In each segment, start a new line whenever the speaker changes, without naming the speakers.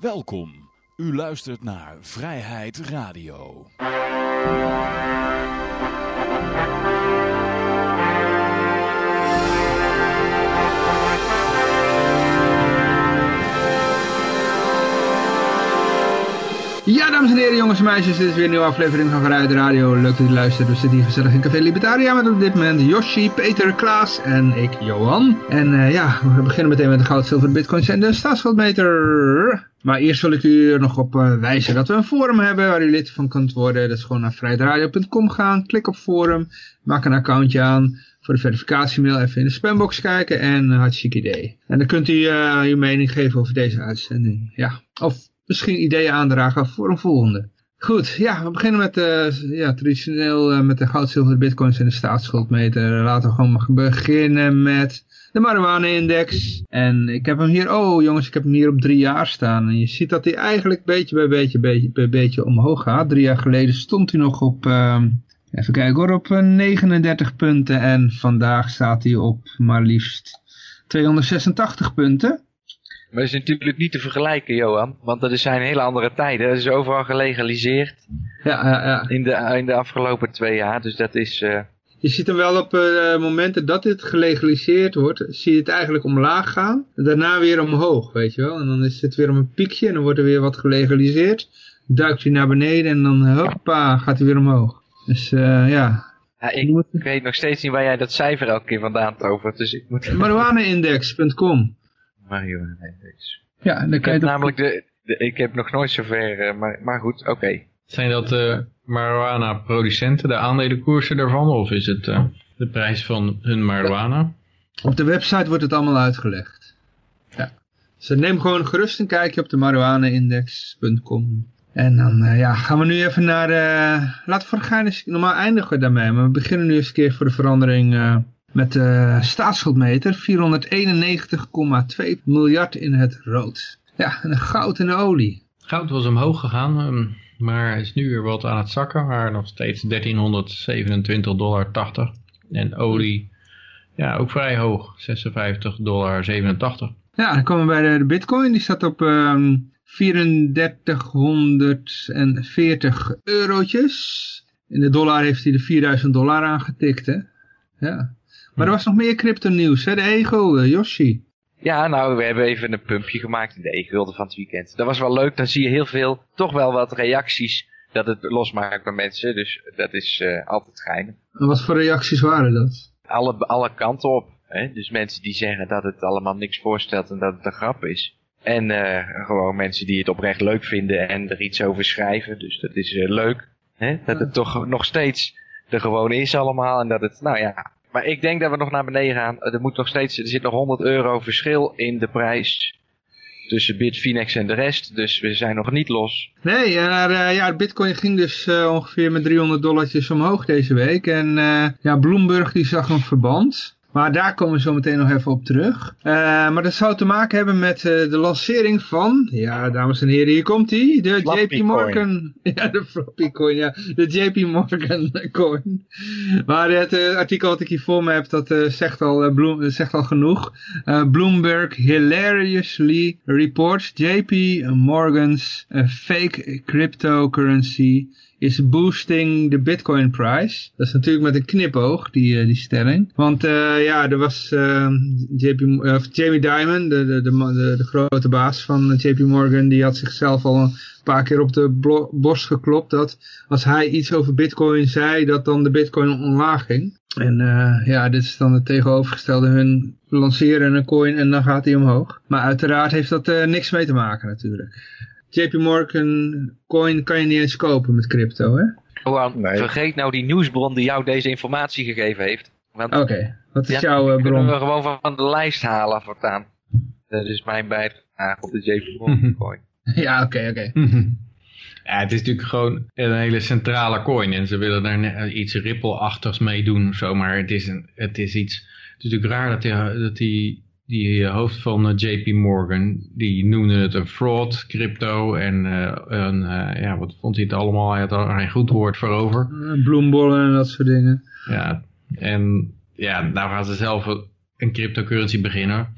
Welkom. U luistert naar Vrijheid Radio.
Ja, dames en heren, jongens en meisjes, dit is weer een nieuwe aflevering van Vrijheid Radio. Leuk dat u luistert. We zitten hier gezellig in Café Libertaria met op dit moment Yoshi, Peter, Klaas en ik, Johan. En eh, ja, we beginnen meteen met de goud, zilver, bitcoins en de staatsschuldmeter. Maar eerst wil ik u er nog op uh, wijzen dat we een forum hebben waar u lid van kunt worden. Dat is gewoon naar vrijheidradio.com gaan, klik op forum, maak een accountje aan voor de verificatiemail even in de spambox kijken en uh, hartstikke idee. En dan kunt u uh, uw mening geven over deze uitzending. Ja, of misschien ideeën aandragen voor een volgende. Goed, ja, we beginnen met ja, traditioneel met de goud, zilver, bitcoins en de staatsschuldmeter. Laten we gewoon beginnen met de marijuana-index. En ik heb hem hier, oh jongens, ik heb hem hier op drie jaar staan. En je ziet dat hij eigenlijk beetje bij beetje, beetje bij beetje omhoog gaat. Drie jaar geleden stond hij nog op, uh, even kijken hoor, op 39 punten. En vandaag staat hij op maar liefst 286 punten.
Maar dat is natuurlijk niet te vergelijken, Johan. Want dat zijn hele andere tijden. Dat is overal gelegaliseerd.
Ja, ja, ja.
In de, in de afgelopen twee jaar. Dus dat is... Uh...
Je ziet hem wel op uh, momenten dat dit gelegaliseerd wordt. Zie je het eigenlijk omlaag gaan. En daarna weer omhoog, weet je wel. En dan is het weer om een piekje. En dan wordt er weer wat gelegaliseerd. Duikt hij naar beneden. En dan hoppa, gaat hij weer omhoog. Dus uh, ja...
Ja, ik, ik weet nog steeds niet waar jij dat cijfer elke keer vandaan tovert. Dus ik moet...
Marijuanaindex.com
Marijuana Index.
Ja, dan kan je
namelijk de, de, ik heb nog nooit zover, uh, maar, maar goed, oké.
Zijn dat de marijuana producenten, de aandelenkoersen daarvan? Of is het uh, de prijs van hun marijuana?
Op de website wordt het allemaal uitgelegd. Ja. Dus neem gewoon gerust een kijkje op de marijuanaindex.com. En dan uh, ja, gaan we nu even naar... laten we eens... Normaal eindigen we daarmee, maar we beginnen nu eens een keer voor de verandering... Met de staatsschuldmeter 491,2 miljard in het rood. Ja, en goud en olie.
Goud was omhoog gegaan, um, maar is nu weer wat aan het zakken. Maar nog steeds 1327,80 dollar. En olie, ja, ook vrij hoog. 56,87 dollar.
Ja, dan komen we bij de, de bitcoin. Die staat op um, 3440 eurotjes. In de dollar heeft hij de 4000 dollar aangetikt, hè. Ja. Maar er was nog meer crypto nieuws, hè? De e-gulden, Yoshi.
Ja, nou, we hebben even een pumpje gemaakt in de e-gulden van het weekend. Dat was wel leuk, dan zie je heel veel, toch wel wat reacties dat het losmaakt bij mensen. Dus dat is uh, altijd geinig.
En wat voor reacties waren dat?
Alle, alle kanten op. Hè? Dus mensen die zeggen dat het allemaal niks voorstelt en dat het een grap is. En uh, gewoon mensen die het oprecht leuk vinden en er iets over schrijven. Dus dat is uh, leuk. Hè? Dat het toch nog steeds er gewoon is allemaal. En dat het, nou ja, maar ik denk dat we nog naar beneden gaan. Er, moet nog steeds, er zit nog 100 euro verschil in de prijs tussen Bitfinex en de rest. Dus we zijn nog niet los.
Nee, maar, uh, ja, bitcoin ging dus ongeveer met 300 dollartjes omhoog deze week. En ja, Bloomberg die zag een verband. Maar daar komen we zo meteen nog even op terug. Uh, maar dat zou te maken hebben met uh, de lancering van, ja dames en heren, hier komt hij, de JP Morgan. Ja, de floppy coin, ja, de JP Morgan coin. Maar het uh, artikel wat ik hier voor me heb, dat zegt, al, Bloom, zegt al genoeg. Bloomberg hilariously reports JP Morgan's fake cryptocurrency is boosting de bitcoin price. Dat is natuurlijk met een knipoog, die, die stelling. Want uh, ja, er was uh, JP, uh, Jamie Dimon, de, de, de, grote baas van JP Morgan, die had zichzelf al een paar keer op de borst geklopt dat als hij iets over bitcoin zei, dat dan de bitcoin omlaag ging. En ja, dit is dan het tegenovergestelde. Hun lanceren een coin en dan gaat hij omhoog. Maar uiteraard heeft dat niks mee te maken natuurlijk. JP Morgan coin kan je niet eens kopen met crypto, hè?
Johan, nee. vergeet nou die nieuwsbron die jou deze informatie gegeven heeft.
Oké, okay. wat is ja, jouw uh, bron?
kunnen we gewoon van de lijst halen voortaan. Dat is mijn bijdrage op de JP Morgan coin.
ja, oké, okay, oké.
Okay. Ja, het is natuurlijk gewoon een hele centrale coin en ze willen daar iets Ripple-achtigs mee doen, zo, maar het is, een, het is iets, het is natuurlijk raar dat die, dat die die hoofd van JP Morgan, die noemde het een fraud, crypto en uh, een, uh, ja, wat vond hij het allemaal? Hij had er geen goed woord voor over.
Bloembollen en dat soort dingen.
Ja, en ja, nou gaan ze zelf een cryptocurrency beginnen.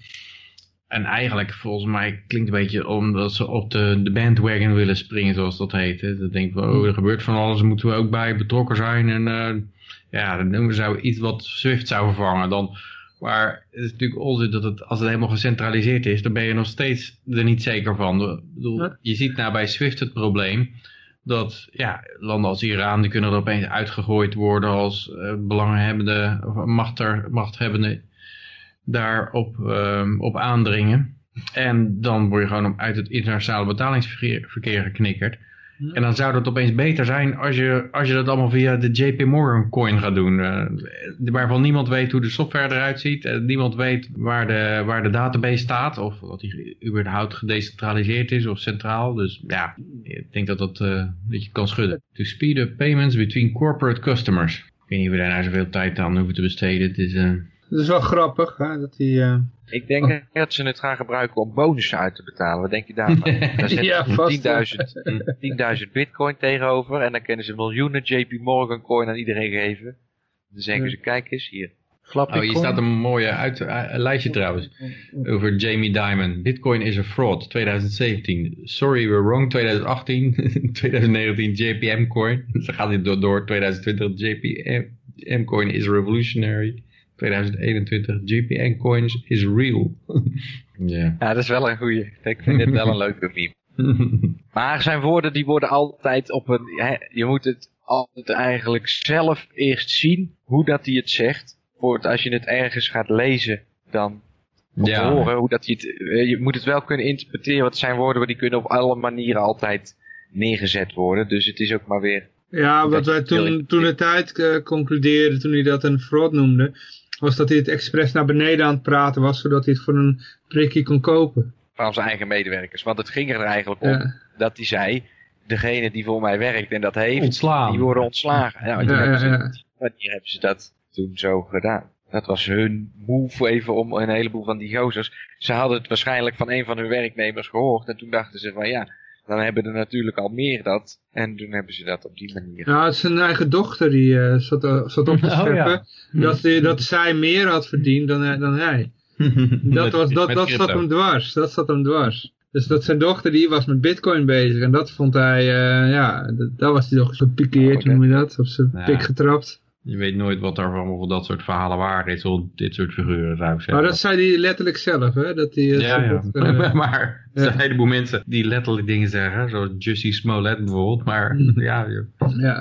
en eigenlijk, volgens mij, klinkt het een beetje omdat ze op de, de bandwagon willen springen, zoals dat heet. Hè. Dan denken we, oh, er gebeurt van alles, daar moeten we ook bij betrokken zijn. En uh, ja, dan zouden we iets wat Swift zou vervangen. Dan, maar het is natuurlijk onzin dat het, als het helemaal gecentraliseerd is, dan ben je nog steeds er niet zeker van. Ik bedoel, je ziet nou bij Swift het probleem dat ja, landen als Iran, die kunnen er opeens uitgegooid worden als uh, belanghebbende, of machter, machthebbende daarop um, op aandringen. En dan word je gewoon uit het internationale betalingsverkeer geknikkerd. En dan zou het opeens beter zijn als je, als je dat allemaal via de JP Morgan coin gaat doen. Uh, waarvan niemand weet hoe de software eruit ziet. En niemand weet waar de, waar de database staat. Of dat die überhaupt gedecentraliseerd is of centraal. Dus ja, ik denk dat dat uh, een beetje kan schudden. To speed up payments between corporate customers. Ik weet niet of we daar nou zoveel tijd aan hoeven te besteden. Het is...
dat is wel grappig, hè, dat die... Uh...
Ik denk oh. dat ze het gaan gebruiken om bonussen uit te betalen. Wat denk je daarvan? Daar zet ja, 10.000 bitcoin tegenover en dan kunnen ze miljoenen JP Morgan coin aan iedereen geven. Dan zeggen ze, kijk eens, hier.
oh, hier staat een mooie uit, uh, lijstje trouwens over Jamie Dimon. Bitcoin is a fraud, 2017. Sorry, we're wrong, 2018. 2019 JPM coin. Dan gaat dit door, door 2020 JPM coin is revolutionary. 2021, GPN coins is real.
ja. ja, dat is wel een goeie. Ik vind het wel een leuke meme. maar zijn woorden die worden altijd op een... Hè, je moet het altijd eigenlijk zelf eerst zien hoe dat hij het zegt. Voor als je het ergens gaat lezen, dan ja. horen hoe dat hij het... Eh, je moet het wel kunnen interpreteren, wat zijn woorden, maar die kunnen op alle manieren altijd neergezet worden. Dus het is ook maar weer...
Ja, wat wij toen, toen de tijd uh, concludeerden, toen hij dat een fraud noemde, was dat hij het expres naar beneden aan het praten was, zodat hij het voor een prikje kon kopen.
Van zijn eigen medewerkers. Want het ging er eigenlijk om dat hij zei, degene die voor mij werkt en dat heeft,
Ontslaan.
die worden ontslagen. Nou, ja, hebben ze, wanneer hebben ze dat toen zo gedaan? Dat was hun move even om een heleboel van die gozers. Ze hadden het waarschijnlijk van een van hun werknemers gehoord. En toen dachten ze van ja, dan hebben er natuurlijk al meer dat. En toen hebben ze dat op die manier.
Ja, het is zijn eigen dochter die uh, zat, uh, zat op te oh, scheppen. dat, uh, dat zij meer had verdiend dan, dan hij. dat, was, dat, dat zat hem dwars. Dat zat hem dwars. Dus dat zijn dochter die was met bitcoin bezig. En dat vond hij, ja, dat, was hij toch gepikeerd, oh, noem je dat? Op zijn pik getrapt.
Je weet nooit wat er van dat soort verhalen waar is, of dit soort figuren zou ik zeggen.
Maar dat zei hij letterlijk zelf, hè? Dat hij,
ja, ja. Uh, maar er zijn een heleboel mensen die letterlijk dingen zeggen, zoals Jussie Smollett bijvoorbeeld, maar hmm. ja.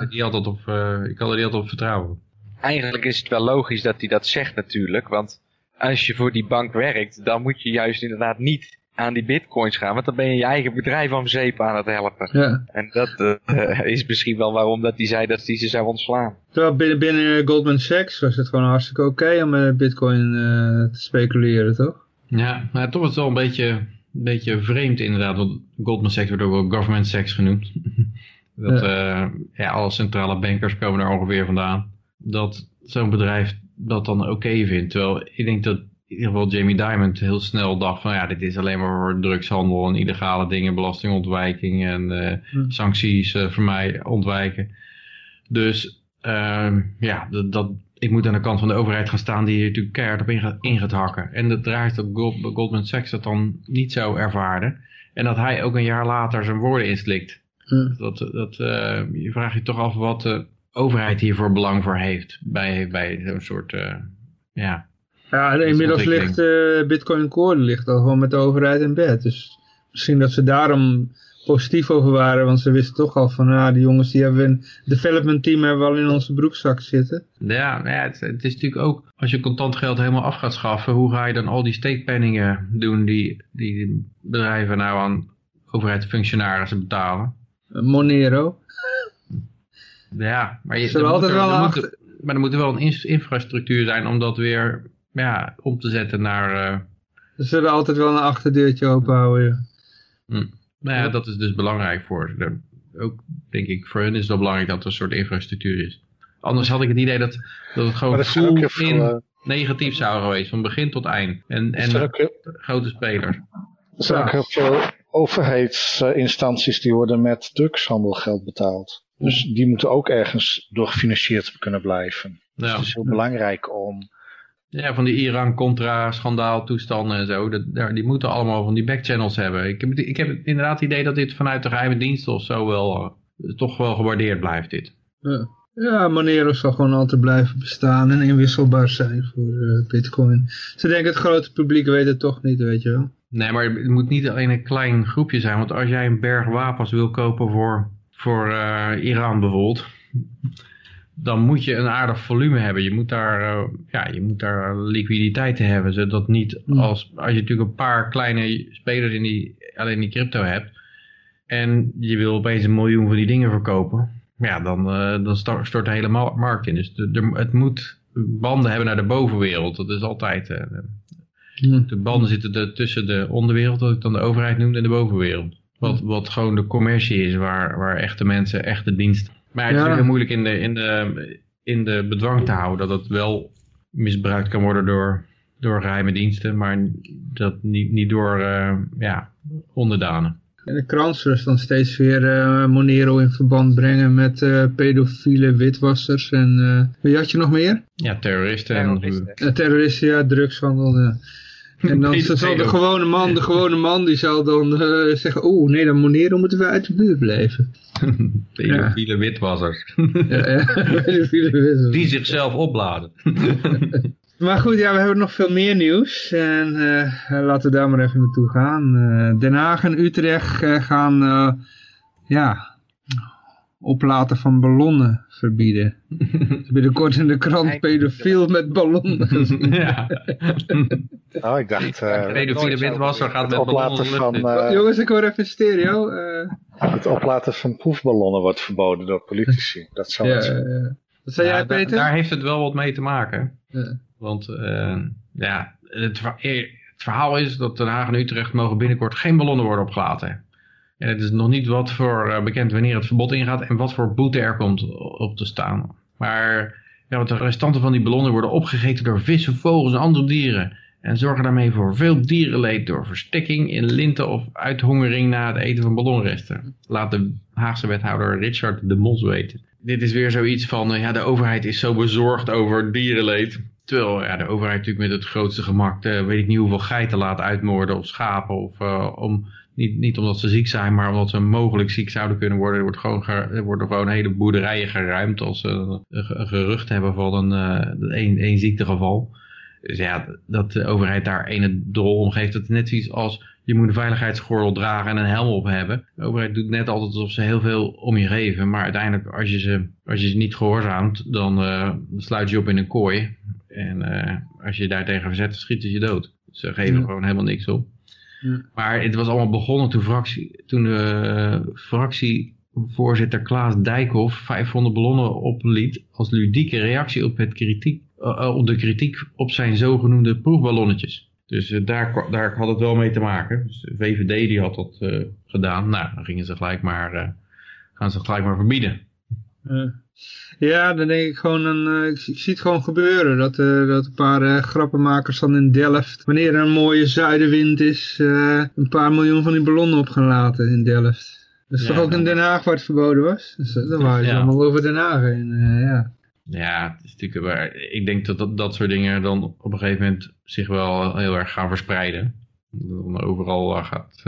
Die altijd op, uh, je kan er niet altijd op vertrouwen.
Eigenlijk is het wel logisch dat hij dat zegt natuurlijk, want als je voor die bank werkt, dan moet je juist inderdaad niet aan die bitcoins gaan. Want dan ben je je eigen bedrijf om zeep aan het helpen. Ja. En dat uh, is misschien wel waarom dat hij zei dat hij ze zou ontslaan.
Terwijl binnen, binnen Goldman Sachs was het gewoon hartstikke oké om met bitcoin uh, te speculeren, toch?
Ja, maar toch is het wel een beetje, een beetje vreemd inderdaad. Want Goldman Sachs wordt ook wel government Sachs genoemd. dat ja. Uh, ja, alle centrale bankers komen daar ongeveer vandaan. Dat zo'n bedrijf dat dan oké okay vindt. Terwijl ik denk dat in ieder geval Jamie Dimond heel snel dacht van ja, dit is alleen maar voor drugshandel en illegale dingen, belastingontwijking en uh, sancties uh, voor mij ontwijken. Dus uh, ja, dat, dat, ik moet aan de kant van de overheid gaan staan die hier natuurlijk keihard op in gaat, in gaat hakken. En dat draait dat Goldman Sachs dat dan niet zo ervaarde. En dat hij ook een jaar later zijn woorden inslikt. Dat, dat, uh, je vraagt je toch af wat de overheid hiervoor belang voor heeft bij, bij zo'n soort, ja,
ja, en inmiddels ligt uh, Bitcoin Core ligt al gewoon met de overheid in bed. Dus misschien dat ze daarom positief over waren, want ze wisten toch al van, ah, die jongens die hebben een development team hebben we al in onze broekzak zitten.
Ja, ja het, het, is natuurlijk ook, als je contant geld helemaal af gaat schaffen, hoe ga je dan al die steekpenningen doen die, die bedrijven nou aan overheidsfunctionarissen betalen?
Monero.
Ja, maar, je, er, altijd wel er moet, maar er moet wel een infrastructuur zijn om dat weer ja, om te zetten naar... Uh...
Ze zullen altijd wel een achterdeurtje openhouden, ja.
Hm. Nou ja, dat is dus belangrijk voor ze. Ook, denk ik, voor hun is het wel belangrijk dat er een soort infrastructuur is. Anders had ik het idee dat, dat het gewoon full in uh... negatief zou geweest, van begin tot eind. En, en ook, grote spelers.
Er zijn ook heel veel overheidsinstanties die worden met drugshandel geld betaald. Dus die moeten ook ergens door gefinancierd kunnen blijven. Dus ja. het is heel belangrijk om
Ja, van die Iran-contra-schandaal toestanden en zo. Dat, daar, die moeten allemaal van die backchannels hebben. Ik heb, ik heb inderdaad het idee dat dit vanuit de geheime diensten of zo wel eh, toch wel gewaardeerd blijft dit.
Ja. Ja, Monero zal gewoon altijd blijven bestaan en inwisselbaar zijn voor eh, bitcoin. Ze denken het grote publiek weet het toch niet, weet je wel.
Nee, maar het moet niet alleen een klein groepje zijn. Want als jij een berg wapens wil kopen voor, voor eh, Iran bijvoorbeeld... dan moet je een aardig volume hebben. Je moet daar, eh, ja, je moet daar liquiditeit hebben. Zodat niet
Hmm.
als, als je natuurlijk een paar kleine spelers in die, alleen die crypto hebt... en je wil opeens een miljoen van die dingen verkopen... ja, dan, eh, dan stort, de hele ma- markt in. Dus de, de- het moet banden hebben naar de bovenwereld. Dat is altijd... eh, de banden zitten tussen de onderwereld, wat ik dan de overheid noemde, en de bovenwereld. Wat, wat gewoon de commercie is, waar, waar echte mensen, echte diensten. Maar het is
Ja.
heel moeilijk in de, in, de, in de bedwang te houden, dat het wel misbruikt kan worden door, door geheime diensten, maar dat niet, niet door eh, ja, onderdanen.
En de krant zullen dan steeds weer eh, Monero in verband brengen met eh, pedofiele witwassers en eh, wie had je nog meer?
Ja, terroristen. En,
Terroristen.
Eh, terroristen, ja, drugshandel. Ja. En dan zal de gewone man, de gewone man, die zal dan eh, zeggen, oeh, nee, dan Monero moeten we uit de buurt blijven.
pedofiele witwassers.
Ja, ja, witwassers.
Die zichzelf opladen.
Maar goed, ja, we hebben nog veel meer nieuws. En eh, laten we daar maar even naartoe gaan. Eh, Den Haag en Utrecht gaan ja, oplaten van ballonnen verbieden. Dus binnenkort in de krant pedofiel met ballonnen.
ja.
Oh, ik dacht... eh,
Pedofiele witwasser gaat
het
met ballonnen
van, eh,
Jongens, ik hoor even stereo. eh,
het oplaten van proefballonnen wordt verboden door politici. Dat zou
ja,
het zijn.
wat zei
Ja,
jij,
da-
Peter?
Daar heeft het wel wat mee te maken.
Ja.
Want ja, het, het verhaal is dat Den Haag en Utrecht mogen binnenkort geen ballonnen worden opgelaten. En het is nog niet wat voor eh, bekend wanneer het verbod ingaat en wat voor boete er komt op te staan. Maar ja, want de restanten van die ballonnen worden opgegeten door vissen, vogels en andere dieren. En zorgen daarmee voor veel dierenleed door verstikking in linten of uithongering na het eten van ballonresten. Laat de Haagse wethouder Richard de Mos weten. Dit is weer zoiets van, eh, ja, de overheid is zo bezorgd over dierenleed. Terwijl ja, de overheid natuurlijk met het grootste gemak, eh, weet ik niet hoeveel geiten laat uitmoorden of schapen. Of, om, niet, niet omdat ze ziek zijn, maar omdat ze mogelijk ziek zouden kunnen worden. Er, wordt gewoon ge- er worden gewoon hele boerderijen geruimd als ze een, een gerucht hebben van een, eh, een, een ziektegeval. Dus ja, dat de overheid daar ene drol om geeft. Dat is net zoiets als je moet een veiligheidsgordel dragen en een helm op hebben. De overheid doet net altijd alsof ze heel veel om je geven. Maar uiteindelijk als je ze, als je ze niet gehoorzaamt, dan eh, sluit je op in een kooi. En eh, als je daartegen verzet, schieten ze je dood. Ze geven
Ja.
gewoon helemaal niks op. Maar het was allemaal begonnen toen, fractie, toen de fractievoorzitter Klaas Dijkhoff 500 ballonnen opliet als ludieke reactie op, het kritiek, eh, eh, op de kritiek op zijn zogenoemde proefballonnetjes. Dus eh, daar, daar had het wel mee te maken. Dus de VVD die had dat eh, gedaan. Nou, dan gingen ze gelijk maar, eh, gaan ze gelijk maar verbieden.
Ja. Dan denk ik gewoon, een, eh, ik, zie- ik zie het gewoon gebeuren. Dat, eh, dat een paar eh, grappenmakers dan in Delft, wanneer er een mooie zuidenwind is, een paar miljoen van die ballonnen op gaan laten in Delft. Dat is
Ja,
toch ook in Den Haag waar het verboden was? Dus, dan waren ze
Ja.
allemaal over Den Haag heen. ja.
Ja, het is natuurlijk, waar- ik denk dat, dat dat soort dingen dan op een gegeven moment zich wel heel erg gaan verspreiden. Dat dan overal, gaat,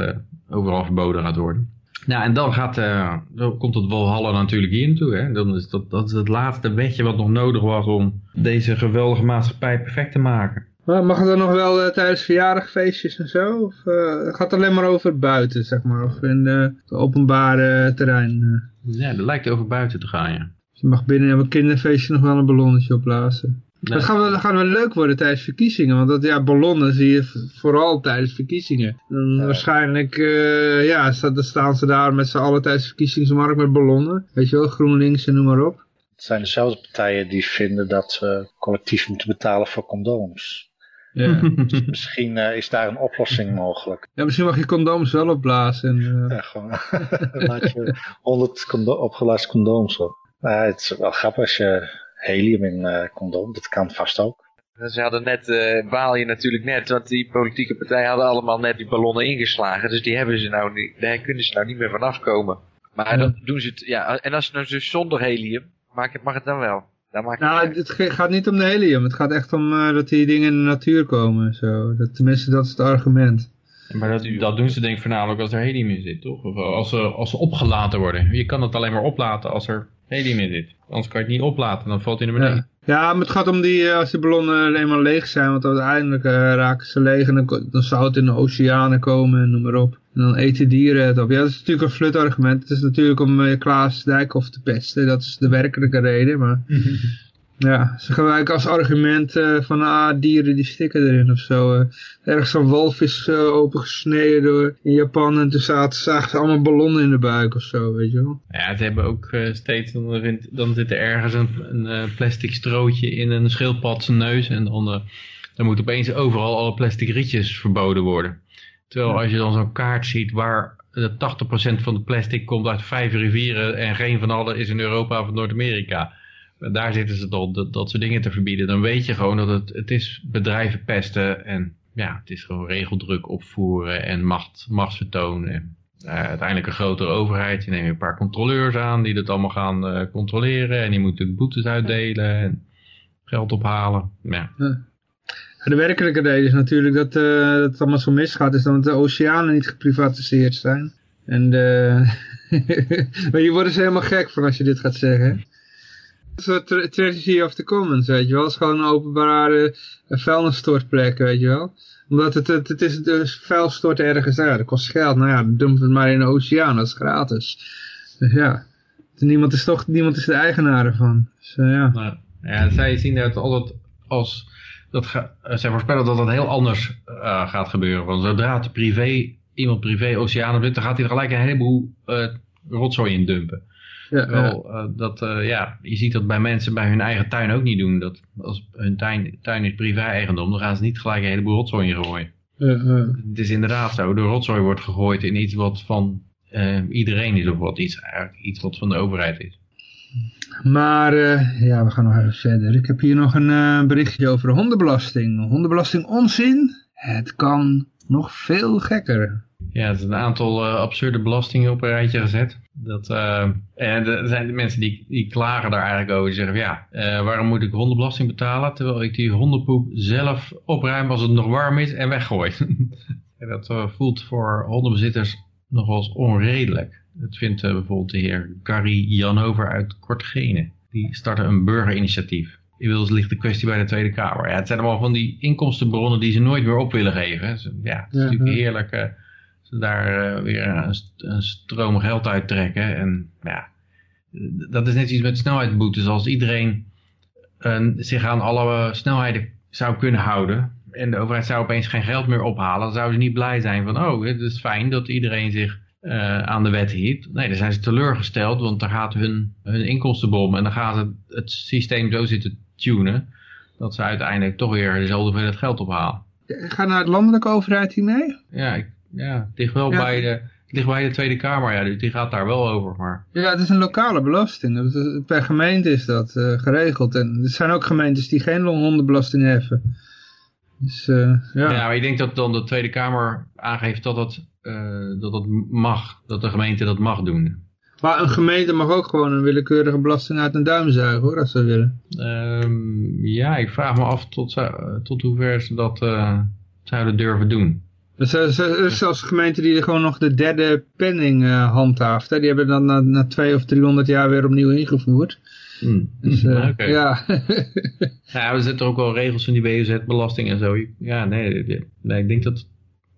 overal verboden gaat worden. Nou, en dan, gaat, eh, dan komt het Walhalla natuurlijk hier naartoe. Hè? Dan is dat, dat is het laatste wetje wat nog nodig was om deze geweldige maatschappij perfect te maken.
Maar mag het dan nog wel eh, tijdens verjaardagfeestjes en zo? Of eh, gaat het alleen maar over buiten, zeg maar? Of in het openbare terrein?
Ja, dat lijkt over buiten te gaan, ja.
Dus je mag binnen op een kinderfeestje nog wel een ballonnetje opblazen.
Nee.
Dat, gaat wel leuk worden tijdens verkiezingen. Want dat, ja, ballonnen zie je vooral tijdens verkiezingen. Dan waarschijnlijk eh, ja, sta- dan staan ze daar met z'n allen tijdens de verkiezingsmarkt met ballonnen. Weet je wel, GroenLinks en noem maar op.
Het zijn dezelfde partijen die vinden dat we collectief moeten betalen voor condooms.
Ja.
Misschien eh, is daar een oplossing mogelijk.
ja, misschien mag je condooms wel opblazen. En, eh,
Ja, gewoon laat je 100 condo opgeblazen condooms op. Nou, het is wel grappig als je helium in eh condoom, dat kan vast ook.
Ze hadden net, eh baal je natuurlijk net, want die politieke partijen hadden allemaal net die ballonnen ingeslagen. Dus die hebben ze nou niet, daar kunnen ze nou niet meer vanaf komen. Maar
Ja.
dan doen ze het, ja, en als ze nou dus zonder helium, maak het, mag het dan wel. Dat maakt
Nou,
uit.
het gaat niet om de helium. Het gaat echt om eh, dat die dingen in de natuur komen. Zo. Dat, tenminste, dat is het argument.
Maar dat, dat doen ze denk ik voornamelijk als er helium in zit, toch? Of als ze, als ze opgelaten worden. Je kan het alleen maar oplaten als er helium in zit. Anders kan je het niet oplaten, dan valt hij naar beneden.
Ja. ja, maar het gaat om die, eh, als die ballonnen eenmaal leeg zijn. Want uiteindelijk eh, raken ze leeg en dan, zou het in de oceanen komen en noem maar op. En dan eten dieren het op. Ja, dat is natuurlijk een flut argument. Het is natuurlijk om eh, Klaas Dijkhoff te pesten. Dat is de werkelijke reden. Maar ja, ze gebruiken als argument eh, van ah, dieren die stikken erin of zo. eh. ergens zo'n walvis eh, opengesneden door in Japan en toen zaten, zagen ze allemaal ballonnen in de buik of zo, weet je wel.
Ja, ze hebben ook steeds, dan, dan zit er ergens een, een plastic strootje in een schildpad zijn neus. En dan, dan moet opeens overal alle plastic rietjes verboden worden. Terwijl als je dan zo'n kaart ziet waar eh, 80% van de plastic komt uit vijf rivieren en geen van alle is in Europa of Noord-Amerika. Daar zitten ze dan dat, dat soort dingen te verbieden. Dan weet je gewoon dat het, het is bedrijven pesten en ja, het is gewoon regeldruk opvoeren en macht, machtsvertoon. En eh, uiteindelijk een grotere overheid. Je neemt een paar controleurs aan die dat allemaal gaan eh, controleren. En die moeten boetes uitdelen en geld ophalen. Ja.
De werkelijke reden is natuurlijk dat, eh, dat het allemaal zo misgaat, is dat de oceanen niet geprivatiseerd zijn. En de... maar hier worden ze helemaal gek van als je dit gaat zeggen. Soort tra- of the commons, weet je wel. Het is gewoon een openbare eh, vuilnisstortplek, weet je wel. Omdat het, het, het is dus vuil stort ergens uit. Dat kost geld. Nou ja, dump het maar in de oceaan, dat is gratis. Dus ja, niemand is toch niemand is de eigenaar ervan. Dus eh, ja.
Nou, ja, zij zien dat altijd als... Dat ga, eh, zij voorspellen dat dat heel anders gaat gebeuren. Want zodra het privé, iemand privé oceanen vindt, dan gaat hij er gelijk een heleboel rotzooi in dumpen.
Ja,
eh, dat, eh, ja, je ziet dat bij mensen bij hun eigen tuin ook niet doen. Dat als hun tuin, tuin is privé-eigendom, dan gaan ze niet gelijk een heleboel rotzooi in gooien. Het is inderdaad zo, de rotzooi wordt gegooid in iets wat van eh, iedereen is, of wat iets, eigenlijk iets wat van de overheid is.
Maar ja, we gaan nog even verder. Ik heb hier nog een berichtje over hondenbelasting. Hondenbelasting onzin? Het kan nog veel gekker.
Ja, er zijn een aantal absurde belastingen op een rijtje gezet. Dat, eh, en er zijn de mensen die, die klagen daar eigenlijk over. Die zeggen, van, ja, eh, waarom moet ik hondenbelasting betalen terwijl ik die hondenpoep zelf opruim als het nog warm is en weggooi. en dat eh, voelt voor hondenbezitters nog als onredelijk. Dat vindt bijvoorbeeld de heer Gary Janover uit Kortgene. Die startte een burgerinitiatief. Inmiddels ligt de kwestie bij de Tweede Kamer. Ja, het zijn allemaal van die inkomstenbronnen die ze nooit meer op willen geven. Ja, het is
Ja,
natuurlijk heerlijk ze daar eh, weer een, een stroom geld uit trekken. En ja, dat is net iets met snelheidsboetes. Als iedereen eh, zich aan alle snelheden zou kunnen houden en de overheid zou opeens geen geld meer ophalen, dan zouden ze niet blij zijn van, oh, het is fijn dat iedereen zich eh, aan de wet hield. Nee, dan zijn ze teleurgesteld, want dan gaat hun, hun inkomstenbom en dan gaan ze het systeem zo zitten tunen, dat ze uiteindelijk toch weer dezelfde hoeveelheid geld ophalen.
Gaat naar de landelijke overheid hiermee?
Ja, ik, ja het ligt wel
Ja.
bij, de, het ligt bij de Tweede Kamer, ja, dus die gaat daar wel over, maar...
Ja, het is een lokale belasting. Per gemeente is dat eh, geregeld. En er zijn ook gemeentes die geen hondenbelasting heffen. Dus eh, ja.
Ja. maar ik denk dat dan de Tweede Kamer aangeeft dat dat, eh, dat dat mag. Dat de gemeente dat mag doen.
Maar een gemeente mag ook gewoon een willekeurige belasting uit een duim zuigen hoor, als ze willen.
Ehm, ja, ik vraag me af tot, tot hoever ze dat zouden durven doen.
Dus er is- er is zelfs gemeenten die er gewoon nog de derde penning eh, handhaaft. Hè. Die hebben dat na, na twee of 300 jaar weer opnieuw ingevoerd.
Hm.
Dus, eh,
Oké.
ja.
Ja, er zitten ook wel regels in die WOZ-belasting en zo. Ja, nee, nee, nee, ik denk dat,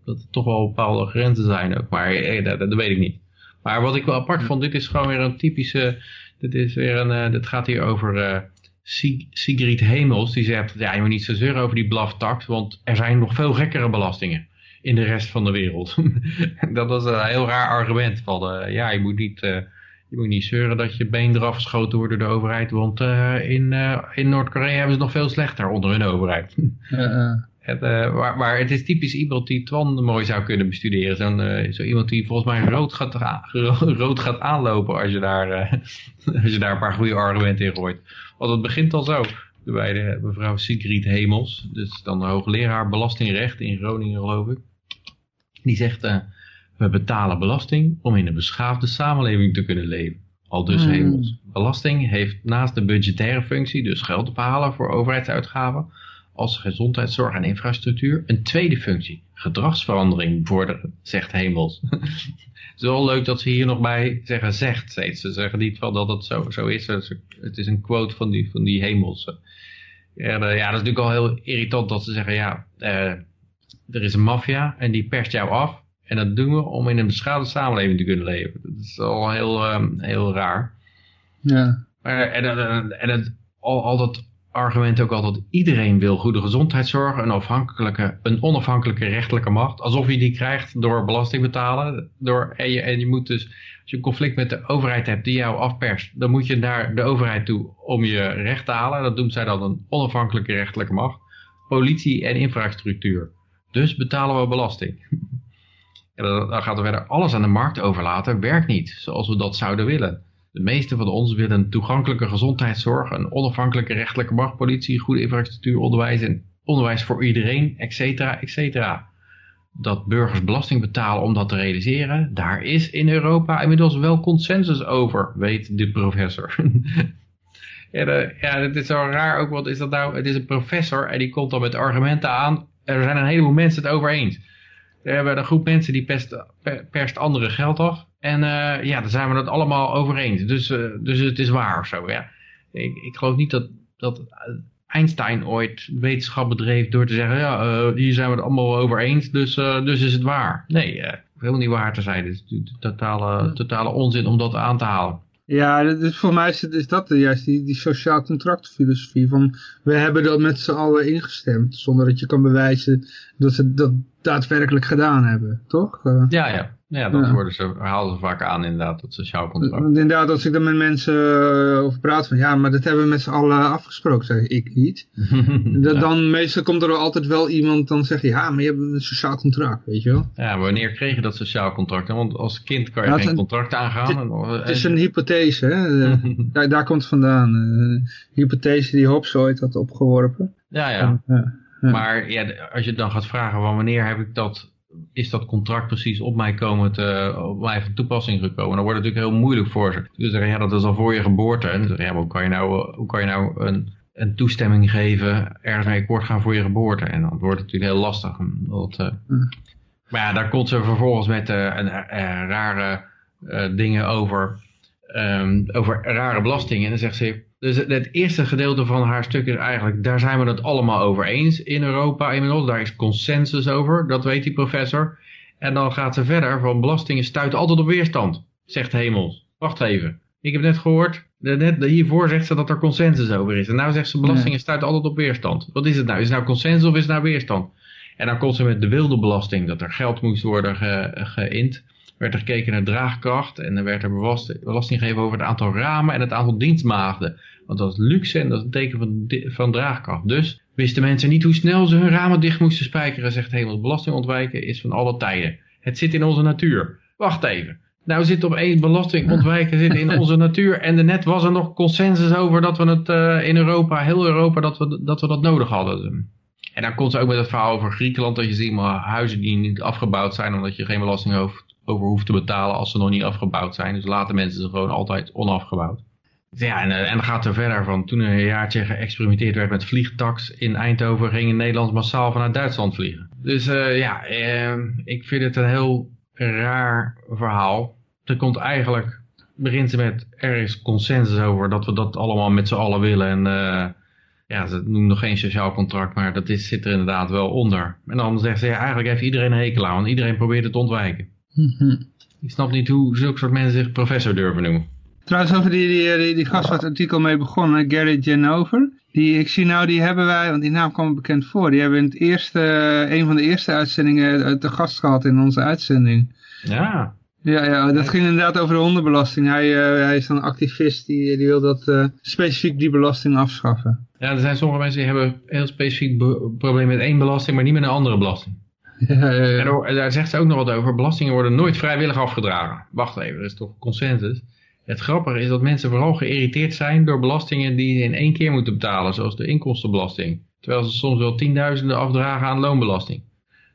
dat er toch wel bepaalde grenzen zijn ook. Maar eh, dat, dat weet ik niet. Maar wat ik wel apart vond, dit is gewoon weer een typische... Dit, is weer een, eh, dit gaat hier over eh, Sig- Sigrid Hemels. Die zegt, ja, je moet niet zo zeuren over die blaftax, want er zijn nog veel gekkere belastingen in de rest van de wereld. dat is een heel raar argument. Van, eh, ja, je moet niet... eh, je moet niet zeuren dat je been eraf geschoten wordt door de overheid, want eh, in, in Noord-Korea hebben ze nog veel slechter onder hun overheid. Het, maar, maar het is typisch iemand die Twan mooi zou kunnen bestuderen. Zo'n, zo iemand die volgens mij rood gaat, rood gaat aanlopen als je, daar, als je daar een paar goede argumenten in gooit. Want het begint al zo bij de mevrouw Sigrid Hemels, dus dan hoogleraar belastingrecht in Groningen geloof ik. Die zegt, eh, we betalen belasting om in een beschaafde samenleving te kunnen leven. Al dus
Hmm.
hemels. Belasting heeft naast de budgettaire functie, dus geld ophalen voor overheidsuitgaven, als gezondheidszorg en infrastructuur, een tweede functie. Gedragsverandering bevorderen, zegt hemels. Het is wel leuk dat ze hier nog bij zeggen zegt steeds. Ze zeggen niet van dat het zo, zo is. Het is een quote van die, van die hemels. Ja, de- ja, dat is natuurlijk al heel irritant dat ze zeggen, ja, eh, er is een maffia en die perst jou af. En dat doen we om in een beschadigde samenleving te kunnen leven. Dat is al heel, ehm, heel raar.
Ja.
Maar, en en, en het, al, al dat argument ook altijd, iedereen wil goede gezondheidszorg, een, afhankelijke, een onafhankelijke rechtelijke macht. Alsof je die krijgt door belasting betalen. Door, en, je, en je moet dus, als je een conflict met de overheid hebt die jou afperst, dan moet je naar de overheid toe om je recht te halen. Dat noemt zij dan een onafhankelijke rechtelijke macht. Politie en infrastructuur. Dus betalen we belasting. En dan, gaat er verder alles aan de markt overlaten. Werkt niet zoals we dat zouden willen. De meeste van ons willen toegankelijke gezondheidszorg, een onafhankelijke rechtelijke macht, politie, goede infrastructuur, onderwijs en onderwijs voor iedereen, et cetera, et cetera. Dat burgers belasting betalen om dat te realiseren, daar is in Europa inmiddels wel consensus over, weet de professor. de, ja, het is zo raar ook, wat is dat nou? Het is een professor en die komt dan met argumenten aan. Er zijn een heleboel mensen het over eens. We hebben een groep mensen die pest, per- perst anderen geld af. En eh, ja, daar zijn we het allemaal over eens. Dus, eh, dus het is waar of zo. Ja. Ik, ik geloof niet dat, dat Einstein ooit wetenschap bedreef door te zeggen... ja, eh, hier zijn we het allemaal over eens, dus, dus is het waar. Nee, helemaal niet waar te zijn. Het is totale, totale onzin om dat aan te halen.
Ja, is, voor mij is, het, is dat juist die, die sociaal contractfilosofie van we hebben dat met z'n allen ingestemd zonder dat je kan bewijzen dat ze dat daadwerkelijk gedaan hebben, toch? Eh,
Ja, ja. Ja, dat
Ja.
worden ze, halen ze vaak aan inderdaad, dat sociaal contract.
want inderdaad, als ik dan met mensen eh, over praat van ja, maar dat hebben we met z'n allen afgesproken, zeg ik niet. Dat,
ja.
Dan meestal komt er altijd wel iemand dan zeggen ja, maar je hebt een sociaal contract, weet je wel.
ja, wanneer kreeg je dat sociaal contract? Want als kind kan je
Ja,
geen
is-
contract aangaan.
Het is een hypothese, hè? Eh, daar, daar komt het vandaan. Eh, hypothese die Hobbes ooit had opgeworpen.
ja, ja. Maar ja, als je dan gaat vragen van wanneer heb ik dat, is dat contract precies op mij komen te, op mij van toepassing gekomen, dan wordt het natuurlijk heel moeilijk voor ze. Dus zeggen, ja, dat is al voor je geboorte. En zeggen, ja, maar hoe kan je nou, hoe kan je nou een, een toestemming geven, ergens mee akkoord gaan voor je geboorte? En dan wordt het natuurlijk heel lastig. omdat, eh,
Hmm.
Maar ja, daar komt ze vervolgens met eh, een, eh, rare dingen over, ehm, over rare belastingen. En dan zegt ze, dus het, het eerste gedeelte van haar stuk is eigenlijk, daar zijn we het allemaal over eens in Europa inmiddels. Daar is consensus over, dat weet die professor. En dan gaat ze verder van belastingen stuiten altijd op weerstand, zegt Hemels. Wacht even, ik heb net gehoord, net, hiervoor zegt ze dat er consensus over is. En nou zegt ze belastingen stuiten altijd op weerstand. Wat is het nou? Is het nou consensus of is het nou weerstand? En dan komt ze met de wilde belasting, dat er geld moest worden ge, geïnd. Werd er gekeken naar draagkracht en er werd er belasting gegeven over het aantal ramen en het aantal dienstmaagden. Want dat is luxe en dat is een teken van, van draagkracht. Dus wisten mensen niet hoe snel ze hun ramen dicht moesten spijkeren, zegt Hemels. Belasting ontwijken is van alle tijden. Het zit in onze natuur. Wacht even. Nou zit op één belasting ontwijken zit in onze natuur. En net was er nog consensus over dat we het eh, in Europa, heel Europa, dat we, dat we dat nodig hadden. En dan komt ze ook met het verhaal over Griekenland. Dat je ziet maar huizen die niet afgebouwd zijn. Omdat je geen belasting over hoeft te betalen als ze nog niet afgebouwd zijn. Dus laten mensen ze gewoon altijd onafgebouwd. Ja, en, eh, en dan gaat er verder van. Toen er een jaartje geëxperimenteerd werd met vliegtax in Eindhoven, gingen Nederlanders massaal vanuit Duitsland vliegen. Dus eh, ja, eh, ik vind het een heel raar verhaal. Er komt eigenlijk, begint ze met, er is consensus over dat we dat allemaal met z'n allen willen. En eh, ja, ze noemen nog geen sociaal contract, maar dat is, zit er inderdaad wel onder. En dan zegt ze, ja, eigenlijk heeft iedereen een hekel aan, want iedereen probeert het te ontwijken.
Mhm.
Ik snap niet hoe zulke soort mensen zich professor durven noemen.
Trouwens, over die, die, die, die gast waar het artikel mee begonnen, Gary Genover. Die, ik zie nou, die hebben wij, want die naam kwam bekend voor. Die hebben in het eerste, een van de eerste uitzendingen eh, te gast gehad in onze uitzending.
Ja,
Ja, ja, dat ging inderdaad over de hondenbelasting. Hij, eh, hij is een activist die, die wil dat eh, specifiek die belasting afschaffen.
Ja, er zijn sommige mensen die hebben heel specifiek probleem met één belasting, maar niet met een andere belasting.
Ja, ja,
En daar- daar zegt ze ook nog wat over. Belastingen worden nooit vrijwillig afgedragen. Wacht even, er is toch consensus. Het grappige is dat mensen vooral geïrriteerd zijn door belastingen die ze in één keer moeten betalen, zoals de inkomstenbelasting. Terwijl ze soms wel tienduizenden afdragen aan loonbelasting.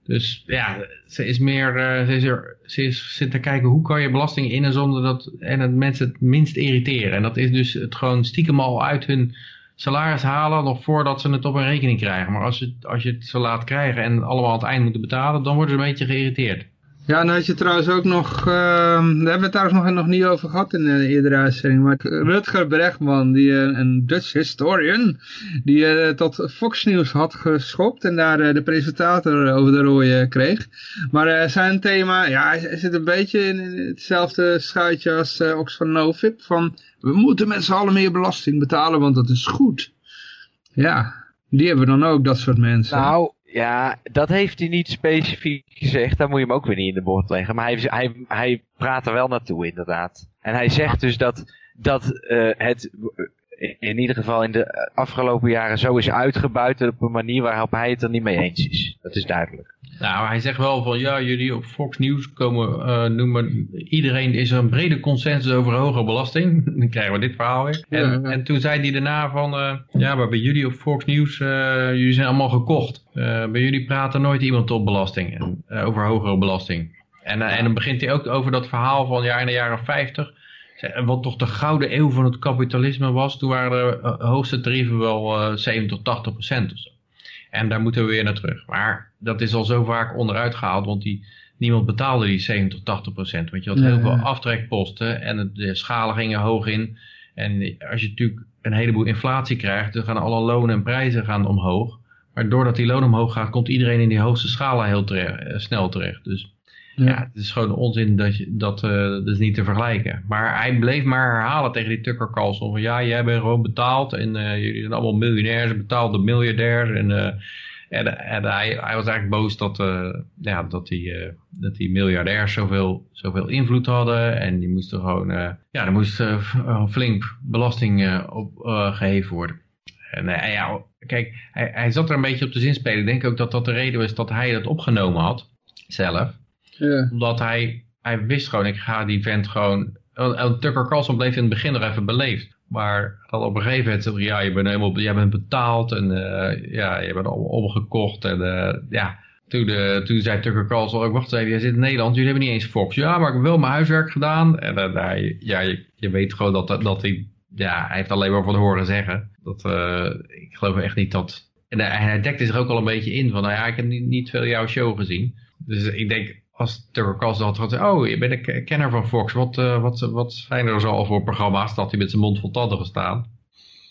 Dus ja, ze is meer, uh, ze, is er, ze is, zit te kijken hoe kan je belasting innen zonder dat en het mensen het minst irriteren. En dat is dus het gewoon stiekem al uit hun salaris halen nog voordat ze het op een rekening krijgen. Maar als je, als je het ze laat krijgen en allemaal aan het eind moeten betalen, dan worden ze een beetje geïrriteerd.
Ja, dan had je trouwens ook nog, uh, daar hebben we trouwens nog, nog niet over gehad in de eerdere uitzending, maar Rutger Bregman, die, uh, een Dutch historian, die uh, tot Fox News had geschopt en daar de presentator over de rooien kreeg. Maar zijn thema, ja, hij zit een beetje in, hetzelfde schuitje als Oxfam Novib, van we moeten met z'n allen meer belasting betalen, want dat is goed. Ja, die hebben dan ook, dat soort mensen.
Nou, ja, dat heeft hij niet specifiek gezegd. Dan moet je hem ook weer niet in de bord leggen. Maar hij, hij, hij praat er wel naartoe, inderdaad. En hij zegt dus dat, dat uh, het in ieder geval in de afgelopen jaren zo is uitgebuit op een manier waarop hij het er niet mee eens is. Dat is duidelijk.
Nou, hij zegt wel van ja, jullie op Fox News komen uh, noemen, iedereen is er een brede consensus over hogere belasting. Dan krijgen we dit verhaal weer. En, en toen zei hij daarna van, uh, ja, maar bij jullie op Fox News, uh, jullie zijn allemaal gekocht. bij jullie praten nooit iemand op belasting, en, over hogere belasting. En, en dan begint hij ook over dat verhaal van ja, in de jaren 50 wat toch de gouden eeuw van het kapitalisme was, toen waren de hoogste tarieven wel uh, 70 tot 80 procent of zo. En daar moeten we weer naar terug. Maar dat is al zo vaak onderuit gehaald, want die, niemand betaalde die 70 tot 80 procent. Want je had heel veel aftrekposten en de schalen gingen hoog in. En als je natuurlijk een heleboel inflatie krijgt, dan gaan alle lonen en prijzen gaan omhoog. Maar doordat die loon omhoog gaat, komt iedereen in die hoogste schalen heel terecht, snel terecht. Dus ja. het is gewoon onzin dat, je, dat, uh, dat is niet te vergelijken. Maar hij bleef maar herhalen tegen die Tucker Carlson van ja, jij bent gewoon betaald en uh, jullie zijn allemaal miljonairs, betaalde miljardairs. En, uh, en, en hij, hij was eigenlijk boos dat, ja, dat, die, dat die miljardairs zoveel, zoveel invloed hadden en die moesten gewoon, ja, er moest flink belasting op geheven worden. En ja, kijk, hij, hij zat er een beetje op te zinspelen. Ik denk ook dat dat de reden was dat hij dat opgenomen had, zelf. Omdat hij, hij wist gewoon, ik ga die vent gewoon... Tucker Carlson bleef in het begin nog even beleefd. Maar dan op een gegeven moment ja, je bent helemaal, jij bent betaald en uh, ja, je bent allemaal omgekocht. En uh, ja, toen, uh, toen zei Tucker Carlson ook, wacht even, jij zit in Nederland, jullie hebben niet eens Fox. Ja, maar ik heb wel mijn huiswerk gedaan. En uh, ja, je, je, weet gewoon dat, dat hij, ja, hij heeft alleen maar van horen zeggen. Dat, ik geloof echt niet dat... En hij, hij dekte zich ook al een beetje in van, nou ja, ik heb niet veel jouw show gezien. Dus ik denk, als Tucker Carlson had gezegd, oh, je bent een kenner van Fox, wat, uh, wat, wat zijn er zo al voor programma's, dat hij met zijn mond vol tanden gestaan.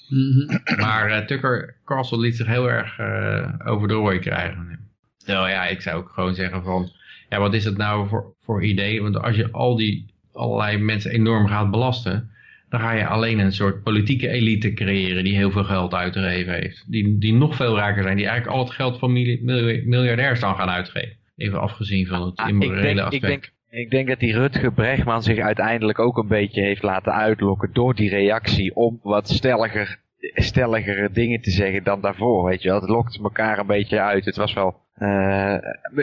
Mm Maar uh, Tucker Carlson liet zich heel erg uh, over de rooi krijgen. Nou ja, ik zou ook gewoon zeggen van, ja, wat is het nou voor, voor idee? Want als je al die allerlei mensen enorm gaat belasten, dan ga je alleen een soort politieke elite creëren die heel veel geld uitgegeven heeft. Die, die nog veel rijker zijn, die eigenlijk al het geld van miljardairs dan gaan uitgeven. Even afgezien van het ah, immorele
ik denk,
aspect.
Ik denk, ik denk dat die Rutger Bregman zich uiteindelijk ook een beetje heeft laten uitlokken door die reactie om wat stelliger, stelligere dingen te zeggen dan daarvoor. Weet je wel, het lokte elkaar een beetje uit. Het was wel, uh,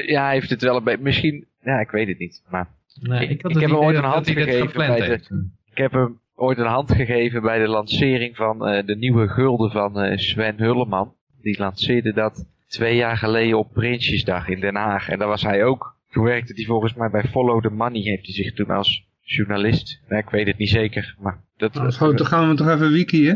ja, hij heeft het wel een beetje, misschien, ja, ik weet het niet. Maar nee, ik, ik, heb hem ooit een hand gegeven bij de, ik heb hem ooit een hand gegeven bij de lancering van uh, de nieuwe gulden van uh, Sven Hulleman. Die lanceerde dat twee jaar geleden op Prinsjesdag in Den Haag. En daar was hij ook. Toen werkte hij volgens mij bij Follow the Money. Heeft hij zich toen als journalist. Nee, ik weet het niet zeker. Maar dat,
nou, dan gaan we toch even wiki, hè?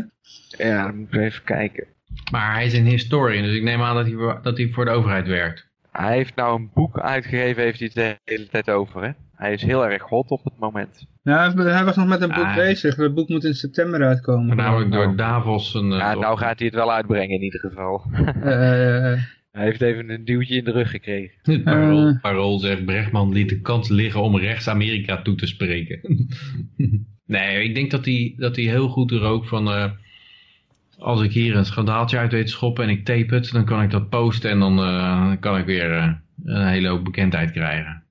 Ja, dan moeten we even kijken.
Maar hij is een historian, dus ik neem aan dat hij, dat hij voor de overheid werkt.
Hij heeft nou een boek uitgegeven, heeft hij het de hele tijd over, hè? Hij is heel erg hot op het moment.
Ja, hij was nog met een boek bezig. Het boek moet in september uitkomen.
namelijk door Davos. Een,
ja, nou gaat hij het wel uitbrengen in ieder geval. Uh, hij heeft even een duwtje in de rug gekregen.
Het parool, uh. parool zegt, Brechtman liet de kans liggen om rechts Amerika toe te spreken. nee, ik denk dat hij, dat hij heel goed er ook van... Uh, als ik hier een schandaaltje uit weet schoppen en ik tape het, dan kan ik dat posten en dan uh, kan ik weer een hele hoop bekendheid krijgen.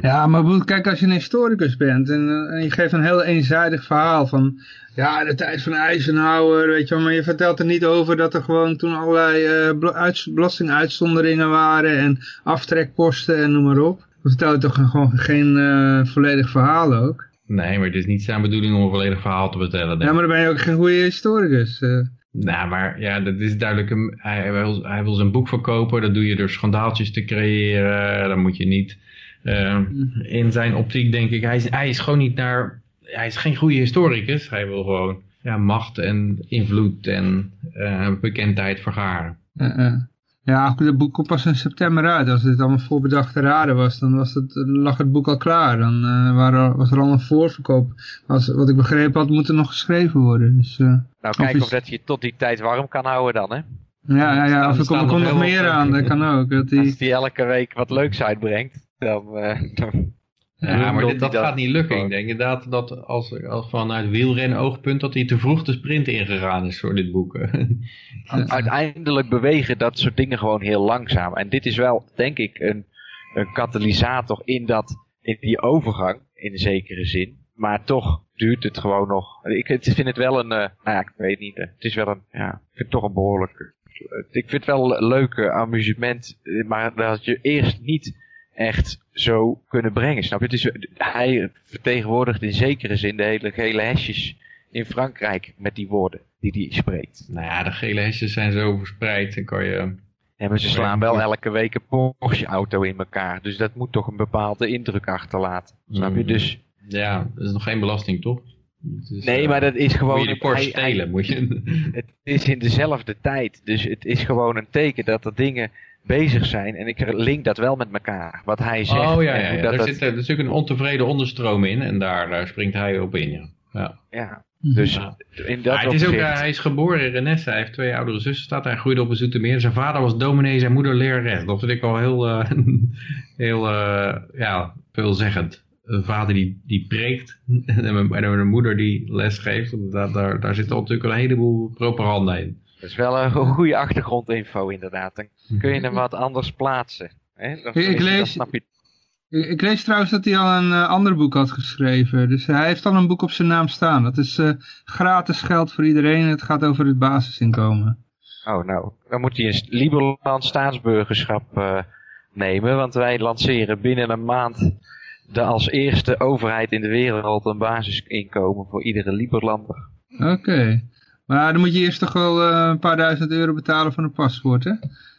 Ja, maar kijk, als je een historicus bent en, eh, en, je geeft een heel eenzijdig verhaal van, ja, de tijd van Eisenhower, weet je wel, maar je vertelt er niet over dat er gewoon toen allerlei uh, belastinguitzonderingen waren en aftrekposten en noem maar op. Dan vertel je toch gewoon geen uh, volledig verhaal ook.
Nee, maar het is niet zijn bedoeling om een volledig verhaal te vertellen.
Ja, maar dan ben je ook geen goede historicus. Uh.
Nou, maar ja, dat is duidelijk. Een, hij, wil, hij wil zijn boek verkopen. Dat doe je door schandaaltjes te creëren. Dan moet je niet... Uh, in zijn optiek denk ik, hij is, hij is gewoon niet naar... Hij is geen goede historicus. Hij wil gewoon ja, macht en invloed en uh, bekendheid vergaren.
Uh, uh. Ja, het boek komt pas in september uit. Als dit allemaal voorbedachte raden was, dan was het, lag het boek al klaar. Dan uh, waren, was er al een voorverkoop. Als, wat ik begrepen had, moet er nog geschreven worden. Dus, uh,
nou, kijk of, of dat je tot die tijd warm kan houden dan, hè?
Ja, ja, ja of er komt, komt nog meer aan, dat kan ook. Dat die...
Als die elke week wat leuks uitbrengt, dan... Uh, dan
ja, maar dit, dat gaat niet lukken. Ik denk inderdaad dat als, als vanuit wielrennen oogpunt dat hij te vroeg de sprint ingegaan is voor dit boek.
Uiteindelijk bewegen dat soort dingen gewoon heel langzaam. En dit is wel, denk ik, een, een katalysator in, dat, in die overgang, in zekere zin. Maar toch duurt het gewoon nog. Ik vind het wel een, uh, nou ja, ik weet niet. Het is wel een, ja, ik vind het toch een behoorlijke. Ik vind het wel een leuke amusement, maar dat je eerst niet echt zo kunnen brengen. Snap je? Dus hij vertegenwoordigt in zekere zin de hele gele hesjes in Frankrijk met die woorden die hij spreekt.
Nou ja, de gele hesjes zijn zo verspreid. Dan kan je...
Ja, maar ze slaan wel elke week een Porsche-auto in elkaar. Dus dat moet toch een bepaalde indruk achterlaten. Snap je?
Mm.
Dus...
Ja, dat is nog geen belasting, toch?
Nee, maar dat is gewoon...
Moet je de Porsche stelen, moet je...
Het is in dezelfde tijd. Dus het is gewoon een teken dat er dingen bezig zijn. En ik link dat wel met elkaar. Wat hij zegt.
Oh ja, ja, ja. Dat er zit er natuurlijk een ontevreden onderstroom in. En daar, daar springt hij op in, ja. Ja,
ja. dus in dat
ja, het is ook, hij is geboren in Renesse. Hij heeft twee oudere zussen. Staat, hij groeide op een Zoetermeer. Zijn vader was dominee, zijn moeder lerares. Dat vind ik al heel, uh, heel uh, ja, veelzeggend. Een vader die, die preekt en een, moeder die les geeft. Daar, daar, daar zit natuurlijk een heleboel propaganda in.
Dat is wel een goede achtergrondinfo inderdaad. Dan kun je hem wat anders plaatsen. Hè?
Ik, lees, je... ik, lees trouwens dat hij al een uh, ander boek had geschreven. Dus hij heeft al een boek op zijn naam staan. Dat is uh, gratis geld voor iedereen. Het gaat over het basisinkomen.
Oh nou, dan moet hij een Liberland staatsburgerschap uh, nemen. Want wij lanceren binnen een maand de als eerste overheid in de wereld een basisinkomen voor iedere Liberlander.
Oké. Maar dan moet je eerst toch wel uh, een paar duizend euro betalen voor een paspoort, hè?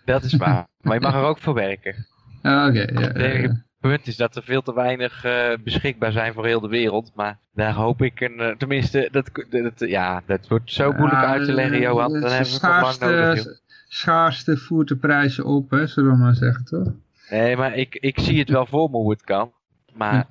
Dat is waar. maar je mag er ook voor werken.
Ah, oké, okay, ja,
Het punt is dat er veel te weinig uh, beschikbaar zijn voor heel de wereld. Maar daar hoop ik een, uh, tenminste, dat, dat, ja, dat wordt zo moeilijk uit te leggen, Johan. Dan hebben we nog lang nodig.
Schaarste voert de prijzen op, hè, zullen we maar zeggen, toch?
Nee, maar ik, ik zie het wel voor me hoe het kan. Maar,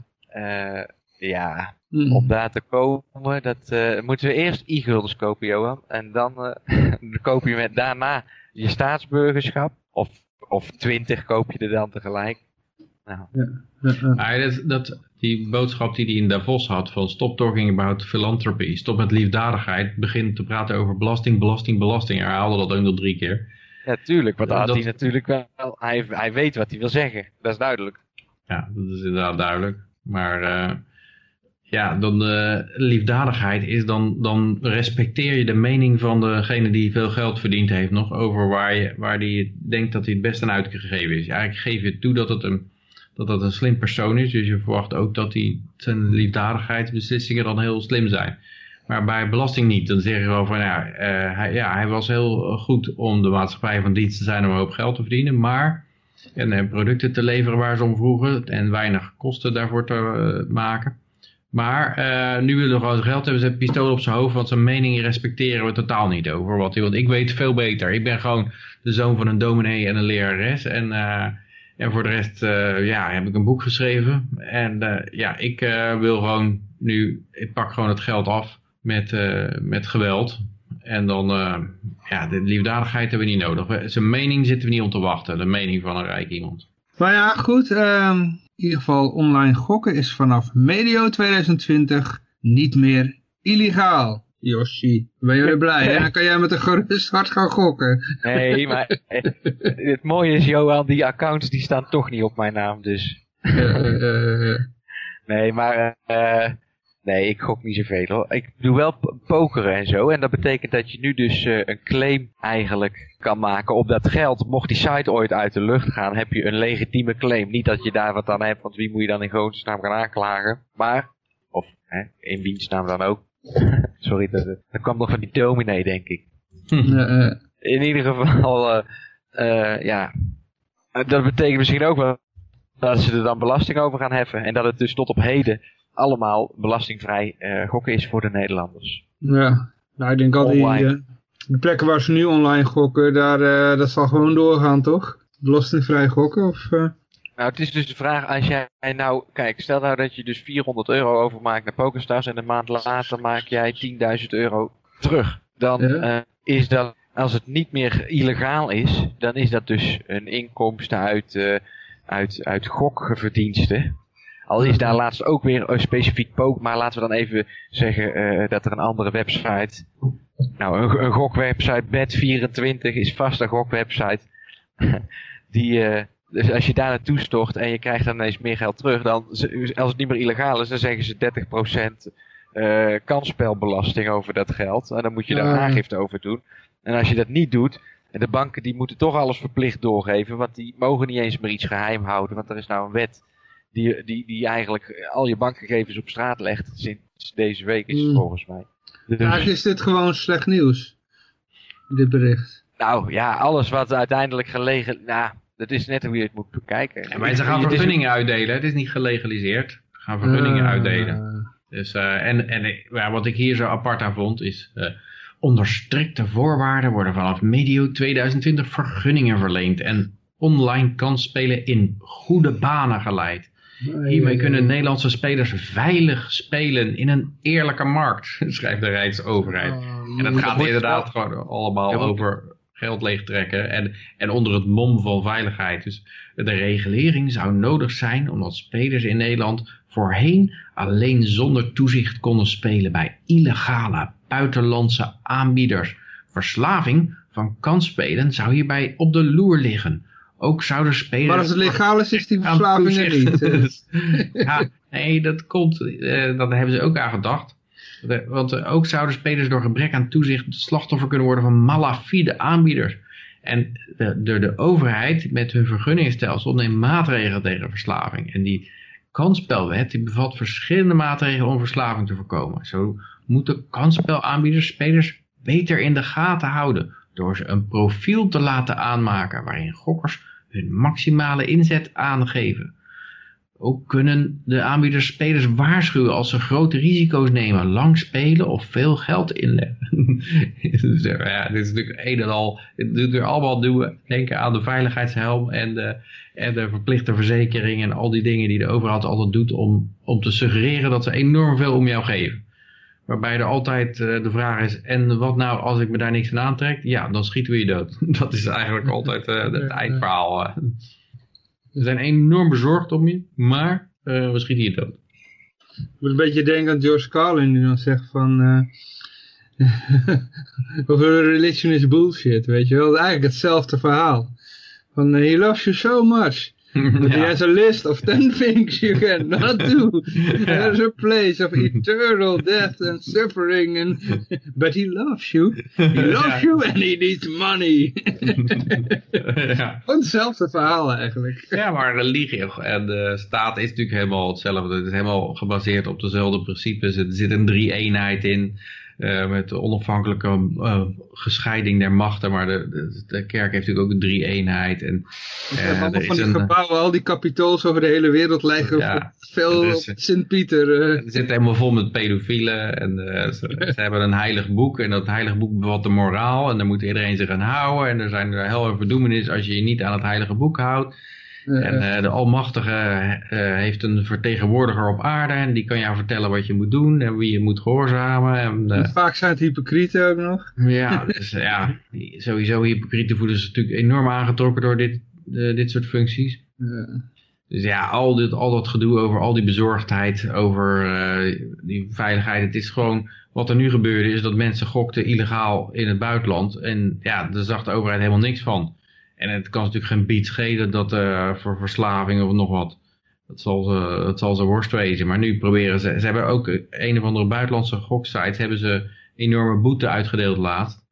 ja, Mm. Om daar te komen, dat uh, moeten we eerst e-guldens kopen, Johan. En dan uh, koop je met, daarna je staatsburgerschap. Of, of twintig koop je er dan tegelijk. Nou. Ja,
dat, dat, die boodschap die hij in Davos had van stop talking about philanthropy, stop met liefdadigheid, begin te praten over belasting, belasting, belasting. Hij herhaalde dat ook nog drie keer.
Ja, tuurlijk, want dat, hij natuurlijk wel, hij, hij weet wat hij wil zeggen, dat is duidelijk.
Ja, dat is inderdaad duidelijk. Maar uh, ja, dan uh, liefdadigheid is dan, dan respecteer je de mening van degene die veel geld verdiend heeft nog over waar, je, waar die denkt dat hij het beste aan uitgegeven is. Eigenlijk geef je toe dat het een, dat het een slim persoon is, dus je verwacht ook dat die, zijn liefdadigheidsbeslissingen dan heel slim zijn. Maar bij belasting niet. Dan zeg je wel van ja, uh, hij, ja, hij was heel goed om de maatschappij van dienst te zijn om een hoop geld te verdienen, maar en, producten te leveren waar ze om vroegen en weinig kosten daarvoor te maken. Maar uh, nu willen we gewoon geld hebben, ze hebben pistool op zijn hoofd, want zijn mening respecteren we totaal niet over wat hij. Want ik weet veel beter. Ik ben gewoon de zoon van een dominee en een lerares. En, uh, en voor de rest uh, ja, heb ik een boek geschreven. En ja, ik wil gewoon nu, ik pak gewoon het geld af met, met geweld. En dan, ja, de liefdadigheid hebben we niet nodig. Zijn mening zitten we niet om te wachten, de mening van een rijk iemand.
Maar ja, goed. Um, in ieder geval online gokken is vanaf medio 2020 niet meer illegaal. Yoshi, ben je weer blij? Dan kan jij met een gerust hart gaan gokken.
Nee, maar het mooie is, Johan, die accounts die staan toch niet op mijn naam, dus... nee, maar uh, Nee, ik gok niet zoveel hoor. Ik doe wel pokeren en zo. En dat betekent dat je nu dus uh, een claim eigenlijk kan maken op dat geld. Mocht die site ooit uit de lucht gaan, heb je een legitieme claim. Niet dat je daar wat aan hebt, want wie moet je dan in naam gaan aanklagen. Maar, of hè, in wiens naam dan ook. Sorry, dat, dat kwam nog van die dominee denk ik.
Eh, eh,
In ieder geval, eh, eh, ja, dat betekent misschien ook wel dat ze er dan belasting over gaan heffen. En dat het dus tot op heden allemaal belastingvrij eh, gokken is voor de Nederlanders.
ja. Nou, ik denk al die,
Online.
eh, de plekken waar ze nu online gokken, daar, eh, dat zal gewoon doorgaan, toch? Belastingvrij gokken, of... eh,
Nou, het is dus de vraag, als jij nou, kijk, stel nou dat je dus 400 euro overmaakt naar PokerStars en een maand later maak jij 10.000 euro terug. Dan
Ja.
eh, is dat, als het niet meer illegaal is, dan is dat dus een inkomsten uit, eh uit, uit gokverdiensten. Al is daar laatst ook weer een specifiek poker, maar laten we dan even zeggen eh, dat er een andere website, nou een, een gokwebsite, Bet24 is vast een gokwebsite, die, eh, dus als je daar naartoe stort en je krijgt dan ineens meer geld terug, dan, als het niet meer illegaal is, dan zeggen ze 30% eh kansspelbelasting over dat geld. En dan moet je daar aangifte over doen. En als je dat niet doet, en de banken die moeten toch alles verplicht doorgeven, want die mogen niet eens meer iets geheim houden, want er is nou een wet die, die, die eigenlijk al je bankgegevens op straat legt sinds deze week is het
Hmm.
volgens mij. Dus-
is dit gewoon slecht nieuws. Dit bericht.
nou ja, alles wat uiteindelijk gelegen, nou, dat is net hoe je het moet bekijken.
Ja, maar ze gaan
Het is-
vergunningen uitdelen. Het is niet gelegaliseerd. Ze gaan vergunningen
Ah,
uitdelen. Dus, eh, en en ja, wat ik hier zo apart aan vond is... eh, onder strikte voorwaarden worden vanaf medio 2020 vergunningen verleend... en online kansspelen in goede banen geleid. Hiermee kunnen Nederlandse spelers veilig spelen in een eerlijke markt, schrijft de Rijksoverheid. En dat gaat inderdaad
wel-
gewoon allemaal
Ja,
over geld leegtrekken en, en onder het mom van veiligheid. Dus de regulering zou nodig zijn omdat spelers in Nederland voorheen alleen zonder toezicht konden spelen bij illegale buitenlandse aanbieders. Verslaving van kansspelen zou hierbij op de loer liggen. Ook zouden spelers...
Maar als het legaal is, is die verslaving er niet. eh.
Ja, nee, dat komt, eh daar hebben ze ook aan gedacht. Want eh, ook zouden spelers door gebrek aan toezicht slachtoffer kunnen worden van malafide aanbieders. En de, de, de overheid met hun vergunningstelsel neemt maatregelen tegen verslaving. En die kansspelwet die bevat verschillende maatregelen om verslaving te voorkomen. Zo moeten kansspelaanbieders spelers beter in de gaten houden. Door ze een profiel te laten aanmaken waarin gokkers hun maximale inzet aangeven. Ook kunnen de aanbieders spelers waarschuwen als ze grote risico's nemen, lang spelen of veel geld inleggen. dus, eh, ja, dit is natuurlijk een en al, dit doet weer allemaal doen, denken aan de veiligheidshelm en de, en de verplichte verzekering en al die dingen die de overheid altijd doet om, om te suggereren dat ze enorm veel om jou geven. Waarbij er altijd eh, de vraag is, en wat nou als ik me daar niks aan aantrek? Ja, dan schieten we je dood. Dat is eigenlijk altijd eh, het eindverhaal. eh. We zijn enorm bezorgd om je, maar we schieten je dood.
Ik moet een beetje denken aan George Carlin die dan zegt van... over religion is bullshit, weet je wel. Het is eigenlijk hetzelfde verhaal. Van, he loves you so much. But he has a list of 10 things you cannot do. There's a place of eternal death and suffering. And, but he loves you. He loves you and he needs money.
ja.
Hetzelfde verhaal eigenlijk.
ja, maar religie en de staat is natuurlijk helemaal hetzelfde. Het is helemaal gebaseerd op dezelfde principes. Er zit een drie-eenheid in. Eh, met de onafhankelijke eh, gescheiding der machten. Maar de, de, de kerk heeft natuurlijk ook een drie-eenheid. En, eh,
allemaal van die
een,
gebouwen, al die kapitools over de hele wereld lijken
Ja.
veel
Dus,
op Sint-Pieter. eh.
Het zit helemaal vol met pedofielen. En ze, ze hebben een heilig boek. En dat heilig boek bevat de moraal. En daar moet iedereen zich aan houden. En er zijn er hel en verdoemenis als je je niet aan het heilige boek houdt. En
eh,
de Almachtige eh, heeft een vertegenwoordiger op aarde. En die kan jou vertellen wat je moet doen. En wie je moet gehoorzamen. En, eh,
Vaak zijn het hypocrieten ook nog.
ja, dus, ja, sowieso hypocrieten voelen zich natuurlijk enorm aangetrokken door dit, dit soort functies. Dus ja, al, dit, al dat gedoe over al die bezorgdheid, over die veiligheid. Het is gewoon, wat er nu gebeurde is dat mensen gokten illegaal in het buitenland. En ja, daar zag de overheid helemaal niks van. En het kan natuurlijk geen bied schelen dat eh, voor verslaving of nog wat. Dat zal, ze, dat zal ze worst wezen. Maar nu proberen ze, ze hebben ook een of andere buitenlandse goksites, hebben ze enorme boete uitgedeeld laatst.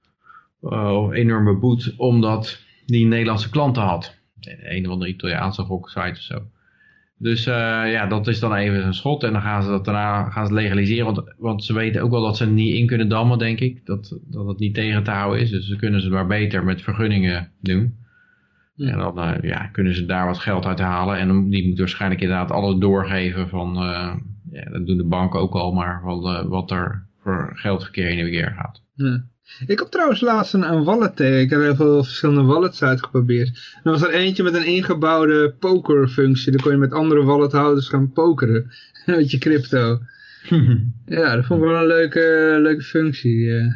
Uh, of enorme boete, omdat die Nederlandse klanten had. Een of andere Italiaanse goksite of zo. Dus uh, ja, dat is dan even een schot. En dan gaan ze dat daarna gaan ze legaliseren. Want, want ze weten ook wel dat ze niet in kunnen dammen, denk ik. Dat, dat het niet tegen te houden is. Dus ze kunnen ze maar beter met vergunningen doen. Ja. En dan uh, ja, kunnen ze daar wat geld uit halen. En die moet waarschijnlijk inderdaad alles doorgeven van... Uh, ja, dat doen de banken ook al, maar van, wat er voor geldverkeer in en weer gaat.
Ja. Ik heb trouwens laatst een, een wallet tegen. Ik heb heel veel verschillende wallets uitgeprobeerd. En er was er eentje met een ingebouwde pokerfunctie. Dan kon je met andere wallethouders gaan pokeren. met je crypto. ja, dat vond ik wel een leuke, leuke functie. Uh.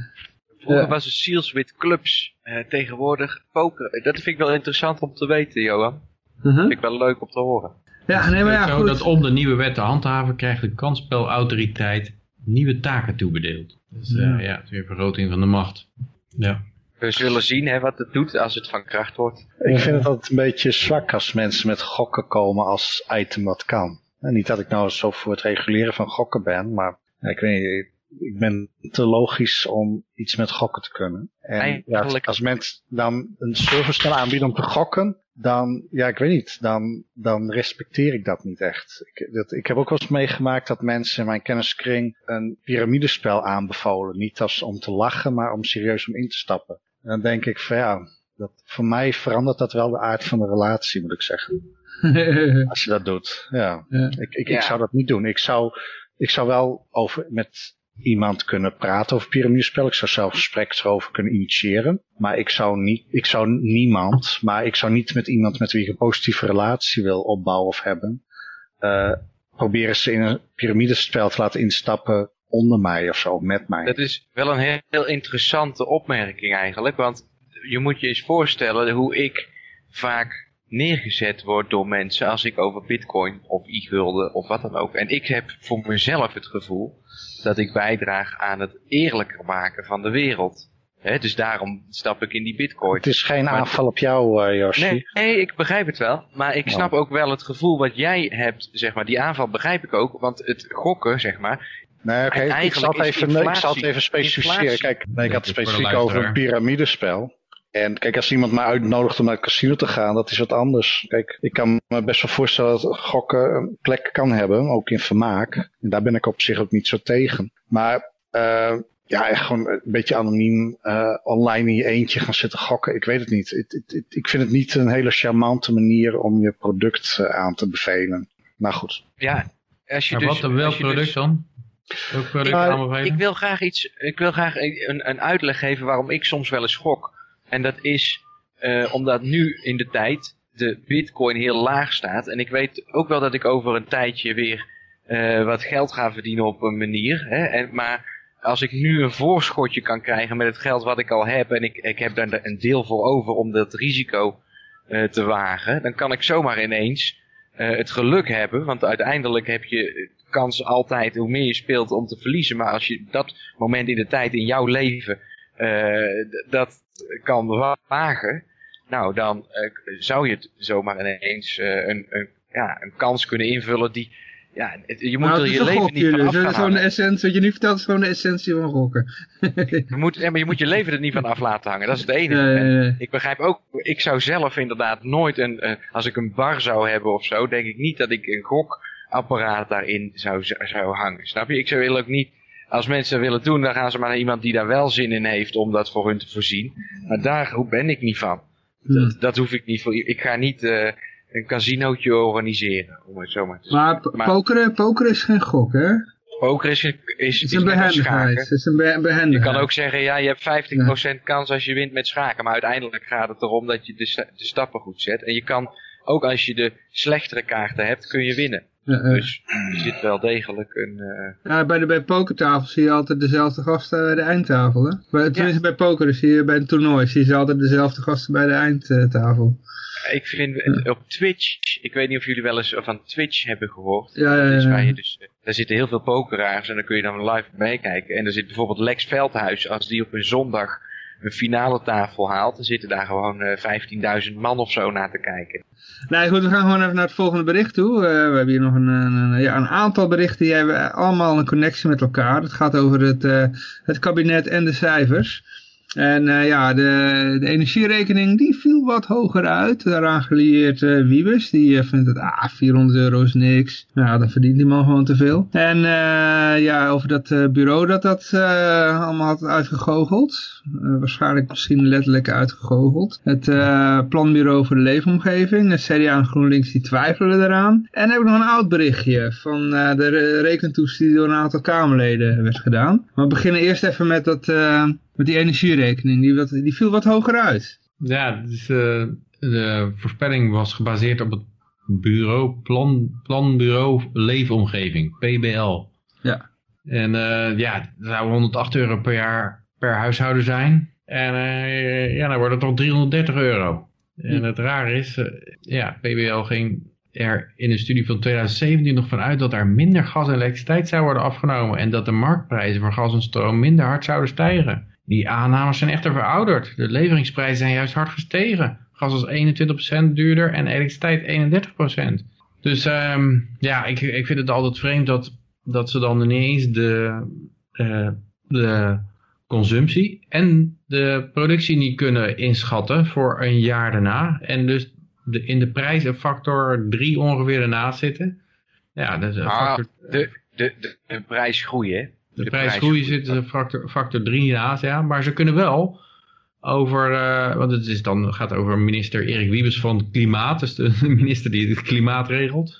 Vroeger was het Seals with Clubs. Uh, tegenwoordig poker. Dat vind ik wel interessant om te weten, Johan. Uh -huh. Vind ik wel leuk om te horen.
Ja, nee, maar ja,
Zo
goed.
dat om de nieuwe wet te handhaven krijgt de kansspelautoriteit nieuwe taken toebedeeld. Dus uh, ja. ja, het is weer vergroting van de macht. Ja.
We zullen zien hè, wat het doet als het van kracht wordt.
Ik vind het altijd een beetje zwak als mensen met gokken komen als item wat kan. En niet dat ik nou zo voor het reguleren van gokken ben, maar ik weet niet, ik ben te logisch om iets met gokken te kunnen. En ja, als mensen dan een service kan aanbieden om te gokken, dan, ja, ik weet niet, dan, dan respecteer ik dat niet echt. Ik, dat, ik heb ook wel eens meegemaakt dat mensen in mijn kenniskring een piramidespel aanbevolen. Niet als om te lachen, maar om serieus om in te stappen. En dan denk ik van ja, dat, voor mij verandert dat wel de aard van de relatie, moet ik zeggen. als je dat doet, ja. ja. Ik, ik, ja. ik zou dat niet doen. Ik zou, ik zou wel over, met iemand kunnen praten over piramidespel. Ik zou zelf gesprek erover kunnen initiëren. Maar ik zou niet, ik zou niemand, maar ik zou niet met iemand met wie ik een positieve relatie wil opbouwen of hebben, uh, proberen ze in een piramidespel te laten instappen onder mij of zo, met mij.
Dat is wel een heel, heel interessante opmerking eigenlijk, want je moet je eens voorstellen hoe ik vaak neergezet word door mensen als ik over bitcoin of e-gulden of wat dan ook. En ik heb voor mezelf het gevoel dat ik bijdraag aan het eerlijker maken van de wereld. He, dus daarom stap ik in die bitcoin.
Het is geen maar aanval op jou, uh, Yoshi.
Nee, nee, ik begrijp het wel. Maar ik snap oh. ook wel het gevoel wat jij hebt, zeg maar. Die aanval begrijp ik ook, want het gokken, zeg maar...
Nee, oké, okay. ik, zal het even, ik zal het even specificeren. Kijk, nee, ik had het specifiek over een piramidespel. En kijk, als iemand mij uitnodigt om naar het casino te gaan, dat is wat anders. Kijk, ik kan me best wel voorstellen dat gokken een plek kan hebben, ook in vermaak. En daar ben ik op zich ook niet zo tegen. Maar uh, ja, echt gewoon een beetje anoniem uh, online in je eentje gaan zitten gokken. Ik weet het niet. Ik, ik, ik vind het niet een hele charmante manier om je product uh, aan te bevelen. Maar goed.
Ja, als je
maar
dus,
wat, welk product
dus,
dan? Welk product
uh,
aanbevelen?
Ik wil graag iets, ik wil graag een, een uitleg geven waarom ik soms wel eens gok. En dat is uh, omdat nu in de tijd de bitcoin heel laag staat. En ik weet ook wel dat ik over een tijdje weer uh, wat geld ga verdienen op een manier. Hè? En, maar als ik nu een voorschotje kan krijgen met het geld wat ik al heb. En ik, ik heb daar een deel voor over om dat risico uh, te wagen. Dan kan ik zomaar ineens het geluk hebben. Want uiteindelijk heb je kans altijd hoe meer je speelt om te verliezen. Maar als je dat moment in de tijd in jouw leven dat kan wagen, nou dan uh, zou je het zomaar ineens uh, een, een, ja, een kans kunnen invullen die, ja, het, je moet
nou,
er je leven niet van
dus.
af
Dat is gewoon de essentie, wat je nu vertelt is gewoon de essentie van gokken.
je moet, ja, maar je moet je leven er niet van af laten hangen, dat is het enige. Ik begrijp ook, ik zou zelf inderdaad nooit een, uh, als ik een bar zou hebben of zo, denk ik niet dat ik een gokapparaat daarin zou, zou hangen, snap je? Ik zou wil ook niet als mensen dat willen doen, dan gaan ze maar naar iemand die daar wel zin in heeft om dat voor hun te voorzien. Maar daar ben ik niet van.
Hmm.
Dat, dat hoef ik niet voor. Ik ga niet uh, een casinootje organiseren, om het zo maar te
maar,
zeggen.
Maar pokeren, pokeren is geen gok, hè?
Poker is, is, is,
is een behendigheid. Het is een be behendigheid.
Je kan ook zeggen, ja, je hebt 50% ja. kans als je wint met schaken. Maar uiteindelijk gaat het erom dat je de, de stappen goed zet. En je kan, ook als je de slechtere kaarten hebt, kun je winnen.
Uh,
dus er zit wel degelijk een... Uh...
Ja, bij de bij pokertafel zie je altijd dezelfde gasten bij de eindtafel. Hè? Bij, tenminste ja. bij poker zie je bij een toernooi zie je altijd dezelfde gasten bij de eindtafel.
Ik vind op Twitch, ik weet niet of jullie wel eens van Twitch hebben gehoord.
Ja, ja, ja.
Dat is waar je dus, daar zitten heel veel pokeraars en dan kun je dan live meekijken. En er zit bijvoorbeeld Lex Veldhuis, als die op een zondag een finale tafel haalt, dan zitten daar gewoon uh, 15.000 man of zo naar te kijken.
Nee, goed, we gaan gewoon even naar het volgende bericht toe. Uh, we hebben hier nog een, een, ja, een aantal berichten die hebben allemaal een connectie met elkaar. Het gaat over het, uh, het kabinet en de cijfers. En uh, ja, de, de energierekening die viel wat hoger uit. Daaraan gelieerd uh, Wiebes. Die uh, vindt het, ah, 400 euro is niks. Nou, dan verdient die man gewoon te veel. En ja, over dat bureau dat dat allemaal had uitgegoocheld. waarschijnlijk misschien letterlijk uitgegoocheld. Het planbureau voor de leefomgeving. De CDA en GroenLinks die twijfelen eraan. En heb ik nog een oud berichtje van de rekentoets die door een aantal Kamerleden werd gedaan. Maar we beginnen eerst even met dat met die energierekening, die, wat, die viel wat hoger uit.
Ja, dus, uh, de voorspelling was gebaseerd op het bureau, plan, planbureau leefomgeving, PBL.
Ja.
En uh, ja, dat zou 108 euro per jaar per huishouden zijn. En uh, ja, dan wordt het toch 330 euro. En het raar is, ja, PBL ging er in een studie van 2017 nog vanuit dat er minder gas en elektriciteit zou worden afgenomen en dat de marktprijzen voor gas en stroom minder hard zouden stijgen. Die aannames zijn echter verouderd. De leveringsprijzen zijn juist hard gestegen. Gas was 21% duurder en elektriciteit 31%. Dus um, ja, ik, ik vind het altijd vreemd dat, dat ze dan ineens de, uh, de consumptie en de productie niet kunnen inschatten voor een jaar daarna. En dus de, in de prijs een factor 3 ongeveer ernaast zitten. Ja, dat is een
ah, factor... De, de, de, de prijs groeien,
de, de prijsgroei zit een factor, factor 3 naast, ja. Maar ze kunnen wel over, uh, want het is dan, gaat over minister Erik Wiebes van Klimaat, dus de minister die het klimaat regelt.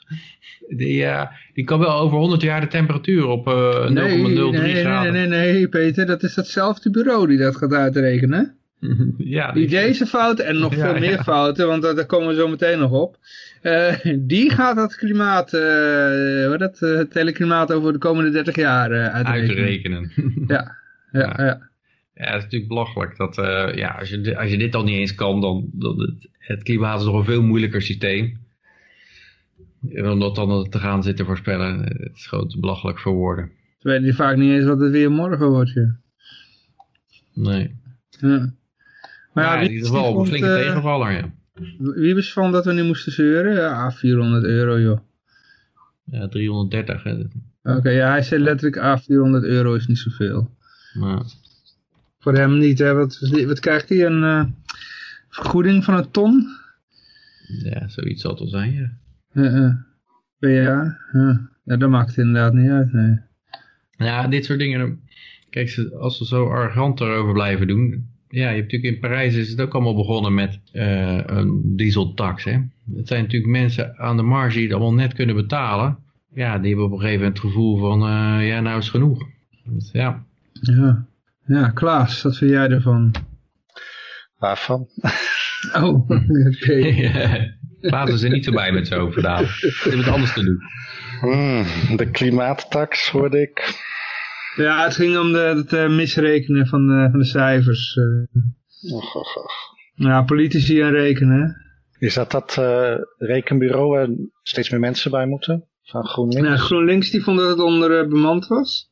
Die, uh, die kan wel over 100 jaar de temperatuur op uh, 0,03
nee,
graden.
Nee, nee, nee, Peter, dat is datzelfde bureau die dat gaat uitrekenen.
ja,
die deze fouten en nog veel meer fouten, want daar komen we zo meteen nog op. Uh, die gaat het klimaat, uh, dat, het hele klimaat over de komende 30 jaar uitrekenen.
uitrekenen.
ja, ja, ja. ja.
Het is natuurlijk belachelijk dat ja, als, je, als je dit al niet eens kan, dan, dan het, het klimaat is nog een veel moeilijker systeem. En om dat dan te gaan zitten voorspellen, het is gewoon te belachelijk voor woorden.
Ze weten vaak niet eens wat het weer morgen wordt. Ja.
Nee.
Ja.
Maar ja, die is wel een flinke uh, tegenvaller, ja.
Wie was van dat we nu moesten zeuren? Ja, 400 euro, joh.
Ja, 330, hè.
Oké, ja, hij zei letterlijk, ah, 400 euro is niet zoveel.
Maar...
Voor hem niet, hè. Wat, wat krijgt hij? Een uh, vergoeding van een ton?
Ja, zoiets zal het wel zijn, ja.
Uh, uh? Ja. ja, dat maakt het inderdaad niet uit, nee.
Ja, dit soort dingen... Kijk, als ze zo arrogant erover blijven doen ja, je hebt natuurlijk in Parijs is het ook allemaal begonnen met uh, een dieseltax. Hè? Het zijn natuurlijk mensen aan de marge die het allemaal net kunnen betalen. Ja, die hebben op een gegeven moment het gevoel van, uh, ja, nou is genoeg. Dus, ja.
ja. Ja, Klaas, wat vind jij ervan?
Waarvan?
Oh, oké.
Okay. Klaas is er niet zo bij met zo vandaag. Ze hebben het anders te doen.
Hmm, de klimaattax hoorde ik.
Ja, het ging om de, het uh, misrekenen van de, van de cijfers. Uh.
Och, och, och.
Ja, politici en rekenen.
Is dat dat uh, rekenbureau waar steeds meer mensen bij moeten? Van GroenLinks?
Ja, GroenLinks die vond dat het onder bemand was.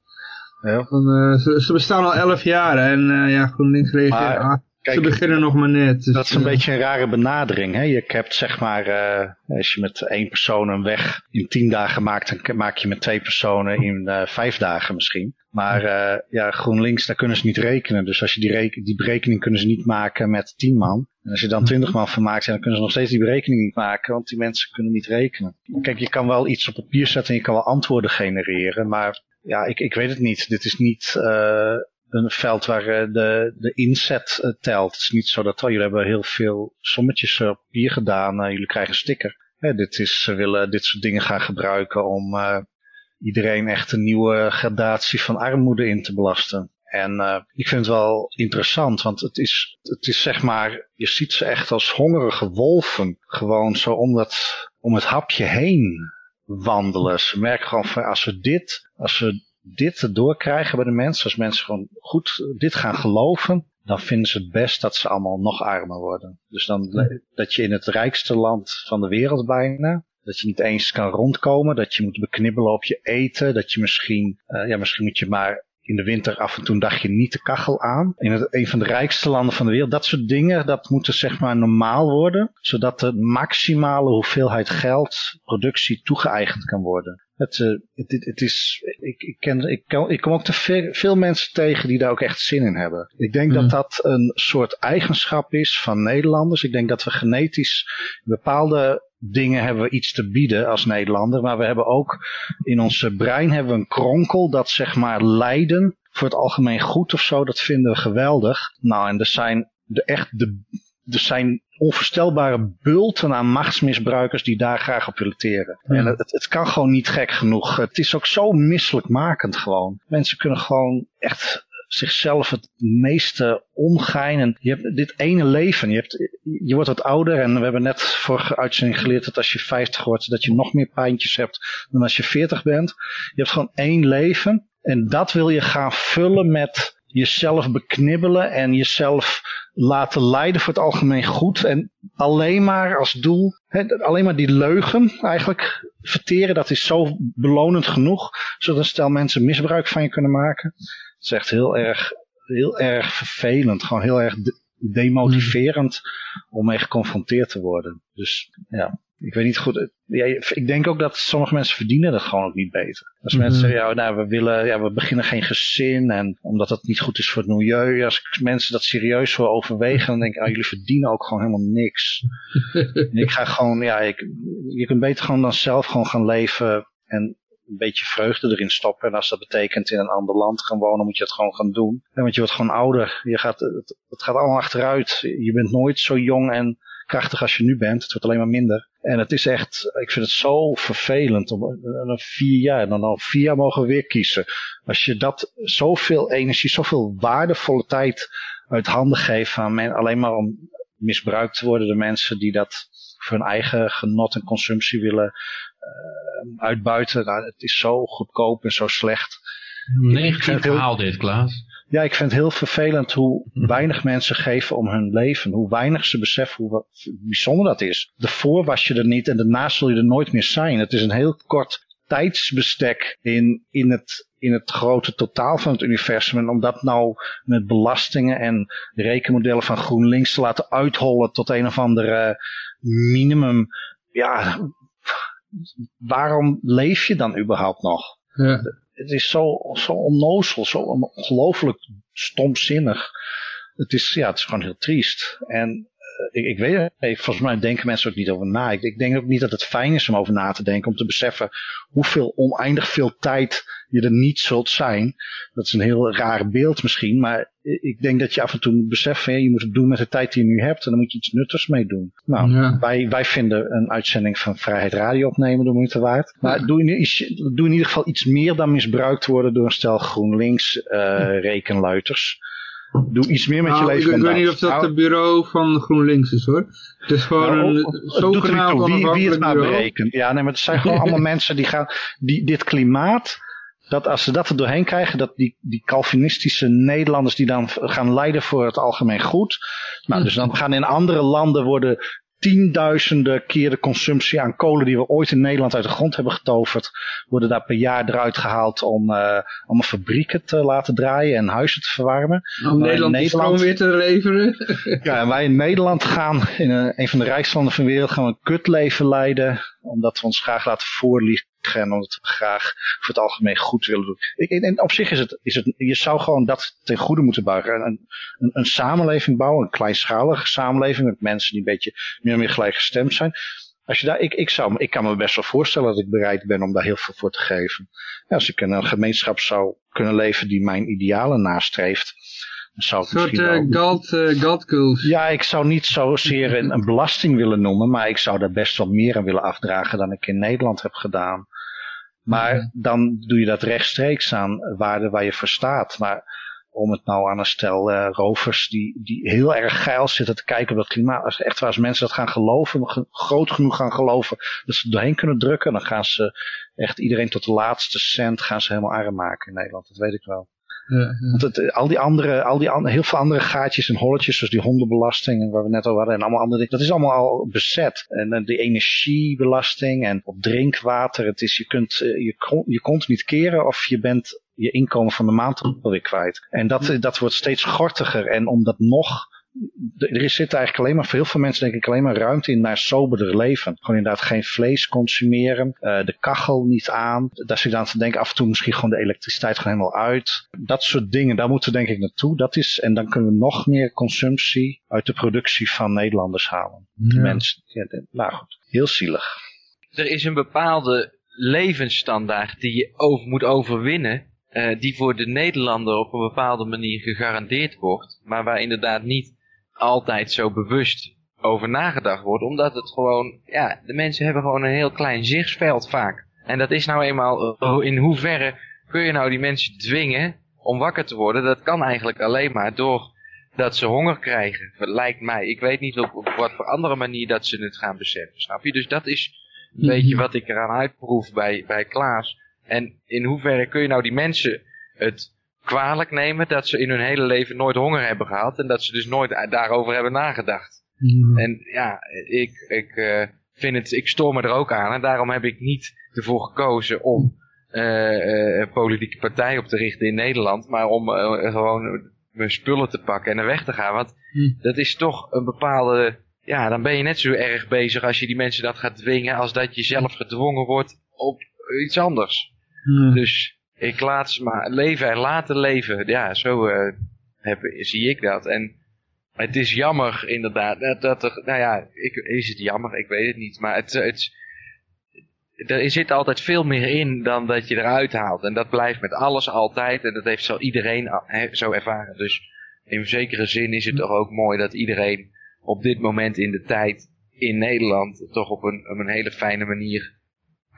Ja.
Van, ze, ze, bestaan al elf jaar en ja, GroenLinks reageert... Kijk, ze beginnen nog maar net.
Dus, dat is een beetje een rare benadering. Hè? Je hebt zeg maar, uh, als je met één persoon een weg in tien dagen maakt, dan maak je met twee personen in uh, vijf dagen misschien. Maar uh, ja, GroenLinks, daar kunnen ze niet rekenen. Dus als je die, reken, die berekening kunnen ze niet maken met tien man. En als je dan twintig man van maakt, dan kunnen ze nog steeds die berekening niet maken, want die mensen kunnen niet rekenen. Kijk, je kan wel iets op papier zetten en je kan wel antwoorden genereren, maar ja, ik, ik weet het niet. Dit is niet uh, een veld waar uh, de, de inzet uh, telt. Het is niet zo dat, oh, jullie hebben heel veel sommetjes op papier gedaan, jullie krijgen een sticker. dit is, ze willen dit soort dingen gaan gebruiken om iedereen echt een nieuwe gradatie van armoede in te belasten. En ik vind het wel interessant, want het is, het is zeg maar, je ziet ze echt als hongerige wolven. Gewoon zo om, dat, om het hapje heen wandelen. Ze merken gewoon van als we dit, als we dit doorkrijgen bij de mensen, als mensen gewoon goed dit gaan geloven, dan vinden ze het best dat ze allemaal nog armer worden. Dus dan dat je in het rijkste land van de wereld bijna, dat je niet eens kan rondkomen, dat je moet beknibbelen op je eten, dat je misschien, uh, ja, misschien moet je maar in de winter af en toe een dagje niet de kachel aan. In het, een van de rijkste landen van de wereld. Dat soort dingen, dat moet zeg maar normaal worden. Zodat de maximale hoeveelheid geld, productie toegeëigend kan worden. Het, uh, het, het, is, ik, ik, ken, ik, kan, ik kom ook te veel, veel, mensen tegen die daar ook echt zin in hebben. Ik denk dat dat een soort eigenschap is van Nederlanders. Ik denk dat we genetisch bepaalde dingen hebben we iets te bieden als Nederlander. Maar we hebben ook in ons brein hebben we een kronkel dat zeg maar lijden voor het algemeen goed of zo. Dat vinden we geweldig. Nou en er zijn de, echt de, er zijn onvoorstelbare bulten aan machtsmisbruikers die daar graag op willen teren. En het, het, kan gewoon niet gek genoeg. Het is ook zo misselijkmakend gewoon. Mensen kunnen gewoon echt zichzelf het meeste omgein. En je hebt dit ene leven. Je, hebt, je wordt wat ouder en we hebben net vorige uitzending geleerd dat als je 50 wordt, dat je nog meer pijntjes hebt dan als je 40 bent. Je hebt gewoon één leven. En dat wil je gaan vullen met jezelf beknibbelen en jezelf laten leiden voor het algemeen goed. En alleen maar als doel, alleen maar die leugen eigenlijk verteren, dat is zo belonend genoeg, zodat stel mensen misbruik van je kunnen maken. Het is echt heel erg, heel erg vervelend, gewoon heel erg demotiverend om mee geconfronteerd te worden. Dus ja, ik weet niet goed. Ja, ik denk ook dat sommige mensen verdienen dat gewoon ook niet beter. Als mhm. mensen zeggen, ja, nou, we willen, ja, we beginnen geen gezin en omdat dat niet goed is voor het milieu. Als mensen dat serieus voor overwegen, dan denk ik, ah, jullie verdienen ook gewoon helemaal niks. ik ga gewoon, ja, ik, je kunt beter gewoon dan zelf gewoon gaan leven en een beetje vreugde erin stoppen. En als dat betekent in een ander land gaan wonen, moet je dat gewoon gaan doen. En want je wordt gewoon ouder. Je gaat, het, het gaat allemaal achteruit. Je bent nooit zo jong en krachtig als je nu bent. Het wordt alleen maar minder. En het is echt, ik vind het zo vervelend om uh, vier jaar, dan al vier jaar mogen we weer kiezen. Als je dat zoveel energie, zoveel waardevolle tijd uit handen geeft aan men, alleen maar om misbruikt te worden door mensen die dat voor hun eigen genot en consumptie willen uh, uitbuiten. Nou, het is zo goedkoop en zo slecht.
Negatief verhaal dit, Klaas.
Ja, ik vind het heel vervelend hoe mhm. weinig mensen geven om hun leven. Hoe weinig ze beseffen hoe bijzonder dat is. Daarvoor was je er niet en daarna zul je er nooit meer zijn. Het is een heel kort tijdsbestek in, in, het, in het grote totaal van het universum. En om dat nou met belastingen en rekenmodellen van GroenLinks te laten uithollen tot een of andere minimum. Ja, waarom leef je dan überhaupt nog? Ja het is zo, zo onnozel, zo ongelooflijk stomzinnig. Het is, ja, het is gewoon heel triest. En ik, ik, weet het, volgens mij denken mensen ook niet over na. Ik, ik, denk ook niet dat het fijn is om over na te denken, om te beseffen hoeveel oneindig veel tijd je er niet zult zijn. Dat is een heel raar beeld misschien, maar ik denk dat je af en toe moet beseffen, je moet het doen met de tijd die je nu hebt en dan moet je iets nuttigs mee doen. Nou, wij, wij vinden een uitzending van Vrijheid Radio opnemen de moeite waard. Maar doe, in, doe in ieder geval iets meer dan misbruikt worden door een stel GroenLinks uh, rekenluiters. Doe iets meer met je nou, leven.
Ik, ik weet niet of dat nou, het bureau van GroenLinks is hoor. Het is gewoon nou, een zogenaamd
wie, wie het maar berekent. Ja, nee, maar het zijn gewoon allemaal mensen die gaan, die dit klimaat dat als ze dat er doorheen krijgen, dat die, die Calvinistische Nederlanders die dan gaan leiden voor het algemeen goed. Nou, dus dan gaan in andere landen worden tienduizenden keer de consumptie aan kolen die we ooit in Nederland uit de grond hebben getoverd, worden daar per jaar eruit gehaald om uh, allemaal fabrieken te laten draaien en huizen te verwarmen.
Om Nederland, Nederland weer te leveren.
ja, en wij in Nederland gaan, in een, een van de rijkste landen van de wereld, gaan we een kutleven leiden, omdat we ons graag laten voorliegen en omdat we graag voor het algemeen goed willen doen. Ik, en op zich is het, is het, je zou gewoon dat ten goede moeten. Een, een, een samenleving bouwen, een kleinschalige samenleving met mensen die een beetje meer en meer gelijkgestemd zijn. Als je daar, ik, ik, zou, ik kan me best wel voorstellen dat ik bereid ben om daar heel veel voor te geven. Ja, als ik in een gemeenschap zou kunnen leven die mijn idealen nastreeft. Zou ik
een soort uh, uh,
Ja, ik zou niet zozeer een, een belasting willen noemen, maar ik zou daar best wel meer aan willen afdragen dan ik in Nederland heb gedaan. Maar mhm. dan doe je dat rechtstreeks aan waarden waar je voor staat. Maar om het nou aan een stel uh, rovers die, die heel erg geil zitten te kijken op dat klimaat. Als echt waar als mensen dat gaan geloven, groot genoeg gaan geloven, dat ze er doorheen kunnen drukken, dan gaan ze echt iedereen tot de laatste cent gaan ze helemaal arm maken in Nederland. Dat weet ik wel. Want het, al die andere, al die andere, heel veel andere gaatjes en holletjes, zoals die hondenbelasting, waar we net over hadden, en allemaal andere dingen, dat is allemaal al bezet. En, en de energiebelasting en op drinkwater, het is, je kunt, eh, je, je komt niet keren of je bent je inkomen van de maand weer kwijt. En dat, dat wordt steeds gortiger. En om dat nog er is, zit eigenlijk alleen maar, voor heel veel mensen denk ik alleen maar ruimte in naar soberder leven. Gewoon inderdaad geen vlees consumeren, uh, de kachel niet aan. Daar zit aan te denken, af en toe misschien gewoon de elektriciteit gewoon helemaal uit. Dat soort dingen, daar moeten we denk ik naartoe. Dat is, en dan kunnen we nog meer consumptie uit de productie van Nederlanders halen. De mensen, ja, nou goed, heel zielig.
Er is een bepaalde levensstandaard die je over, moet overwinnen. Uh, die voor de Nederlander op een bepaalde manier gegarandeerd wordt. Maar waar inderdaad niet altijd zo bewust over nagedacht wordt. Omdat het gewoon, ja, de mensen hebben gewoon een heel klein zichtsveld vaak. En dat is nou eenmaal, uh, in hoeverre kun je nou die mensen dwingen om wakker te worden? Dat kan eigenlijk alleen maar door dat ze honger krijgen, lijkt mij. Ik weet niet op, op wat voor andere manier dat ze het gaan beseffen, snap je? Dus dat is een beetje wat ik eraan uitproef bij, bij Klaas. En in hoeverre kun je nou die mensen het kwalijk nemen dat ze in hun hele leven nooit honger hebben gehad en dat ze dus nooit daarover hebben nagedacht. En ja, ik, ik uh, vind het, ik stoor me er ook aan en daarom heb ik niet ervoor gekozen om uh, uh, een politieke partij op te richten in Nederland, maar om gewoon mijn spullen te pakken en er weg te gaan. Want dat is toch een bepaalde ja, dan ben je net zo erg bezig als je die mensen dat gaat dwingen, als dat je zelf gedwongen wordt op iets anders. Dus ik laat ze maar leven en laten leven. Ja, zo uh, heb, zie ik dat. En het is jammer inderdaad dat, dat er, nou ja, ik, is het jammer? Ik weet het niet. Maar het, het, er zit altijd veel meer in dan dat je eruit haalt. En dat blijft met alles altijd. En dat heeft zo iedereen zo ervaren. Dus in zekere zin is het toch ook mooi dat iedereen op dit moment in de tijd in Nederland toch op een, op een hele fijne manier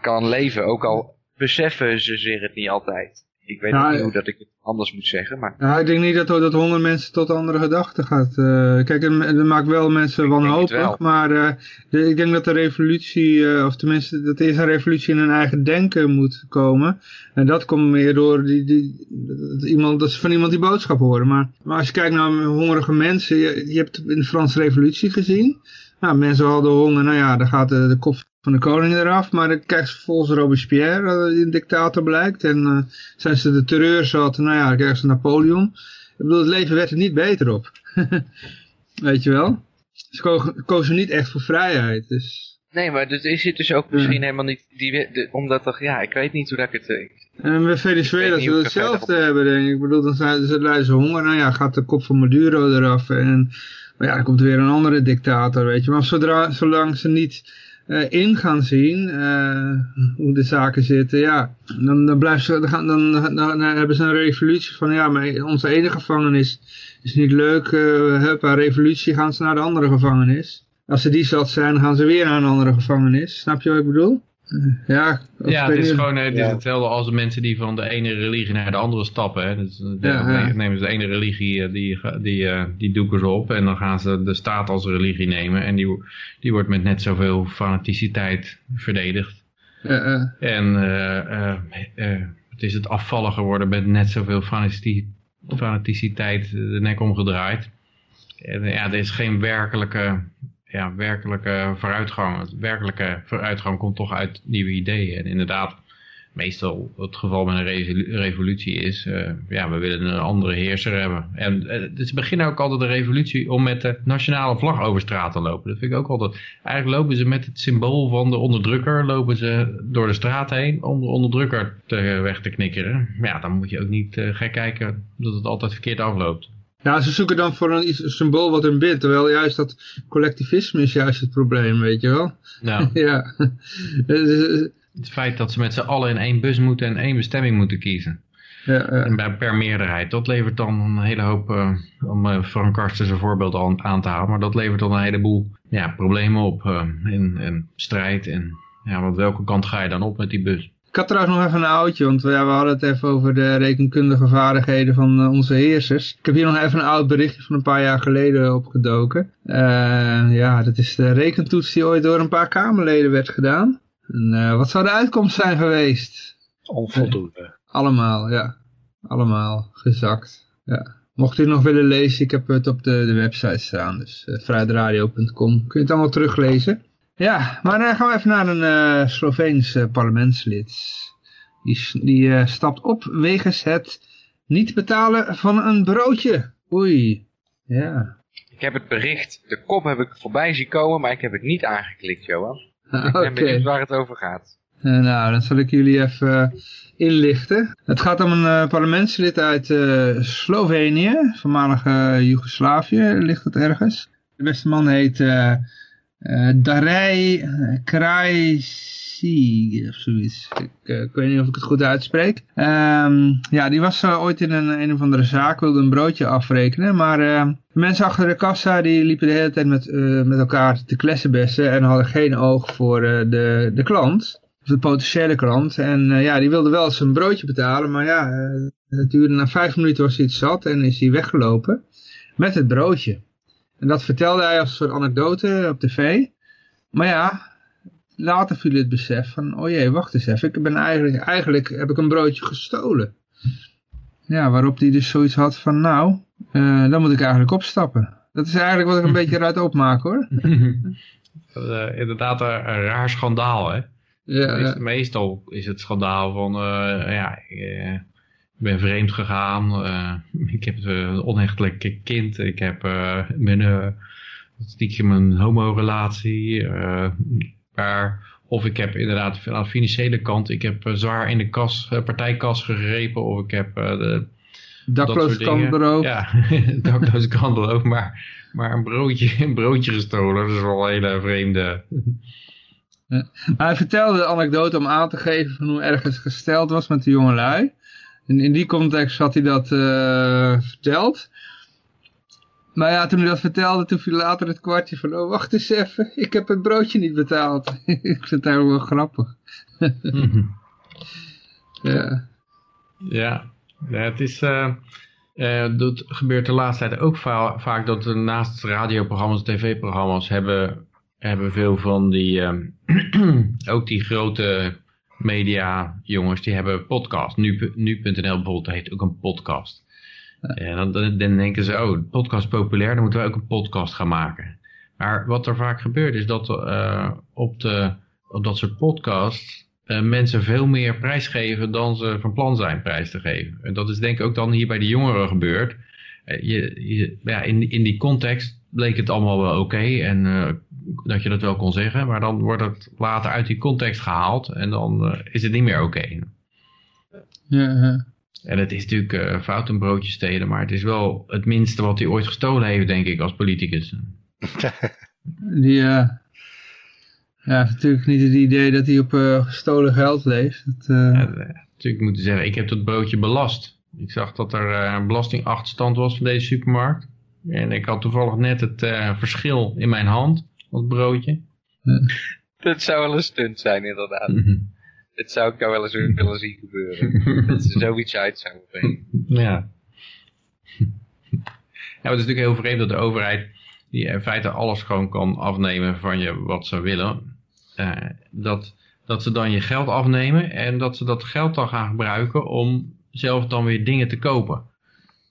kan leven. Ook al beseffen ze zich het niet altijd. Ik weet niet hoe dat ik het anders moet zeggen. Maar...
Ja, ik denk niet dat, dat honger mensen tot andere gedachten gaat. Uh, kijk, het, maakt wel mensen wanhopig. Maar uh, de, ik denk dat de revolutie, uh, of tenminste dat er eerst een revolutie in hun eigen denken moet komen. En dat komt meer door die, die, dat, iemand, dat ze van iemand die boodschap horen. Maar, maar als je kijkt naar hongerige mensen, je, je hebt in de Franse revolutie gezien. Nou, mensen hadden honger, nou ja, dan gaat de, de kop van de koning eraf, maar dan krijgt ze volgens Robespierre, dat een dictator blijkt. En uh, zijn ze de terreur zat, nou ja, dan krijgen ze Napoleon. Ik bedoel, het leven werd er niet beter op. Weet je wel? Ze kozen niet echt voor vrijheid, dus...
Nee, maar dat is het dus ook misschien helemaal niet, die, omdat er, ja, ik weet niet hoe dat ik het...
en bij Venezuela zullen we hetzelfde hebben, denk ik. Ik bedoel, dan zijn ze honger, nou ja, gaat de kop van Maduro eraf en... Maar ja, dan komt er weer een andere dictator, weet je. Maar zodra, zolang ze niet in gaan zien uh, hoe de zaken zitten, ja, dan, dan, ze, dan, dan, hebben ze een revolutie van, ja, maar onze ene gevangenis is niet leuk, uh, huppa, revolutie, gaan ze naar de andere gevangenis. Als ze die zat zijn, gaan ze weer naar een andere gevangenis. Snap je wat ik bedoel?
Ja, ja het is gewoon het is hetzelfde als de mensen die van de ene religie naar de andere stappen. Hè. Dus de, ja, nemen ze de ene religie, eh, die, die, die doeken ze op en dan gaan ze de staat als religie nemen. En die, die wordt met net zoveel fanaticiteit verdedigd. En uh, het is het afvallen geworden met net zoveel fanaticiteit de nek omgedraaid. En ja, er is geen werkelijke ja, werkelijke vooruitgang. Werkelijke vooruitgang komt toch uit nieuwe ideeën. En inderdaad, meestal het geval met een revolutie is, uh, ja, we willen een andere heerser hebben. En uh, ze beginnen ook altijd de revolutie om met de nationale vlag over straat te lopen. Dat vind ik ook altijd. Eigenlijk lopen ze met het symbool van de onderdrukker, lopen ze door de straat heen om de onderdrukker te, weg te knikkeren. Ja, dan moet je ook niet gek kijken dat het altijd verkeerd afloopt.
Ja, ze zoeken dan voor een, symbool wat hun bindt. Terwijl juist dat collectivisme is juist het probleem, weet je wel.
Nou. ja. het feit dat ze met z'n allen in één bus moeten en één bestemming moeten kiezen. Ja, En bij, per meerderheid. Dat levert dan een hele hoop, uh, om uh, Frank Karsten zijn voorbeeld aan, aan, te halen, maar dat levert dan een heleboel ja, problemen op. En, en strijd en ja, want welke kant ga je dan op met die bus?
Ik had trouwens nog even een oudje, want ja, we hadden het even over de rekenkundige vaardigheden van uh, onze heersers. Ik heb hier nog even een oud berichtje van een paar jaar geleden opgedoken. Uh, ja, dat is de rekentoets die ooit door een paar Kamerleden werd gedaan. En, uh, wat zou de uitkomst zijn geweest?
Onvoldoende.
allemaal, ja. Allemaal gezakt. Ja. Mocht u het nog willen lezen, ik heb het op de, de website staan. Dus vrijdradio.com. Kun je het allemaal teruglezen. Ja, maar dan gaan we even naar een uh, Sloveens uh, parlementslid. Die, die uh, stapt op wegens het niet betalen van een broodje. Oei, ja.
Ik heb het bericht, de kop heb ik voorbij zien komen, maar ik heb het niet aangeklikt, Johan. Ik ben
Oké.
benieuwd waar het over gaat.
Eh, nou, dan zal ik jullie even eh, inlichten. Het gaat om een eh, parlementslid uit eh, Slovenië, voormalig eh, Joegoslavië, ligt het ergens. De beste man heet eh Darij Krajci of zoiets. Ik, eh, ik weet niet of ik het goed uitspreek. Ehm, ja, die was eh, ooit in een, een of andere zaak, wilde een broodje afrekenen. Maar eh, de mensen achter de kassa die liepen de hele tijd met, met elkaar te klessenbessen en hadden geen oog voor de, de klant. Of de potentiële klant. En ja, die wilde wel zijn broodje betalen. Maar ja, het duurde na vijf minuten was hij het zat en is hij weggelopen. Met het broodje. En dat vertelde hij als een soort anekdote op tv. Maar ja, later viel het besef van, oh jee, wacht eens even. Ik ben eigenlijk, eigenlijk heb ik een broodje gestolen. Ja, waarop hij dus zoiets had van, nou, eh, dan moet ik eigenlijk opstappen. Dat is eigenlijk wat ik een beetje eruit opmaak hoor.
Dat is, eh, inderdaad een, een raar schandaal, hè?
Ja,
Meest-
ja.
Meestal is het schandaal van, eh, ja, ben vreemd gegaan, eh, ik heb een onechtelijk kind, ik heb uh, ben, eh, stiekem een homorelatie, eh maar, of ik heb inderdaad aan de financiële kant, ik heb eh, zwaar in de kas, eh, partijkas gegrepen, of ik heb eh, de,
Dakloos
soort dingen.
kan beroofd.
Ja, dakloos kan beroofd, maar, maar een, broodje, een broodje gestolen, dat is wel een hele vreemde...
Maar hij vertelde de anekdote om aan te geven van hoe erg het gesteld was met de jongelui. En in die context had hij dat eh, verteld. Maar ja, toen hij dat vertelde, toen viel later het kwartje van, oh wacht eens even, ik heb het broodje niet betaald. ik vind het eigenlijk wel grappig. Ja.
Ja, ja het is, eh, dat gebeurt de laatste tijd ook va- vaak dat er naast radioprogramma's, tv-programma's hebben, hebben veel van die, ehm, ook die grote media jongens, die hebben podcast. Nu, nu.nl bijvoorbeeld heet ook een podcast. En dan, denken ze, oh, podcast populair, dan moeten wij ook een podcast gaan maken. Maar wat er vaak gebeurt is dat eh, op, de, op dat soort podcasts eh, mensen veel meer prijs geven dan ze van plan zijn prijs te geven. En dat is denk ik ook dan hier bij de jongeren gebeurd. Eh, je, je- ja, in, in die context bleek het allemaal wel oké en dat je dat wel kon zeggen. Maar dan wordt het later uit die context gehaald en dan eh, is het niet meer oké.
Ja, ja.
En het is natuurlijk eh, fout een broodje stelen, maar het is wel het minste wat hij ooit gestolen heeft, denk ik, als politicus.
Eh ja, heeft natuurlijk niet het idee dat hij op gestolen geld leeft. Dat, eh,
Ja, natuurlijk moeten zeggen, ik heb dat broodje belast. Ik zag dat er eh, een belastingachterstand was van deze supermarkt. En ik had toevallig net het verschil in mijn hand, dat broodje.
Dat zou wel een stunt zijn, inderdaad. Dat zou ik nou wel eens willen zien gebeuren. dat ze zoiets uit zou brengen.
ja. Ja, maar het is natuurlijk heel vreemd dat de overheid, die in feite alles gewoon kan afnemen van je wat ze willen, eh, dat, dat ze dan je geld afnemen en dat ze dat geld dan gaan gebruiken om zelf dan weer dingen te kopen.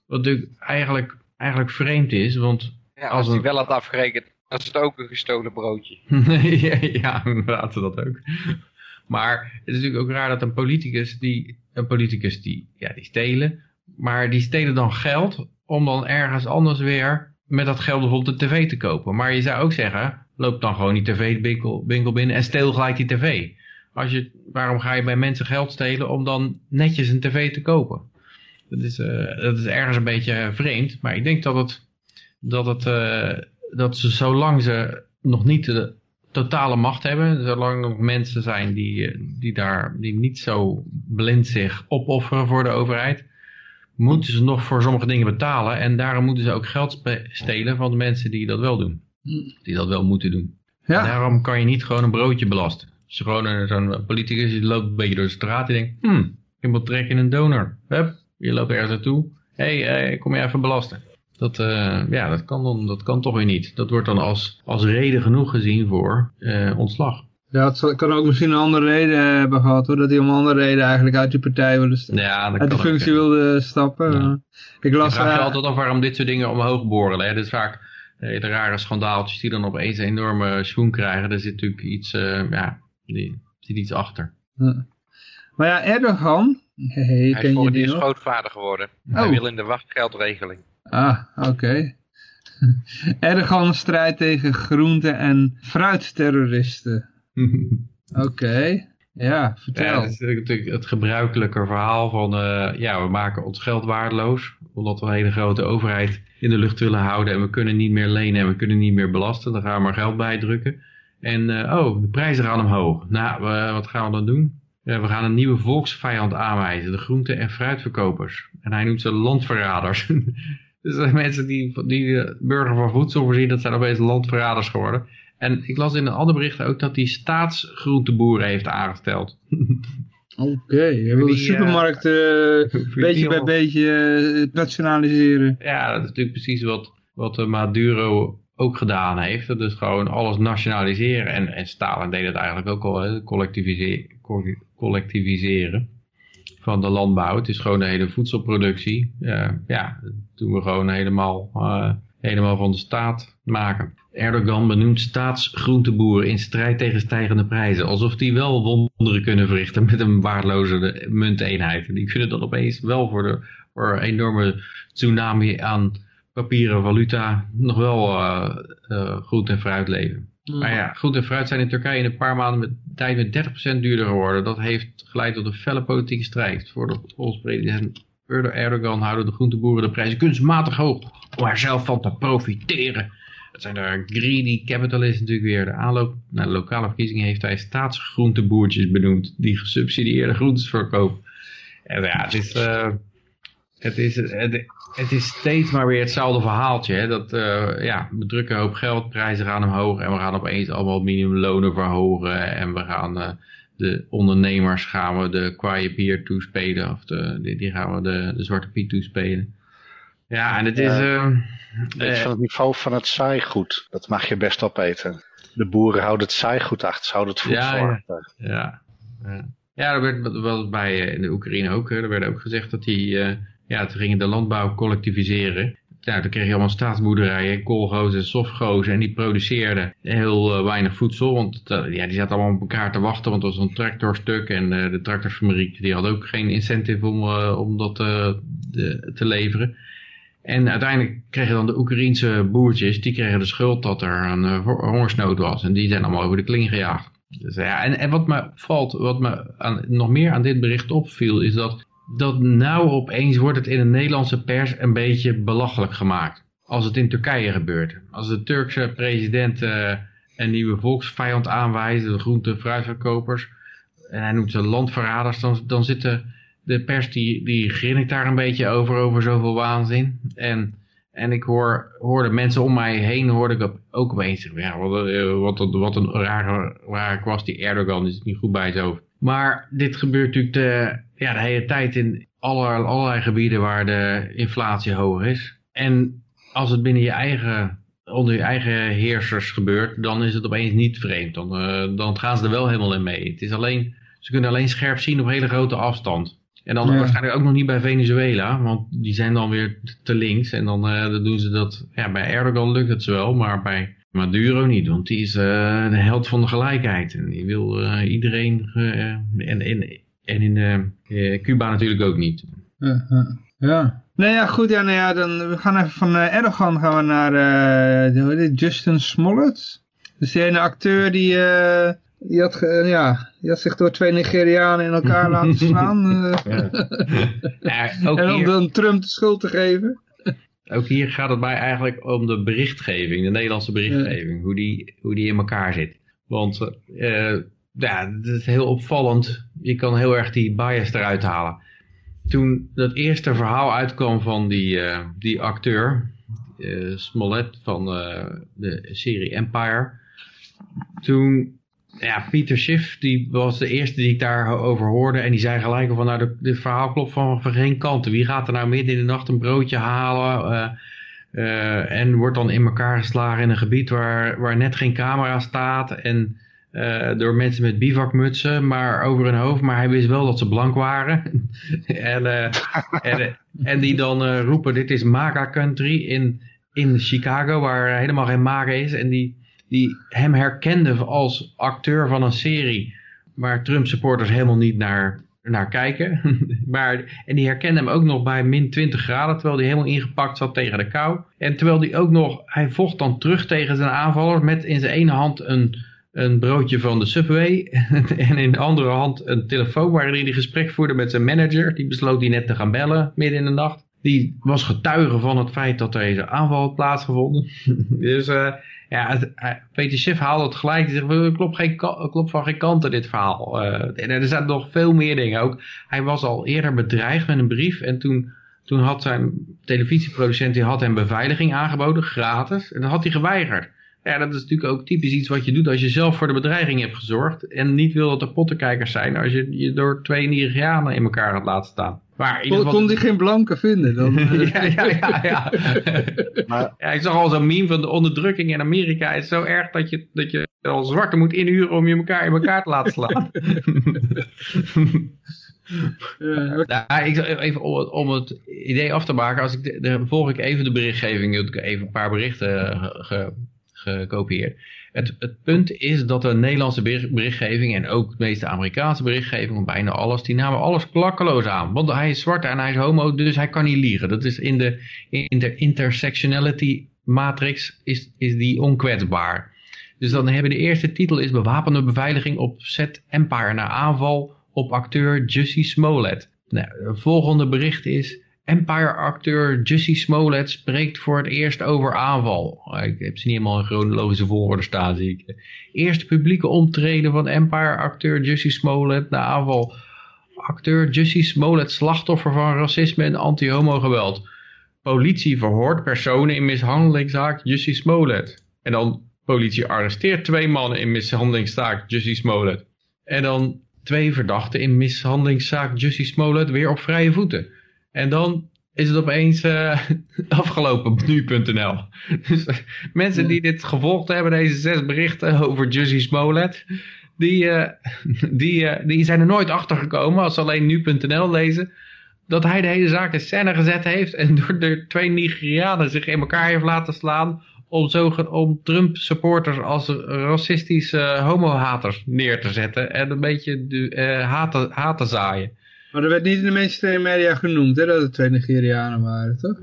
Wat natuurlijk eigenlijk, eigenlijk vreemd is, want
Ja,
Als een-
wel had afgerekend, was het ook een gestolen broodje.
ja, ja, inderdaad, dat ook. Maar het is natuurlijk ook raar dat een politicus, die, een politicus die, ja, die stelen, maar die stelen dan geld om dan ergens anders weer met dat geld bijvoorbeeld de tv te kopen. Maar je zou ook zeggen, loop dan gewoon die tv-winkel winkel binnen en steel gelijk die tv. Als je, waarom ga je bij mensen geld stelen om dan netjes een tv te kopen? Dat is, eh, dat is ergens een beetje vreemd, maar ik denk dat het, dat het, eh, dat ze zolang ze nog niet de totale macht hebben, zolang er nog mensen zijn die, eh, die daar, die niet zo blind zich opofferen voor de overheid, moeten ze nog voor sommige dingen betalen en daarom moeten ze ook geld stelen van de mensen die dat wel doen. Die dat wel moeten doen.
ja.
Daarom kan je niet gewoon een broodje belasten. Als je gewoon een- zo'n politicus die loopt een beetje door de straat en denkt, hmm, ik heb wel trek in een donor. Hup, je loopt ergens naartoe. Hé, hey, kom je even belasten. Dat, eh, ja, dat, kan dan, dat kan toch weer niet. Dat wordt dan als, als reden genoeg gezien voor eh, ontslag.
Ja, het kan ook misschien een andere reden hebben gehad hoor. Dat hij om een andere reden eigenlijk uit die partij wilde
Ja, dat
uit de
ook,
functie wilde stappen.
Ja.
Ik
Ik
las...
vraag je
eh,
altijd af waarom dit soort dingen omhoog borrelen. Hè? Dat is vaak de rare schandaaltjes die dan opeens een enorme schoen krijgen. Er zit natuurlijk iets, eh, ja, die, zit iets achter.
Ja. Maar ja, Erdogan, hey,
Hij
ken
is voor
die
grootvader geworden.
Oh.
Hij wil in de wachtgeldregeling.
Ah, oké. Erdogan strijdt tegen groente- en fruitterroristen. Oké, ja, vertel.
Ja, dat is natuurlijk het gebruikelijke verhaal van, eh, ja, we maken ons geld waardeloos, omdat we een hele grote overheid in de lucht willen houden en we kunnen niet meer lenen en we kunnen niet meer belasten, dan gaan we maar geld bijdrukken. En, eh, oh, de prijzen gaan omhoog. Nou, wat gaan we dan doen? We gaan een nieuwe volksvijand aanwijzen, de groente- en fruitverkopers. En hij noemt ze landverraders. dus de mensen die, die de burger van voedsel voorzien, dat zijn opeens landverraders geworden. En ik las in een ander bericht ook dat hij staatsgroenteboeren heeft aangesteld.
Oké, je wil de
Die, eh,
supermarkt eh, beetje bij
die-
beetje eh, nationaliseren.
Ja, dat is natuurlijk precies wat, wat eh, Maduro ook gedaan heeft. Dat is gewoon alles nationaliseren. En, en Stalin deed het eigenlijk ook al, hè, collectiviseren van de landbouw. Het is gewoon de hele voedselproductie. Ja, ja doen we gewoon helemaal, eh, helemaal van de staat maken. Erdogan benoemt staatsgroenteboeren in strijd tegen stijgende prijzen. Alsof die wel wonderen kunnen verrichten met een waardeloze munteenheid. En die kunnen dan opeens wel voor, de, voor een enorme tsunami aan papieren valuta nog wel eh eh, groente en fruit leven. Maar ja, groente en fruit zijn in Turkije in een paar maanden met tijd met 30% duurder geworden. Dat heeft geleid tot een felle politieke strijd. Voor de volgens president Erdogan houden de groenteboeren de prijzen kunstmatig hoog om er zelf van te profiteren. Dat zijn de greedy capitalists natuurlijk weer. De aanloop naar de lokale verkiezingen heeft hij staatsgroenteboertjes benoemd die gesubsidieerde groentes verkopen. En ja, het is, eh, het is, het, het is steeds maar weer hetzelfde verhaaltje. Hè? Dat, eh, ja, we drukken een hoop geld, prijzen gaan omhoog en we gaan opeens allemaal minimumlonen verhogen. En we gaan eh, de ondernemers gaan we de kwaaie bier toespelen. Of de, die, die gaan we de, de zwarte piet toespelen. Ja, en het is... Eh,
Weet
eh,
van het niveau van het saaigoed. Dat mag je best opeten. De boeren houden het saaigoed achter. Ze houden het voedsel
Ja, ja.
achter.
Ja, ja. ja er werd wel bij in de Oekraïne ook. hè. Er werd ook gezegd dat die, ja, ze gingen de landbouw collectiviseren. Dan kreeg je allemaal staatsboerderijen, koolgozen en softgozen. En die produceerden heel eh, weinig voedsel. Want eh, ja, die zaten allemaal op elkaar te wachten. Want het was een tractorstuk. En eh, de tractorfabriek die had ook geen incentive om, om dat te leveren. En uiteindelijk kregen dan de Oekraïense boertjes, die kregen de schuld dat er een ho- hongersnood was. En die zijn allemaal over de kling gejaagd. Dus ja, en, en wat me valt, wat me aan, nog meer aan dit bericht opviel, is dat, dat nou opeens wordt het in de Nederlandse pers een beetje belachelijk gemaakt. Als het in Turkije gebeurt. Als de Turkse president eh, een nieuwe volksvijand aanwijst, de groente- en fruitverkopers, en hij noemt ze landverraders, dan, dan zitten de pers die, die grinnikt daar een beetje over, over zoveel waanzin. En, en ik hoor, hoorde mensen om mij heen, hoorde ik ook opeens ja, wat, een- wat, wat een rare, rare kwast die Erdogan, is niet goed bij hoofd. Maar dit gebeurt natuurlijk de, ja, de hele tijd in alle, allerlei gebieden waar de inflatie hoog is. En als het binnen je eigen, onder je eigen heersers gebeurt, dan is het opeens niet vreemd. Dan, eh, dan gaan ze er wel helemaal in mee. Het is alleen, ze kunnen alleen scherp zien op hele grote afstand. En dan
Ja.
waarschijnlijk ook nog niet bij Venezuela, want die zijn dan weer te links. En dan, eh, dan doen ze dat, ja, bij Erdogan lukt het ze wel, maar bij Maduro niet. Want die is eh, de held van de gelijkheid. En die wil eh, iedereen, eh, en, en, en in Cuba natuurlijk ook niet.
Ja, ja. ja. Goed. Ja, nou ja, dan, we gaan even van Erdogan gaan we naar hoe heet het, Justin Smollett. Dus die ene acteur die, die, had, ja, die had zich door twee Nigerianen in elkaar laten slaan.
Ja, ook,
en om dan Trump de schuld te geven.
Ook hier gaat het mij eigenlijk om de berichtgeving, de Nederlandse berichtgeving, hoe, die, hoe die in elkaar zit. Want eh, ja, het is heel opvallend. Je kan heel erg die bias eruit halen. Toen dat eerste verhaal uitkwam van die, eh, die acteur, eh, Smollett van de serie Empire. Toen, ja, Pieter Schiff, die was de eerste die ik daarover hoorde. En die zei gelijk van, nou, dit verhaal klopt van, van geen kanten. Wie gaat er nou midden in de nacht een broodje halen? eh, eh, en wordt dan in elkaar geslagen in een gebied waar, waar net geen camera staat. En eh, door mensen met bivakmutsen, maar over hun hoofd. Maar hij wist wel dat ze blank waren. en, en, en die dan roepen, dit is MAGA country in, in Chicago, waar helemaal geen MAGA is. En die, die hem herkende als acteur van een serie waar Trump supporters helemaal niet naar naar kijken. maar, en die herkende hem ook nog bij min 20 graden, terwijl hij helemaal ingepakt zat tegen de kou. En terwijl hij ook nog, hij vocht dan terug tegen zijn aanvaller met in zijn ene hand een, een broodje van de Subway. en in de andere hand een telefoon waarin hij gesprek voerde met zijn manager. Die besloot hij net te gaan bellen midden in de nacht. Die was getuige van het feit dat deze aanval had plaatsgevonden. dus uh, ja, het, uh, Peter Schiff haalde het gelijk. Hij zegt, klopt, geen, klopt van geen kanten dit verhaal. Uh, en er zaten nog veel meer dingen ook. Hij was al eerder bedreigd met een brief. En toen, toen had zijn televisieproducent die had hem beveiliging aangeboden, gratis. En dat had hij geweigerd. Ja, dat is natuurlijk ook typisch iets wat je doet als je zelf voor de bedreiging hebt gezorgd. En niet wil dat er pottenkijkers zijn als je je door twee Nigerianen in elkaar gaat laten staan.
Maar kon, kon hij geen blanke vinden dan?
ja, ja, ja. ja. maar, ja, ik zag al zo'n meme van de onderdrukking in Amerika. Het is zo erg dat je, dat je al zwarte moet inhuren om je elkaar in elkaar te laten slaan. Uh, nou, ik, even om het, om het, idee af te maken, als ik dan volg ik even de berichtgeving, ik even een paar berichten ge, gekopieerd. Het, het, punt is dat de Nederlandse berichtgeving en ook de meeste Amerikaanse berichtgeving, bijna alles, die namen alles klakkeloos aan. Want hij is zwart en hij is homo, dus hij kan niet liegen. Dat is in de, in de intersectionality matrix is, is die onkwetsbaar. Dus dan hebben de eerste titel is bewapende beveiliging op set Empire na aanval op acteur Jussie Smollett. Nou, het volgende bericht is Empire-acteur Jussie Smollett spreekt voor het eerst over aanval. Ik heb ze niet helemaal in chronologische volgorde staan, zie ik. Eerste publieke optreden van Empire-acteur Jussie Smollett na aanval. Acteur Jussie Smollett slachtoffer van racisme en anti-homo geweld. Politie verhoort personen in mishandelingszaak Jussie Smollett. En dan politie arresteert twee mannen in mishandelingszaak Jussie Smollett. En dan twee verdachten in mishandelingszaak Jussie Smollett weer op vrije voeten. En dan is het opeens uh, afgelopen op nu.nl. Dus uh, mensen die dit gevolgd hebben, deze zes berichten over Jussie Smollett, die, uh, die, die zijn er nooit achter gekomen als ze alleen nu.nl lezen, dat hij de hele zaak in scène gezet heeft en door de twee Nigerianen zich in elkaar heeft laten slaan om, zo, om Trump supporters als racistische homo-haters neer te zetten en een beetje de, haat, haat te zaaien.
Maar er werd niet in de mainstream media genoemd hè, dat het twee Nigerianen waren, toch?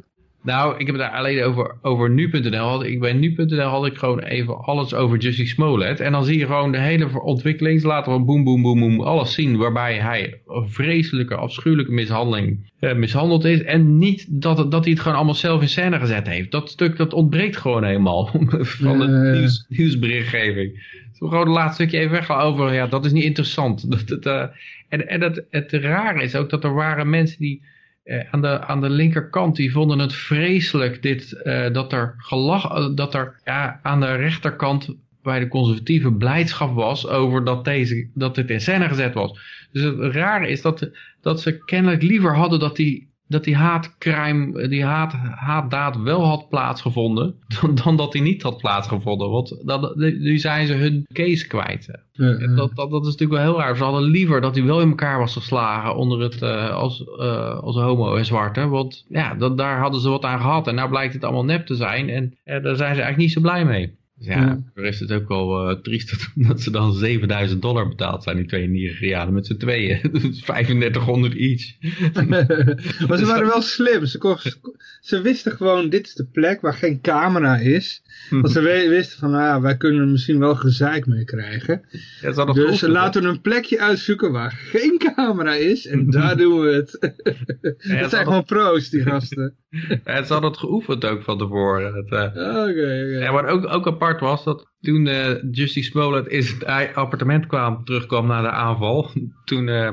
Nou, ik heb het daar alleen over, over nu.nl. Ik bij nu.nl had ik gewoon even alles over Jussie Smollett. En dan zie je gewoon de hele ontwikkeling. Laten we boem, boem, boem, boem, alles zien. Waarbij hij een vreselijke, afschuwelijke mishandeling eh, mishandeld is. En niet dat, dat hij het gewoon allemaal zelf in scène gezet heeft. Dat stuk dat ontbreekt gewoon helemaal van de uh, nieuws, nieuwsberichtgeving. Dus we gewoon het laatste stukje even weg over. Ja, dat is niet interessant. Dat, het, uh, en en dat, het rare is ook dat er waren mensen die uh, aan, de, aan de linkerkant, die vonden het vreselijk dit, uh, dat er, gelach, dat er ja, aan de rechterkant bij de conservatieve blijdschap was over dat, deze, dat dit in scène gezet was. Dus het rare is dat, dat ze kennelijk liever hadden dat die dat die haatcrime, die haat, haatdaad wel had plaatsgevonden, dan, dan dat die niet had plaatsgevonden. Want dan, nu zijn ze hun case kwijt. Ja, Dat, dat, dat is natuurlijk wel heel raar. Ze hadden liever dat hij wel in elkaar was geslagen onder het, uh, als, uh, als homo en zwarte. Want ja, dat, daar hadden ze wat aan gehad. En nou blijkt het allemaal nep te zijn. En uh, daar zijn ze eigenlijk niet zo blij mee. Dus ja, ja. is het ook wel uh, triest dat, ze dan 7000 dollar betaald zijn, die twee Nigerianen met z'n tweeën. 3500 iets.
maar ze waren wel slim. Ze, kocht, ze wisten gewoon, dit is de plek waar geen camera is. Want ze wisten van, ah, wij kunnen er misschien wel gezeik mee krijgen. Ja, dus laten we een plekje uitzoeken waar geen camera is. En daar doen we het. Ja, dat zijn gewoon pro's, die gasten.
Ja, ze hadden het geoefend ook van tevoren. Het, uh...
okay, okay.
Ja, wat ook, ook apart was, dat toen uh, Justy Smollett in het appartement kwam, terugkwam na de aanval, toen, uh,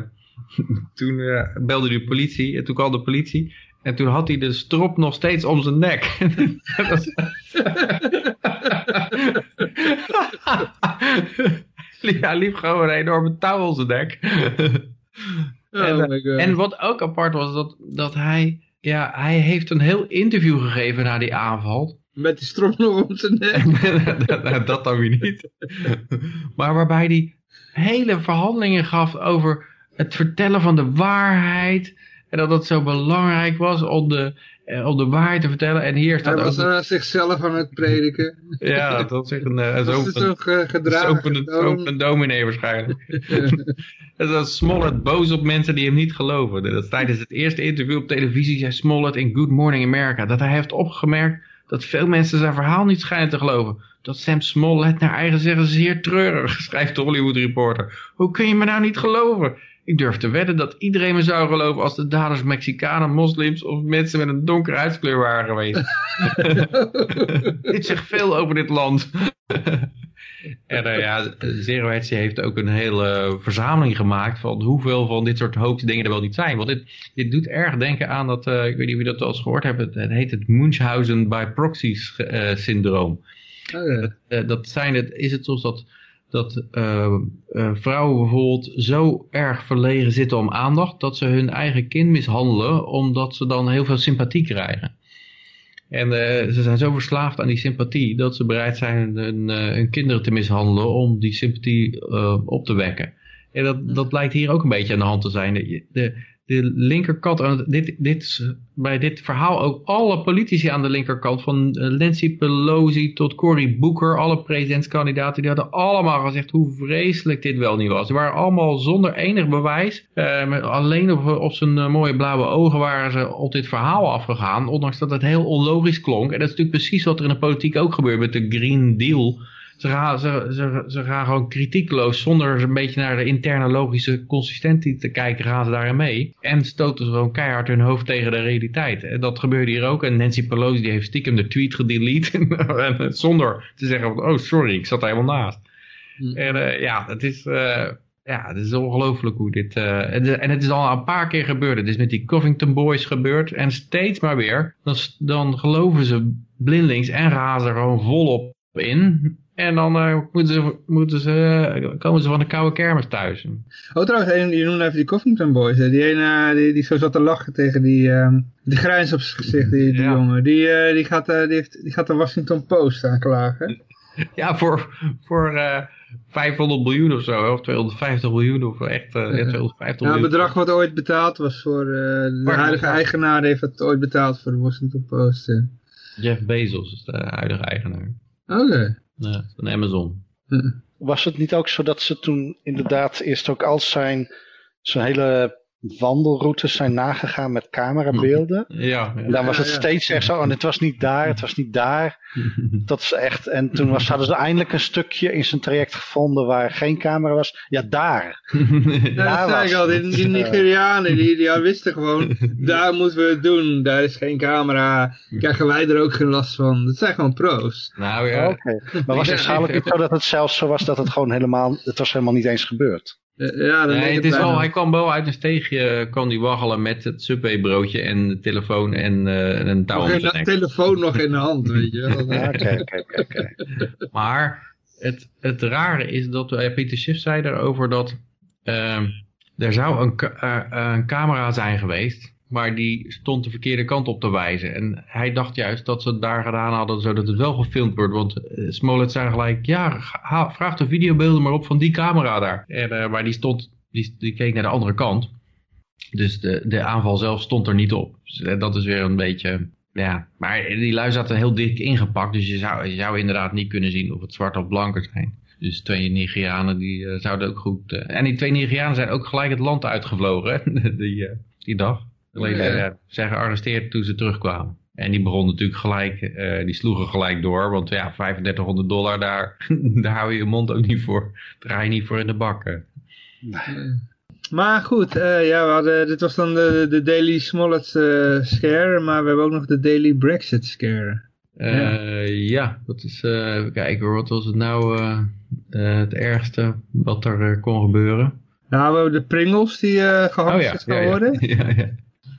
toen belde de politie, en toen kwam de politie, en toen had hij de strop nog steeds om zijn nek. ja, liep gewoon een enorme touw om zijn nek. oh en, wat ook apart was, dat, dat hij ja, hij heeft een heel interview gegeven na die aanval.
Met die strop nog om zijn
nek. dat dan weer niet. maar waarbij hij hele verhandelingen gaf over het vertellen van de waarheid. En dat het zo belangrijk was om de, eh, om de waarheid te vertellen. En hier
Hij
staat
was
ook...
uh, zichzelf aan het prediken.
Ja, dat is echt een, uh,
Dat
zo
is toch uh, gedragen.
een, dominee waarschijnlijk. en dat Smollett boos op mensen die hem niet geloven. Dat tijdens het eerste interview op televisie zei Smollett in Good Morning America dat hij heeft opgemerkt dat veel mensen zijn verhaal niet schijnen te geloven. Dat Sam Smollett naar eigen zeggen zeer treurig, schrijft de Hollywood Reporter. Hoe kun je me nou niet geloven? Ik durf te wedden dat iedereen me zou geloven als de daders Mexicanen, moslims of mensen met een donkere huidskleur waren geweest. dit zegt veel over dit land. en uh, ja, Zero Hedge heeft ook een hele verzameling gemaakt van hoeveel van dit soort hoax dingen er wel niet zijn. Want dit, dit doet erg denken aan dat, uh, ik weet niet of je dat al eens gehoord hebt, het, het heet het Munchausen by proxy uh, syndroom.
Oh, ja.
dat, dat zijn het, is het soms dat dat uh, uh, vrouwen bijvoorbeeld zo erg verlegen zitten om aandacht dat ze hun eigen kind mishandelen omdat ze dan heel veel sympathie krijgen. En uh, ze zijn zo verslaafd aan die sympathie dat ze bereid zijn hun, hun kinderen te mishandelen om die sympathie op te wekken. En dat, dat lijkt hier ook een beetje aan de hand te zijn. De, de linkerkant, dit, dit, bij dit verhaal ook alle politici aan de linkerkant, van Nancy Pelosi tot Cory Booker, alle presidentskandidaten, die hadden allemaal gezegd hoe vreselijk dit wel niet was. Ze waren allemaal zonder enig bewijs, eh, alleen op, op zijn uh, mooie blauwe ogen waren ze op dit verhaal afgegaan, ondanks dat het heel onlogisch klonk. En dat is natuurlijk precies wat er in de politiek ook gebeurt met de Green Deal. Ze gaan, ze, ze, ze gaan gewoon kritiekloos, zonder een beetje naar de interne logische consistentie te kijken, gaan ze daarin mee. En stoten ze gewoon keihard hun hoofd tegen de realiteit. En dat gebeurde hier ook. En Nancy Pelosi die heeft stiekem de tweet gedelete. zonder te zeggen, van, oh sorry, ik zat er helemaal naast. Mm. En uh, ja, het is... Uh, ja, het is ongelooflijk hoe dit... Uh, en, en het is al een paar keer gebeurd. Het is met die Covington Boys gebeurd. En steeds maar weer. Dan, dan geloven ze blindelings en razen er gewoon volop in. En dan uh, moeten ze, moeten ze, uh, komen ze van de koude kermis thuis.
Oh trouwens, je noemde even die Covington Boys. Hè? Die ene die, die zo zat te lachen tegen die, uh, die grijns op zijn gezicht, die, die ja. jongen. Die, die, gaat, die, heeft, die gaat de Washington Post aanklagen.
Ja, voor, voor 500 miljoen of zo, of 250 miljoen of echt 250
ja,
miljoen.
het bedrag wat ooit betaald was voor de huidige eigenaar heeft het ooit betaald voor de Washington Post.
Jeff Bezos is de huidige eigenaar.
Oké. Okay.
Ja, van Amazon.
Was het niet ook zo dat ze toen inderdaad eerst ook al zijn, zijn hele wandelroutes zijn nagegaan met camerabeelden?
Ja. ja.
En dan was het
Ja, ja.
steeds echt zo, en het was niet daar, het was niet daar. Dat is echt, en toen was, hadden ze eindelijk een stukje in zijn traject gevonden waar geen camera was. Ja, daar.
Ja,
Daar
dat zei
was
ik al, die, die Nigerianen, die, die wisten gewoon, daar moeten we het doen, daar is geen camera, krijgen wij er ook geen last van. Dat zijn gewoon pro's.
Nou ja,
Oké. Maar was het schadelijk niet zo dat het zelfs zo was dat het gewoon helemaal, het was helemaal niet eens gebeurd?
Eh, Ja, dan
nee, het is hij kwam wel uit een steegje, kwam die waggelen met het Subway broodje en de telefoon en eh, en een touw
Nog
nek.
telefoon nog in de hand, weet je wel.
Ja, Oké, oké, oké, oké.
Maar het, het rare is dat uh, Peter Schiff zei daarover dat ehm, er zou een, eh, een camera zijn geweest, maar die stond de verkeerde kant op te wijzen. En hij dacht juist dat ze het daar gedaan hadden zodat het wel gefilmd wordt. Want eh, Smollett zei gelijk, ja, vraag de videobeelden maar op van die camera daar. En, eh, maar die stond, die, die keek naar de andere kant. Dus de, de aanval zelf stond er niet op. Dus, eh, dat is weer een beetje... Ja, maar die lui zaten heel dik ingepakt. Dus je zou, je zou inderdaad niet kunnen zien of het zwart of blanker zijn. Dus twee Nigerianen die zouden ook goed... en die twee Nigerianen zijn ook gelijk het land uitgevlogen die, die dag. Alleen
Ja.
eh, zijn gearresteerd toen ze terugkwamen. En die begon natuurlijk gelijk, eh, die sloegen gelijk door. Want ja, 3500 dollar, daar, daar hou je je mond ook niet voor. Draai je niet voor in de bakken.
Maar goed, eh, ja, we hadden, dit was dan de, de Daily Smollett scare, maar we hebben ook nog de Daily Brexit scare.
Eh, ja. dat is, eh, even kijken hoor, wat was het nou het ergste wat er kon gebeuren?
Nou, we hebben de Pringles die eh
Oh
gehamsterd
ja,
gaan
ja,
worden.
ja. ja, ja.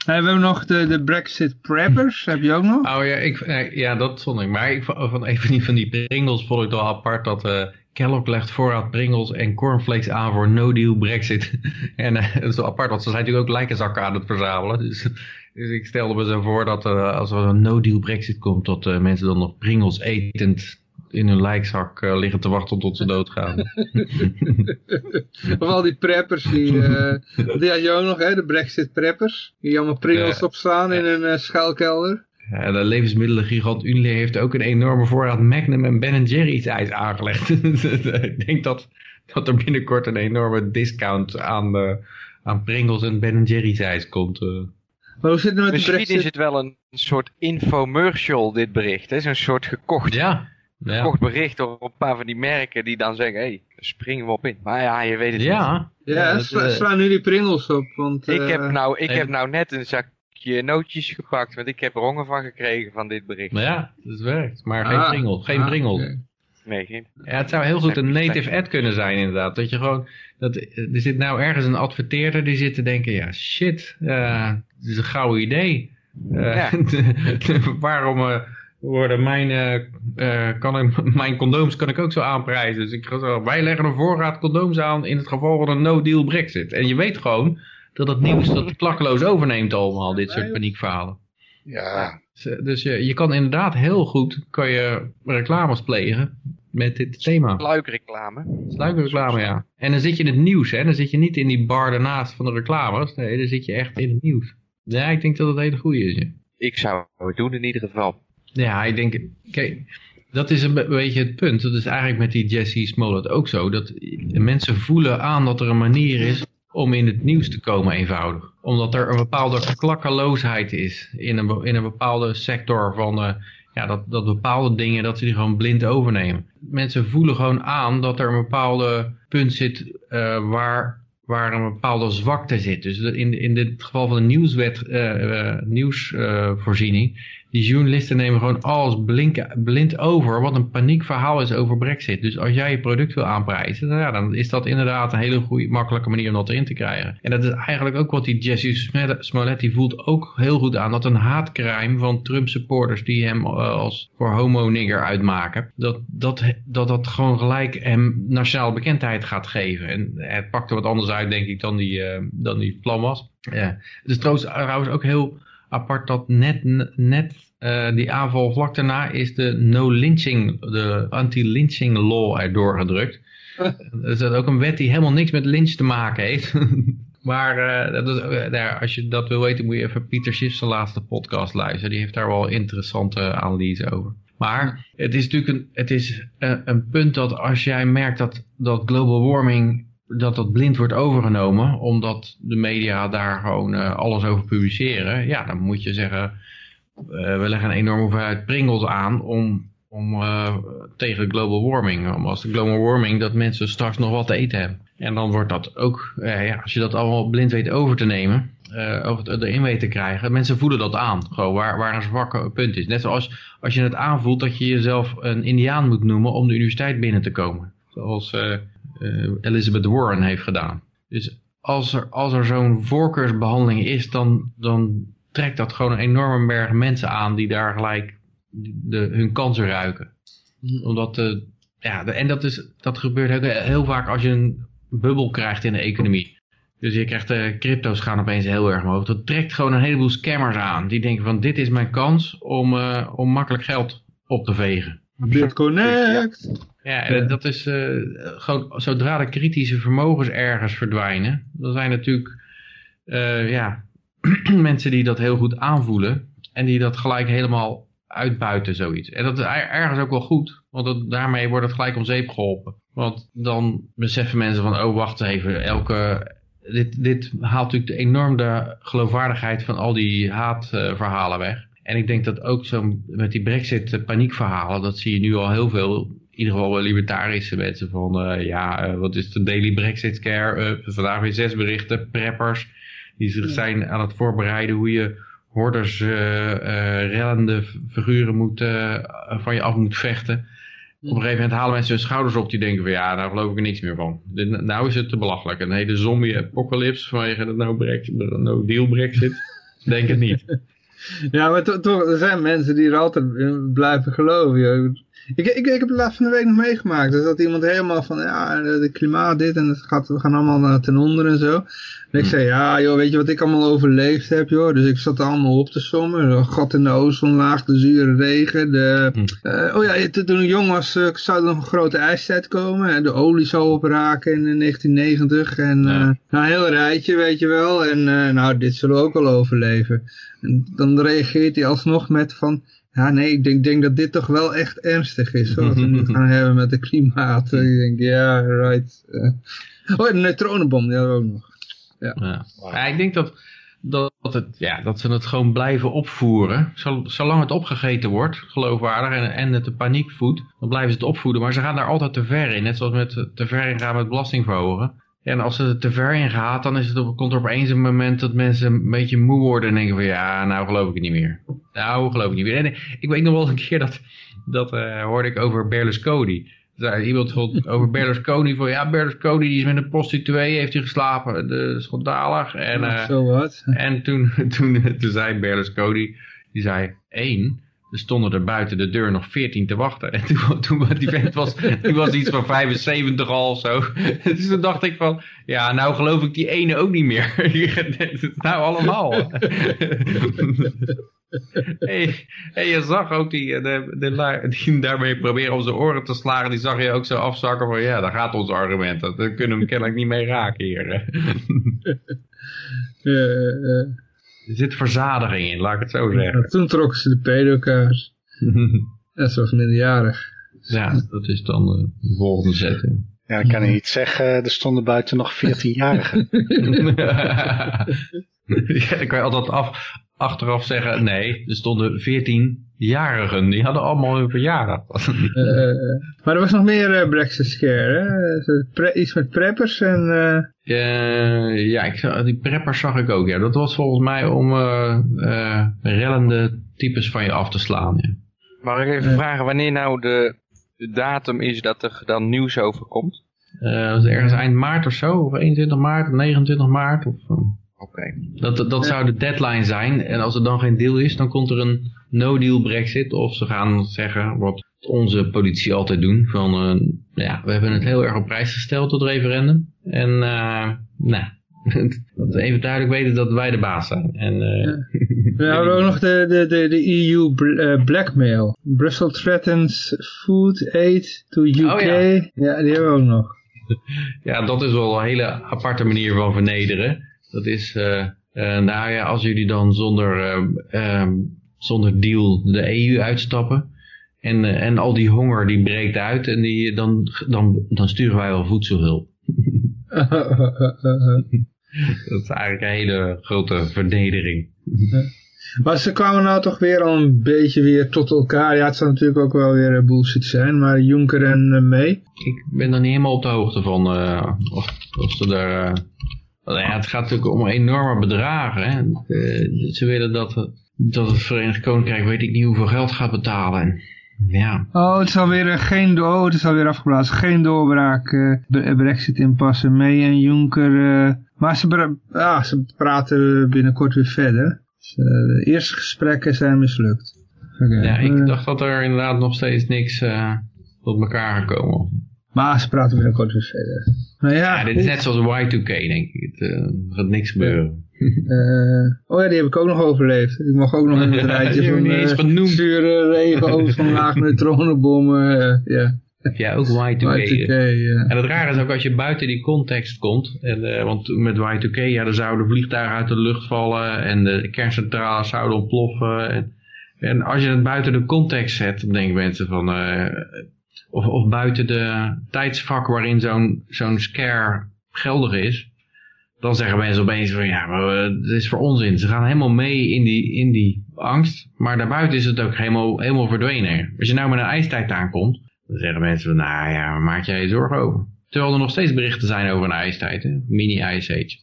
We hebben nog de, de Brexit Preppers, heb je ook nog?
Oh ja, ik, eh, ja, dat vond ik. Maar ik, van even van die Pringles vond ik wel apart dat eh Kellogg legt voorraad Pringles en cornflakes aan voor no deal Brexit. en eh, het is apart, want ze zijn natuurlijk ook lijkenzakken aan het verzamelen. Dus, dus ik stelde me zo voor dat als er een no deal Brexit komt, dat mensen dan nog Pringles etend in hun lijkzak eh, liggen te wachten tot ze doodgaan.
of al die preppers, die, eh die had je ook nog, hè, de Brexit preppers. Die allemaal pringels
Ja.
opstaan in een eh, schuilkelder.
Ja, de levensmiddelengigant Unilever heeft ook een enorme voorraad Magnum en Ben Jerry's ijs aangelegd. Ik denk dat, dat er binnenkort een enorme discount aan, de, aan Pringles en Ben Jerry's ijs komt.
Maar hoe zit het nou met de
Misschien is het wel een soort infomercial, dit bericht. hè? Zo'n soort gekocht,
Ja, ja.
gekocht bericht door een paar van die merken die dan zeggen, hé, hey, springen we op in. Maar ja, je weet het niet.
ja.
Ja,
dat,
sla,
eh,
slaan nu die pringels op, want...
Ik,
eh,
heb nou, ik heb nou net een zakje nootjes gepakt, want ik heb er honger van gekregen van dit bericht.
Maar ja, dat werkt. Maar geen
ah,
Pringles. Geen
ah,
Pringles.
oké.
Nee, geen.
Ja, het zou heel goed een native ad kunnen zijn inderdaad. Dat je gewoon, dat, er zit nou ergens een adverteerder die zit te denken, ja shit, eh dit is een gouden idee. Eh, waarom eh, worden mijn, eh, eh, kan ik, mijn condooms kan ik ook zo aanprijzen? Dus ik ga zo, wij leggen een voorraad condooms aan in het geval van een no-deal brexit. En je weet gewoon dat het nieuws dat klakkeloos overneemt allemaal, dit soort paniekverhalen.
Ja,
Dus, Dus je, je kan inderdaad heel goed kan je reclames plegen met dit thema.
Luikreclame.
Sluikreclame, ja. En dan zit je in het nieuws, hè. Dan zit je niet in die bar daarnaast van de reclames. Nee, dan zit je echt in het nieuws. Ja, ik denk dat het een hele goede is, ja.
Ik zou het doen in ieder geval.
Ja, ik denk... Kijk, dat is een be- beetje het punt. Dat is eigenlijk met die Jesse Smollett ook zo. Dat mensen voelen aan dat er een manier is om in het nieuws te komen eenvoudig. Omdat er een bepaalde klakkeloosheid is in een, in een bepaalde sector van... eh, ja, dat, dat bepaalde dingen, dat ze die gewoon blind overnemen. Mensen voelen gewoon aan dat er een bepaalde punt zit eh, waar, waar een bepaalde zwakte zit. Dus in, in dit geval van de nieuwswet, eh, nieuwsvoorziening, die journalisten nemen gewoon alles blink, blind over wat een paniekverhaal is over brexit. Dus als jij je product wil aanprijzen, dan, ja, dan is dat inderdaad een hele goede, makkelijke manier om dat erin te krijgen. En dat is eigenlijk ook wat die Jesse Smollett- die voelt ook heel goed aan, dat een haatcrime van Trump supporters die hem eh, als voor homo nigger uitmaken, dat dat, dat dat gewoon gelijk hem nationale bekendheid gaat geven. En het pakte wat anders uit, denk ik, dan die, eh, dan die plan was. Ja. Het is trouwens ook heel apart dat net, net eh, die aanval vlak daarna is de no-lynching, de anti-lynching law er doorgedrukt. Dus dat is ook een wet die helemaal niks met lynch te maken heeft. maar eh, dat is, eh, daar, als je dat wil weten moet je even Pieter Schiff's laatste podcast luisteren. Die heeft daar wel interessante analyse over. Maar het is natuurlijk een, het is, eh, een punt dat als jij merkt dat, dat global warming dat dat blind wordt overgenomen, omdat de media daar gewoon eh, alles over publiceren, ja, dan moet je zeggen, eh, we leggen een enorme hoeveelheid pringels aan om, om eh, tegen global warming, om als global warming dat mensen straks nog wat te eten hebben. En dan wordt dat ook, eh, ja, als je dat allemaal blind weet over te nemen, over erin weet te krijgen, mensen voelen dat aan, gewoon waar, waar een zwakke punt is. Net zoals als je het aanvoelt dat je jezelf een indiaan moet noemen om de universiteit binnen te komen. Zoals Elizabeth Warren heeft gedaan. Dus als er, als er zo'n voorkeursbehandeling is, dan, dan trekt dat gewoon een enorme berg mensen aan die daar gelijk de, hun kansen ruiken. Omdat, eh, ja, de- en dat, is, dat gebeurt heel vaak als je een bubbel krijgt in de economie. Dus je krijgt de crypto's gaan opeens heel erg omhoog. Dat trekt gewoon een heleboel scammers aan. Die denken van dit is mijn kans om, eh, om makkelijk geld op te vegen.
BitConnect.
Ja, en dat is eh, gewoon zodra de kritische vermogens ergens verdwijnen, dan zijn natuurlijk eh, ja, mensen die dat heel goed aanvoelen en die dat gelijk helemaal uitbuiten zoiets. En dat is er- ergens ook wel goed, want dat, daarmee wordt het gelijk om zeep geholpen. Want dan beseffen mensen van, oh wacht even, elke, dit, dit haalt natuurlijk de enorm de geloofwaardigheid van al die haatverhalen weg. En ik denk dat ook zo met die brexit eh, paniekverhalen, dat zie je nu al heel veel, in ieder geval libertarische mensen van, eh, ja, eh, wat is de daily brexit scare? Eh, vandaag weer zes berichten, preppers, die zich zijn aan het voorbereiden hoe je hoorders, eh eh, rellende figuren moet, eh, van je af moet vechten. Op een gegeven moment halen mensen hun schouders op die denken van ja, daar geloof ik er niks meer van. Dit- nou is het te belachelijk. Een hele zombie apocalypse vanwege de no, brexit, no deal brexit. Denk het niet.
Ja, maar to- toch, er zijn mensen die er altijd in blijven geloven. Ik, ik, ik heb het laatst van de week nog meegemaakt. Dus dat iemand helemaal van, ja, de klimaat dit en het gaat, we gaan allemaal naar ten onder en zo. En ik zei, ja joh, weet je wat ik allemaal overleefd heb joh? Dus ik zat er allemaal op te sommen. Een gat in de ozonlaag, de zure regen. De,
Hm.
eh, oh ja, toen ik jong was eh, zou er nog een grote ijstijd komen. En de olie zou opraken in eh, 1990. En
Ja.
eh, nou, een heel rijtje weet je wel. En nou, dit zullen we ook wel overleven. En dan reageert hij alsnog met van... Ja, nee, ik denk, denk dat dit toch wel echt ernstig is, wat we nu gaan hebben met de klimaat. En ik denk, ja, right. Eh, oh, de neutronenbom, die hadden we ook nog.
Ja. Ja, ik denk dat, dat, het, ja, dat ze het gewoon blijven opvoeren. Zol- Zolang het opgegeten wordt, geloofwaardig, en, en het de paniek voedt, dan blijven ze het opvoeden. Maar ze gaan daar altijd te ver in. Net zoals met te ver ingaan met belasting verhogen. En als het er te ver in gaat, dan is het op, komt er opeens een moment dat mensen een beetje moe worden en denken van ja, nou geloof ik het niet meer. Nou geloof ik niet meer. En ik weet nog wel een keer dat, dat eh, hoorde ik over Berlusconi. Zei iemand vond over Berlusconi van ja, Berlusconi die is met een prostituee, heeft hij geslapen. Dat is schandalig. En, eh, en toen, toen, toen zei Berlusconi, die zei één. Er stonden er buiten de deur nog veertien te wachten. En toen, toen die vent was, die was iets van 75 al zo. Dus toen dacht ik van, ja, nou geloof ik die ene ook niet meer. Nou allemaal. Hey, hey, je zag ook die, eh, de, die daarmee proberen om zijn oren te slagen. Die zag je ook zo afzakken van, ja, daar gaat ons argument. Daar kunnen we hem kennelijk niet mee raken hier.
Eh,
Er zit verzadiging in, laat ik het zo zeggen.
toen trokken ze de pedokaars. Dat was minderjarig.
Ja, dat is dan eh, de volgende zet. ja.
Ja, dan kan je niet zeggen, er stonden buiten nog 14-jarigen.
ja, dan kan je altijd af, achteraf zeggen, nee, er stonden 14-jarigen. Die hadden allemaal hun verjaardag.
Eh, eh, maar er was nog meer eh, Brexit scare, hè? Iets met preppers en...
ja, ik, die preppers zag ik ook. Ja. Dat was volgens mij om eh, eh, rellende types van je af te slaan. Ja.
Mag ik even vragen wanneer nou de, de datum is dat er dan nieuws over komt?
Eh, was ergens eind maart of zo, of 21 maart, of 29 maart. Of,
Oké.
Dat, dat zou de deadline zijn. En als er dan geen deal is, dan komt er een no-deal brexit. Of ze gaan zeggen, wat onze politici altijd doen. Van, eh, ja, we hebben het heel erg op prijs gesteld, tot referendum. En, eh, nou, dat we even duidelijk weten dat wij de baas zijn. En, eh,
We hadden ook nog de, de, de, de EU bl- eh, blackmail. Brussel threatens food aid to UK.
Oh, ja.
ja. die hebben we ook nog.
ja, dat is wel een hele aparte manier van vernederen. Dat is, eh, eh, nou ja, als jullie dan zonder, eh, eh, zonder deal de EU uitstappen. En, en al die honger die breekt uit. En die, dan, dan, dan sturen wij wel voedselhulp. Dat is eigenlijk een hele grote vernedering.
maar ze kwamen nou toch weer al een beetje weer tot elkaar. Ja, het zou natuurlijk ook wel weer bullshit zijn. Maar Juncker en May.
Ik ben er niet helemaal op de hoogte van of, of ze daar... ja, het gaat natuurlijk om enorme bedragen. Hè. Eh, ze willen dat, dat het Verenigd Koninkrijk weet ik niet hoeveel geld gaat betalen. En, ja,
Oh, het is alweer geen oh, het is alweer afgeblazen. Geen doorbraak. eh, bre- Brexit inpassen. May en Juncker. eh, maar ze, ah, ze praten binnenkort weer verder. Dus, de eerste gesprekken zijn mislukt.
Ja ik dacht dat er inderdaad nog steeds niks tot elkaar gekomen.
Maar ze praten binnenkort weer verder. Nou ja,
Ja, dit is net zoals Y2K, denk ik. Het, eh, er gaat niks gebeuren.
eh, oh ja, die heb ik ook nog overleefd. Ik mag ook nog in het rijtje van eh,
genoemd.
regen, ozonlaag, neutronenbommen. eh, ja,
Ja, ook Y2K.
Y2K, ja.
En het rare is ook als je buiten die context komt, en, want met Y2K, ja, er zouden vliegtuigen uit de lucht vallen en de kerncentrales zouden ontploffen. En, en als je het buiten de context zet, dan denken mensen van, of, of buiten de tijdsvak waarin zo'n zo'n scare geldig is, dan zeggen mensen opeens van, ja, maar eh, dit is voor onzin. Ze gaan helemaal mee in die, in die angst, maar daarbuiten is het ook helemaal, helemaal verdwenen. Als je nou met een ijstijd aankomt, dan zeggen mensen van, nou ja, waar maak jij je zorgen over? Terwijl er nog steeds berichten zijn over een ijstijd, mini-ice age.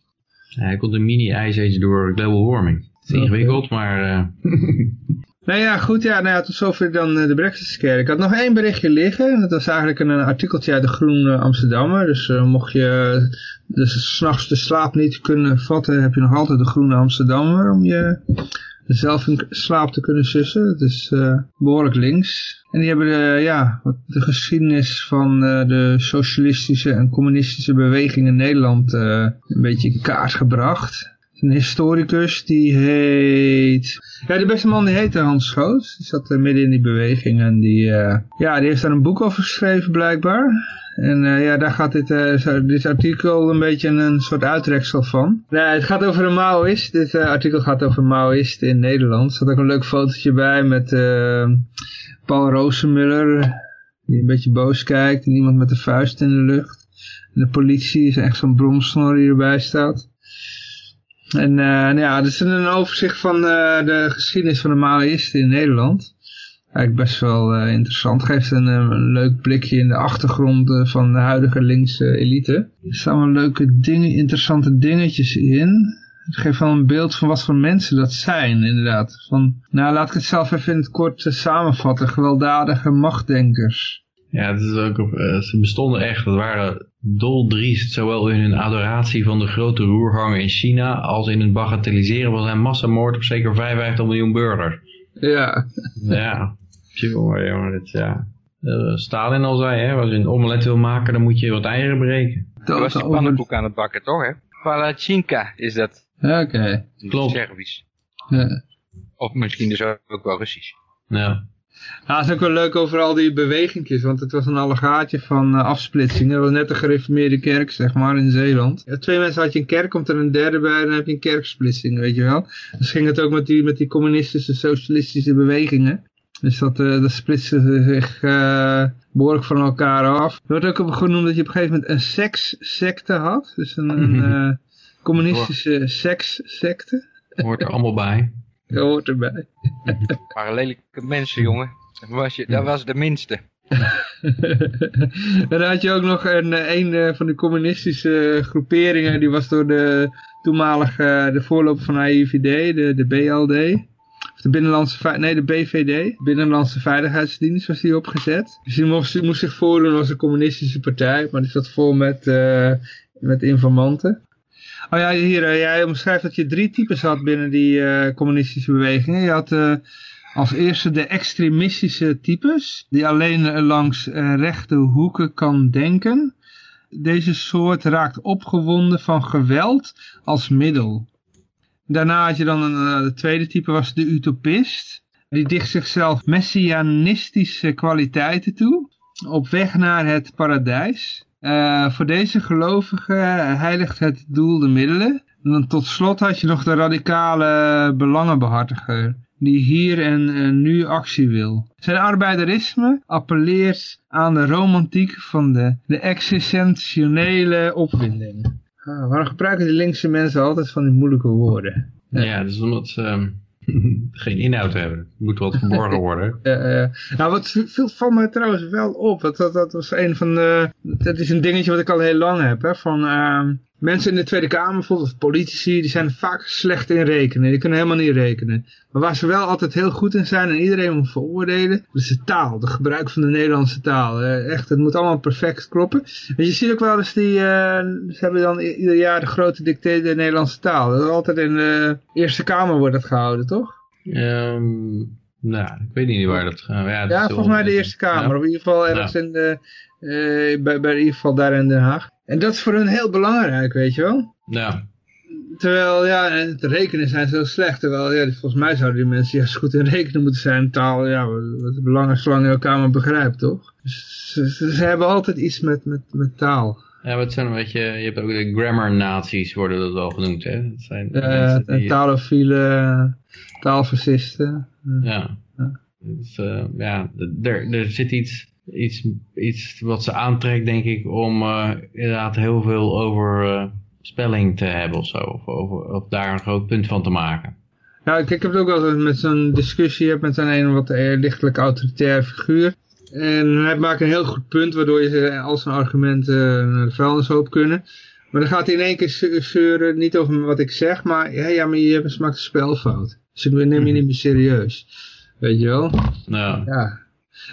Hij komt een mini-ice age door global warming. Het is ingewikkeld, maar... eh,
Nou ja, goed, ja, nou ja, tot zover dan eh, de Brexit scare. Ik had nog één berichtje liggen. Dat was eigenlijk een, eh, artikeltje uit de Groene Amsterdammer. Dus eh, mocht je dus s'nachts de slaap niet kunnen vatten, heb je nog altijd de Groene Amsterdammer om je zelf in slaap te kunnen sussen. Het is behoorlijk links. En die hebben de, ja, de geschiedenis van de socialistische en communistische beweging in Nederland een beetje in kaart gebracht. Een historicus die heet... Ja, de beste man die heette Hans Schoot. Die zat midden in die beweging en die, ja, die heeft daar een boek over geschreven blijkbaar. En uh, ja, daar gaat dit, uh, dit artikel een beetje een soort uitreksel van. Nee, het gaat over een Maoist. Dit artikel gaat over Maoïsten in Nederland. Er staat ook een leuk fotootje bij met Paul Rosemuller. Die een beetje boos kijkt. En iemand met de vuist in de lucht. En de politie is echt zo'n bromsnor die erbij staat. En nou ja, dit is een overzicht van de geschiedenis van de Maoïsten in Nederland eigenlijk best wel uh, interessant. Geeft een, leuk blikje in de achtergrond van de huidige linkse elite. Er staan wel leuke dingen, interessante dingetjes in. Het geeft wel een beeld van wat voor mensen dat zijn, inderdaad. Van, nou, laat ik het zelf even in het kort samenvatten. Gewelddadige machtdenkers.
Ja, het is ook, ze bestonden echt. Het waren doldriest, zowel in hun adoratie van de grote roergangen in China... als in het bagatelliseren van zijn massamoord op zeker 55 miljoen burgers.
Ja.
Ja, Jongen, jongen, dit, ja. Uh, Stalin al zei, hè, als je een omelet wil maken, dan moet je wat eieren breken.
Dat was die pannenkoek aan het bakken, toch, hè? Palachinka is dat.
Ja, oké. Okay.
Klopt.
Servisch.
Ja.
Of misschien dus ook wel Russisch.
Ja.
Nou, het is ook wel leuk over al die bewegingjes, want het was een allegaatje van uh, afsplitsingen. Dat was net een gereformeerde kerk, zeg maar, in Zeeland. Ja, twee mensen had je een kerk, komt er een derde bij, dan heb je een kerksplitsing, weet je wel. Dus ging het ook met die, met die communistische, socialistische bewegingen. Dus dat, uh, dat splitsen zich uh, behoorlijk van elkaar af. Er wordt ook op genoemd dat je op een gegeven moment een sekssecte had. Dus een, een communistische sekssecte.
Hoort er allemaal bij.
Dat hoort erbij.
Maar lelijke mensen, jongen. Dat was, je, dat was de minste.
en dan had je ook nog een, een van de communistische groeperingen. Die was door de toenmalige de voorloper van AIVD, de, de BLD de Binnenlandse, nee, de BVD, Binnenlandse Veiligheidsdienst was die opgezet. Dus die moest, moest zich voordoen als een communistische partij, maar die zat vol met, uh, met informanten. Oh ja, hier, uh, jij omschrijft dat je drie types had binnen die uh, communistische bewegingen. Je had als eerste de extremistische types, die alleen langs rechte hoeken kan denken. Deze soort raakt opgewonden van geweld als middel. Daarna had je dan een de tweede type was de utopist. Die dicht zichzelf messianistische kwaliteiten toe. Op weg naar het paradijs. Uh, voor deze gelovigen heiligt het doel de middelen. En dan tot slot had je nog de radicale belangenbehartiger. Die hier en nu actie wil. Zijn arbeiderisme appelleert aan de romantiek van de, de existentiële opwinding. Ah, waarom gebruiken die linkse mensen altijd van die moeilijke woorden?
Ja, dat is omdat ze um, geen inhoud hebben. Het moet wat verborgen worden.
ja, nou, wat viel van mij trouwens wel op. Dat, dat, dat was een van de... Dat is een dingetje wat ik al heel lang heb. Hè, van, uh, Mensen in de Tweede Kamer, bijvoorbeeld politici, die zijn vaak slecht in rekenen. Die kunnen helemaal niet rekenen. Maar waar ze wel altijd heel goed in zijn en iedereen moet veroordelen, is de taal. De gebruik van de Nederlandse taal. echt, het moet allemaal perfect kloppen. En je ziet ook wel eens die, uh, ze hebben dan ieder jaar de grote dictator de Nederlandse taal. Dat is altijd in de Eerste Kamer wordt dat gehouden, toch?
Um, nou, ik weet niet waar dat gaat.
Ja, ja volgens mij de Eerste Kamer. Ja. Of in ieder geval ergens in de, uh, bij, bij in ieder geval daar in Den Haag. En dat is voor hun heel belangrijk, weet je wel.
Ja.
Terwijl, ja, het rekenen zijn zo slecht. Terwijl, ja, volgens mij zouden die mensen juist goed in rekenen moeten zijn. Taal, ja, wat zolang je elkaar maar begrijpt, toch? Dus ze, ze, hebben altijd iets met, met, met taal.
Ja, wat zijn een beetje, je hebt ook de grammar nazi's worden dat wel genoemd, hè? Dat zijn
uh, die... taalofiele, taalfascisten.
Ja. ja. Dus, uh, ja, er, er zit iets iets, iets wat ze aantrekt, denk ik, om uh, inderdaad heel veel over uh, spelling te hebben of zo. Of, over, of daar een groot punt van te maken.
Ja, ik, ik heb het ook altijd met zo'n discussie met zo'n een wat lichtelijk autoritair figuur. En hij maakt een heel goed punt, waardoor je al zijn argumenten naar de vuilnishoop kunnen. Maar dan gaat hij in één keer zeuren, niet over wat ik zeg, maar ja, ja maar je maakt een spelfout. Dus ik neem je niet meer serieus. Weet je wel?
Nou.
Ja,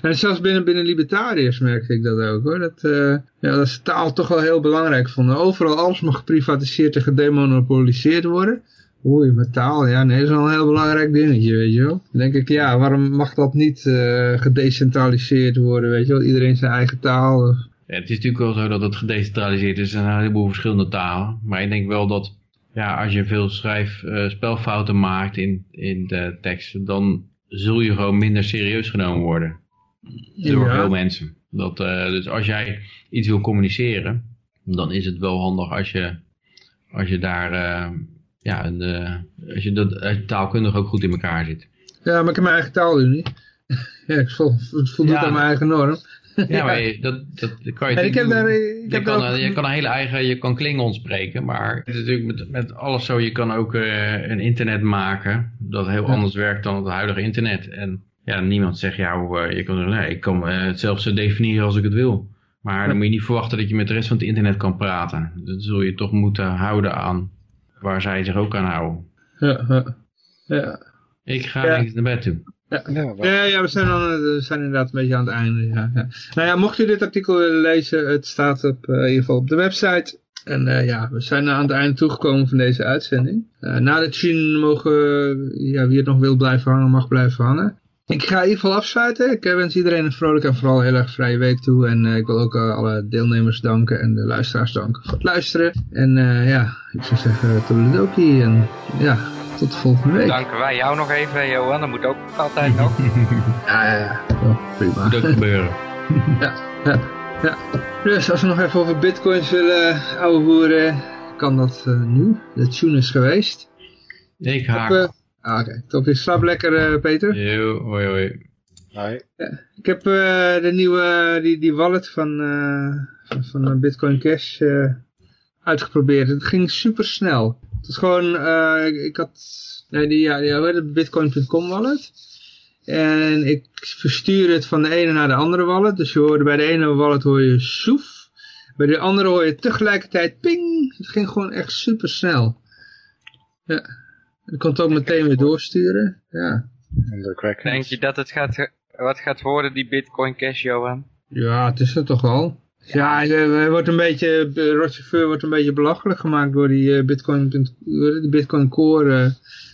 en zelfs binnen, binnen libertariërs merkte ik dat ook hoor. Dat, uh, ja, ze taal toch wel heel belangrijk vonden. Overal alles mag geprivatiseerd en gedemonopoliseerd worden. Oei, met taal, ja, nee, dat is wel een heel belangrijk dingetje, weet je wel. Denk ik, ja, waarom mag dat niet uh, gedecentraliseerd worden, weet je wel. Iedereen zijn eigen taal.
Ja, het is natuurlijk wel zo dat het gedecentraliseerd is. Zijn een heleboel verschillende talen. Maar ik denk wel dat, ja, als je veel schrijf, uh, spelfouten maakt in, in de tekst, dan zul je gewoon minder serieus genomen worden. Door ja. veel mensen. Dat, uh, dus als jij iets wil communiceren, dan is het wel handig als je, als je daar, uh, ja, uh, als je dat als je taalkundig ook goed in elkaar zit.
Ja, maar ik heb mijn eigen taal nu niet. ja, ik voldoet ja. aan mijn eigen norm.
ja, maar je, dat, dat kan je ik heb daar, ik je, heb kan, je kan een hele eigen, je kan Klingon spreken, maar het is natuurlijk met, met alles zo, je kan ook uh, een internet maken dat heel ja. anders werkt dan het huidige internet. En ja, niemand zegt, ja, uh, je kan nee, ik kan uh, het zelf zo definiëren als ik het wil. Maar dan moet je niet verwachten dat je met de rest van het internet kan praten. Dan zul je toch moeten houden aan waar zij zich ook aan houden.
Ja, ja.
Ik ga ja. naar bed toe.
Ja, ja, ja, we, zijn dan, we zijn inderdaad een beetje aan het einde. Ja, ja. Nou ja, mocht u dit artikel willen lezen, het staat op, uh, in ieder geval op de website. En uh, ja, we zijn aan het einde toegekomen van deze uitzending. Uh, na de chin mogen, ja, wie het nog wil blijven hangen, mag blijven hangen. Ik ga in ieder geval afsluiten. Ik wens iedereen een vrolijk en vooral heel erg vrije week toe. En uh, ik wil ook uh, alle deelnemers danken en de luisteraars danken voor het luisteren. En uh, ja, ik zou zeggen toedeledokie en ja, tot de volgende week.
Danken wij jou nog even, Johan. Dat moet ook altijd nog.
ja, ja, ja. Oh, prima.
Ook gebeuren.
ja, ja, ja. Dus als we nog even over bitcoins willen ouwe boeren, kan dat nu. De tune is geweest.
Ik haak.
Ah, Oké, okay. top. Je slaap lekker, uh, Peter.
Yo, hoi hoi.
Hoi.
Ja, ik heb uh, de nieuwe, die, die wallet van, uh, van, van Bitcoin Cash uitgeprobeerd. Het ging super snel. Het is gewoon, ik, ik, had, nee, die, ja, die, de bitcoin.com wallet. En ik verstuur het van de ene naar de andere wallet. Dus je hoorde bij de ene wallet hoor je soef. Bij de andere hoor je tegelijkertijd ping. Het ging gewoon echt super snel. Ja. Je kon het ook meteen weer doorsturen. Ja.
Denk je dat het gaat, wat gaat worden, die Bitcoin Cash, Johan?
Ja, het is er toch al. Ja, hij wordt een beetje, Rochefeur wordt een beetje belachelijk gemaakt door die uh, Bitcoin, die Bitcoin Core uh,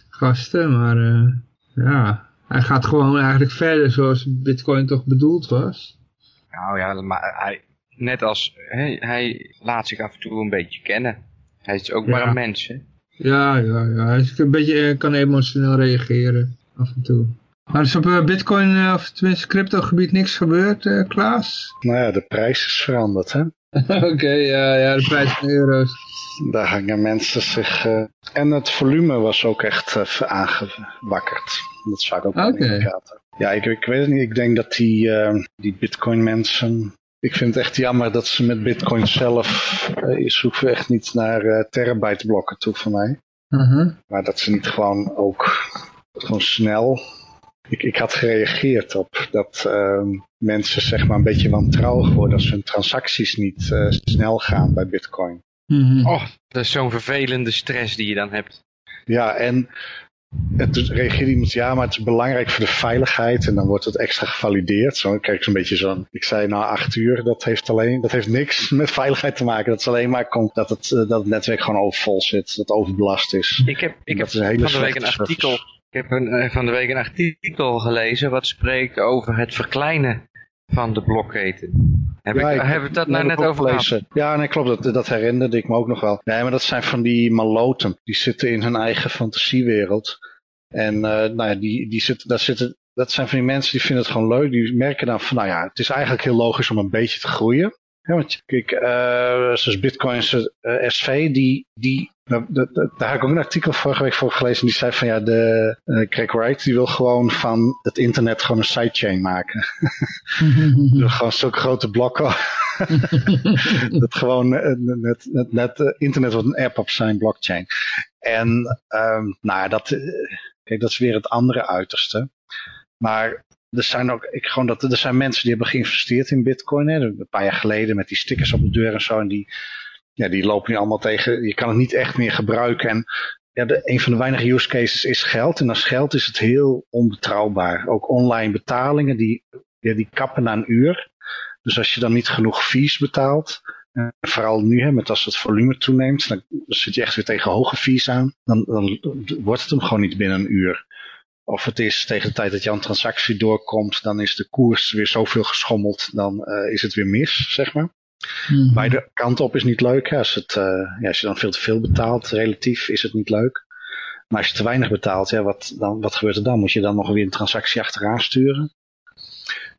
gasten. Maar uh, ja, hij gaat gewoon eigenlijk verder zoals Bitcoin toch bedoeld was.
Nou ja, maar hij, net als, hij, hij laat zich af en toe een beetje kennen. Hij is ook ja. maar een mens, hè?
Ja, ja, ja. Hij is een beetje, kan emotioneel reageren af en toe. Maar is op uh, bitcoin, uh, of tenminste crypto gebied niks gebeurd, uh, Klaas?
Nou ja, de prijs is veranderd, hè?
Oké, okay, ja, ja, de prijs van euro's.
Daar hangen mensen zich... en het volume was ook echt aangewakkerd. Dat is vaak ook een okay. indicator. Ja, ik, ik weet het niet. Ik denk dat die, die bitcoin mensen ik vind het echt jammer dat ze met bitcoin zelf, uh, je zoekt echt niet naar uh, terabyte blokken toe van mij.
Uh -huh.
Maar dat ze niet gewoon ook gewoon snel. Ik, ik had gereageerd op dat uh, mensen zeg maar een beetje wantrouwig worden als hun transacties niet uh, snel gaan bij bitcoin.
-huh.
Oh, dat is zo'n vervelende stress die je dan hebt.
Ja, en het reageert iemand, ja, maar het is belangrijk voor de veiligheid en dan wordt het extra gevalideerd. Zo, kijk, zo'n beetje zo'n, ik zei na acht uur, dat heeft alleen, dat heeft niks met veiligheid te maken. Dat is alleen maar komt dat het, dat het netwerk gewoon overvol zit, dat het overbelast is.
Ik heb, ik heb van de week een artikel, ik heb een, van de week een artikel gelezen wat spreekt over het verkleinen van de blokketen. Heb, ja, ik, heb ik dat nou net over gehad?
Ja, nee, klopt. Dat, dat herinnerde ik me ook nog wel. Nee, maar dat zijn van die maloten. Die zitten in hun eigen fantasiewereld. En uh, nou ja, die, die zitten, daar zitten, dat zijn van die mensen die vinden het gewoon leuk. Die merken dan van, nou ja, het is eigenlijk heel logisch om een beetje te groeien. Ja, want kijk, uh, zoals Bitcoin's uh, SV, die, die nou, daar heb ik ook een artikel vorige week voor gelezen. Die zei van ja, de uh, Craig Wright die wil gewoon van het internet gewoon een sidechain maken. dus gewoon zulke grote blokken. dat gewoon net, net, net internet wordt een app op zijn blockchain. En um, nou dat, kijk, dat is weer het andere uiterste. Maar er zijn ook, ik gewoon dat, er zijn mensen die hebben geïnvesteerd in bitcoin. Hè, een paar jaar geleden met die stickers op de deur en zo. En die, ja, die lopen nu allemaal tegen. Je kan het niet echt meer gebruiken. En ja, de, een van de weinige use cases is geld. En als geld is het heel onbetrouwbaar. Ook online betalingen, die, ja, die kappen na een uur. Dus als je dan niet genoeg fees betaalt, En vooral nu, hè, met als het volume toeneemt, dan zit je echt weer tegen hoge fees aan. Dan, dan wordt het hem gewoon niet binnen een uur. Of het is tegen de tijd dat je transactie doorkomt, dan is de koers weer zoveel geschommeld, dan uh, is het weer mis, zeg maar. Mm. Beide kanten op is niet leuk. Als, het, ja, als je dan veel te veel betaalt, relatief, is het niet leuk. Maar als je te weinig betaalt, wat, dan, wat gebeurt er dan? Moet je dan nog weer een transactie achteraan sturen?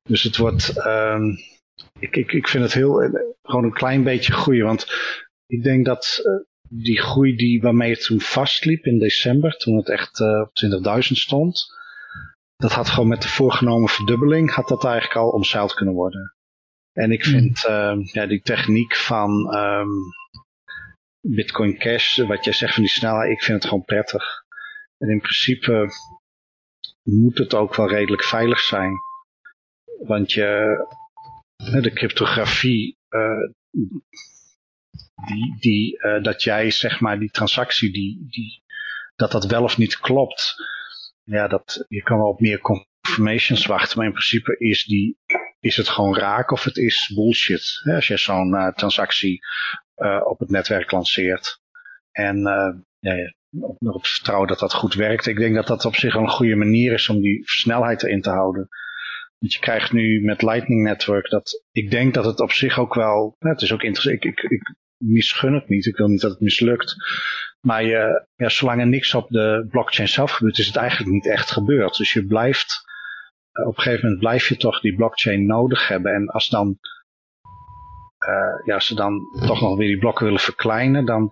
Dus het wordt, um, ik, ik, ik vind het heel, eh, gewoon een klein beetje groeien. Want ik denk dat uh, die groei die, waarmee het toen vastliep in december, toen het echt op 20.000 stond, dat had gewoon met de voorgenomen verdubbeling, had dat eigenlijk al omzeild kunnen worden. En ik vind mm. ja, die techniek van um, Bitcoin Cash, wat jij zegt van die snelheid, ik vind het gewoon prettig. En in principe moet het ook wel redelijk veilig zijn. Want je, de cryptografie, uh, die, die, uh, dat jij zeg maar die transactie, die, die, dat dat wel of niet klopt. Ja, dat, je kan wel op meer confirmations wachten, maar in principe is, die, is het gewoon raak of het is bullshit. Hè, als je zo'n uh, transactie uh, op het netwerk lanceert. En ja, op het vertrouwen dat dat goed werkt. Ik denk dat dat op zich een goede manier is om die snelheid erin te houden. Want je krijgt nu met Lightning Network dat, ik denk dat het op zich ook wel, het is ook interessant, ik, ik, ik misgun het niet, ik wil niet dat het mislukt. Maar je, ja, zolang er niks op de blockchain zelf gebeurt, is het eigenlijk niet echt gebeurd. Dus je blijft, op een gegeven moment blijf je toch die blockchain nodig hebben. En als dan, uh, ja, ze dan toch nog weer die blokken willen verkleinen, dan,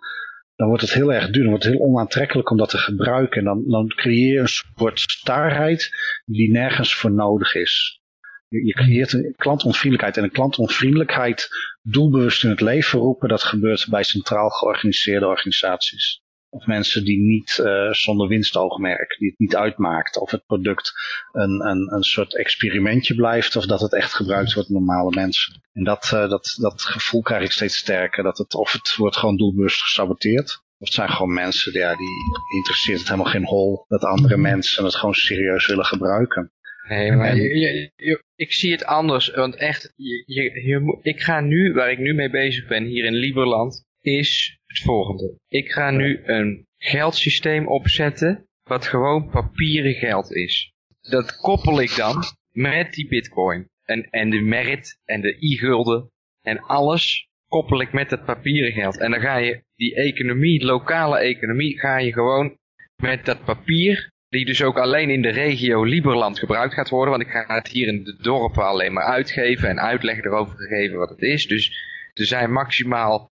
dan wordt het heel erg duur. Dan wordt het heel onaantrekkelijk om dat te gebruiken. En dan, dan creëer je een soort starheid die nergens voor nodig is. Je, je creëert een klantonvriendelijkheid. En een klantonvriendelijkheid doelbewust in het leven roepen, dat gebeurt bij centraal georganiseerde organisaties. Of mensen die niet uh, zonder winstoogmerk, die het niet uitmaakt of het product een, een, een soort experimentje blijft of dat het echt gebruikt wordt door normale mensen. En dat, uh, dat, dat gevoel krijg ik steeds sterker, dat het, of het wordt gewoon doelbewust gesaboteerd. Of het zijn gewoon mensen, ja, die interesseert het helemaal geen hol dat andere mensen het gewoon serieus willen gebruiken.
Nee, maar en, je, je, ik zie het anders, want echt, je, ik ga nu, waar ik nu mee bezig ben, hier in Lieberland, is volgende. Ik ga nu een geldsysteem opzetten wat gewoon papieren geld is. Dat koppel ik dan met die bitcoin. En, en de merit en de e-gulden en alles koppel ik met het papieren geld. En dan ga je die economie, lokale economie, ga je gewoon met dat papier, die dus ook alleen in de regio Lieberland gebruikt gaat worden, want ik ga het hier in de dorpen alleen maar uitgeven en uitleg erover geven wat het is. Dus er zijn maximaal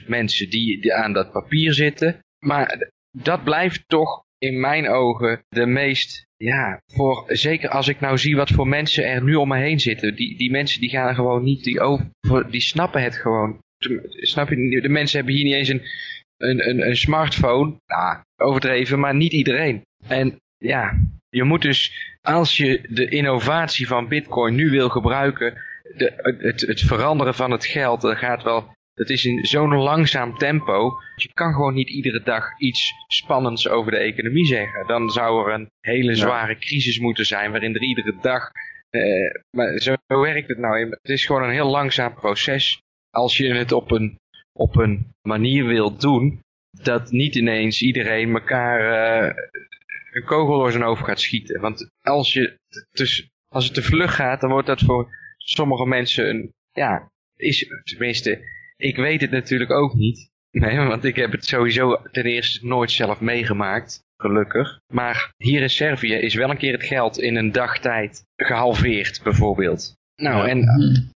100.000 mensen die, aan dat papier zitten. Maar dat blijft toch in mijn ogen de meest, ja, voor, zeker als ik nou zie wat voor mensen er nu om me heen zitten. Die, die mensen die gaan gewoon niet, die, over, die snappen het gewoon. Snap je, de mensen hebben hier niet eens een, een, een, een smartphone. Nou, overdreven, maar niet iedereen. En ja, je moet dus, als je de innovatie van bitcoin nu wil gebruiken, de, het, het veranderen van het geld, dat gaat wel dat is in zo'n langzaam tempo. Je kan gewoon niet iedere dag iets spannends over de economie zeggen. Dan zou er een hele zware crisis moeten zijn waarin er iedere dag... Uh, maar zo, werkt het nou. Het is gewoon een heel langzaam proces. Als je het op een, op een manier wilt doen, dat niet ineens iedereen elkaar uh, een kogel door zijn hoofd gaat schieten. Want als, je dus, als het te vlug gaat, dan wordt dat voor sommige mensen een, ja, is tenminste, ik weet het natuurlijk ook niet. Nee, want ik heb het sowieso ten eerste nooit zelf meegemaakt. Gelukkig. Maar hier in Servië is wel een keer het geld in een dagtijd gehalveerd, bijvoorbeeld. Nou, en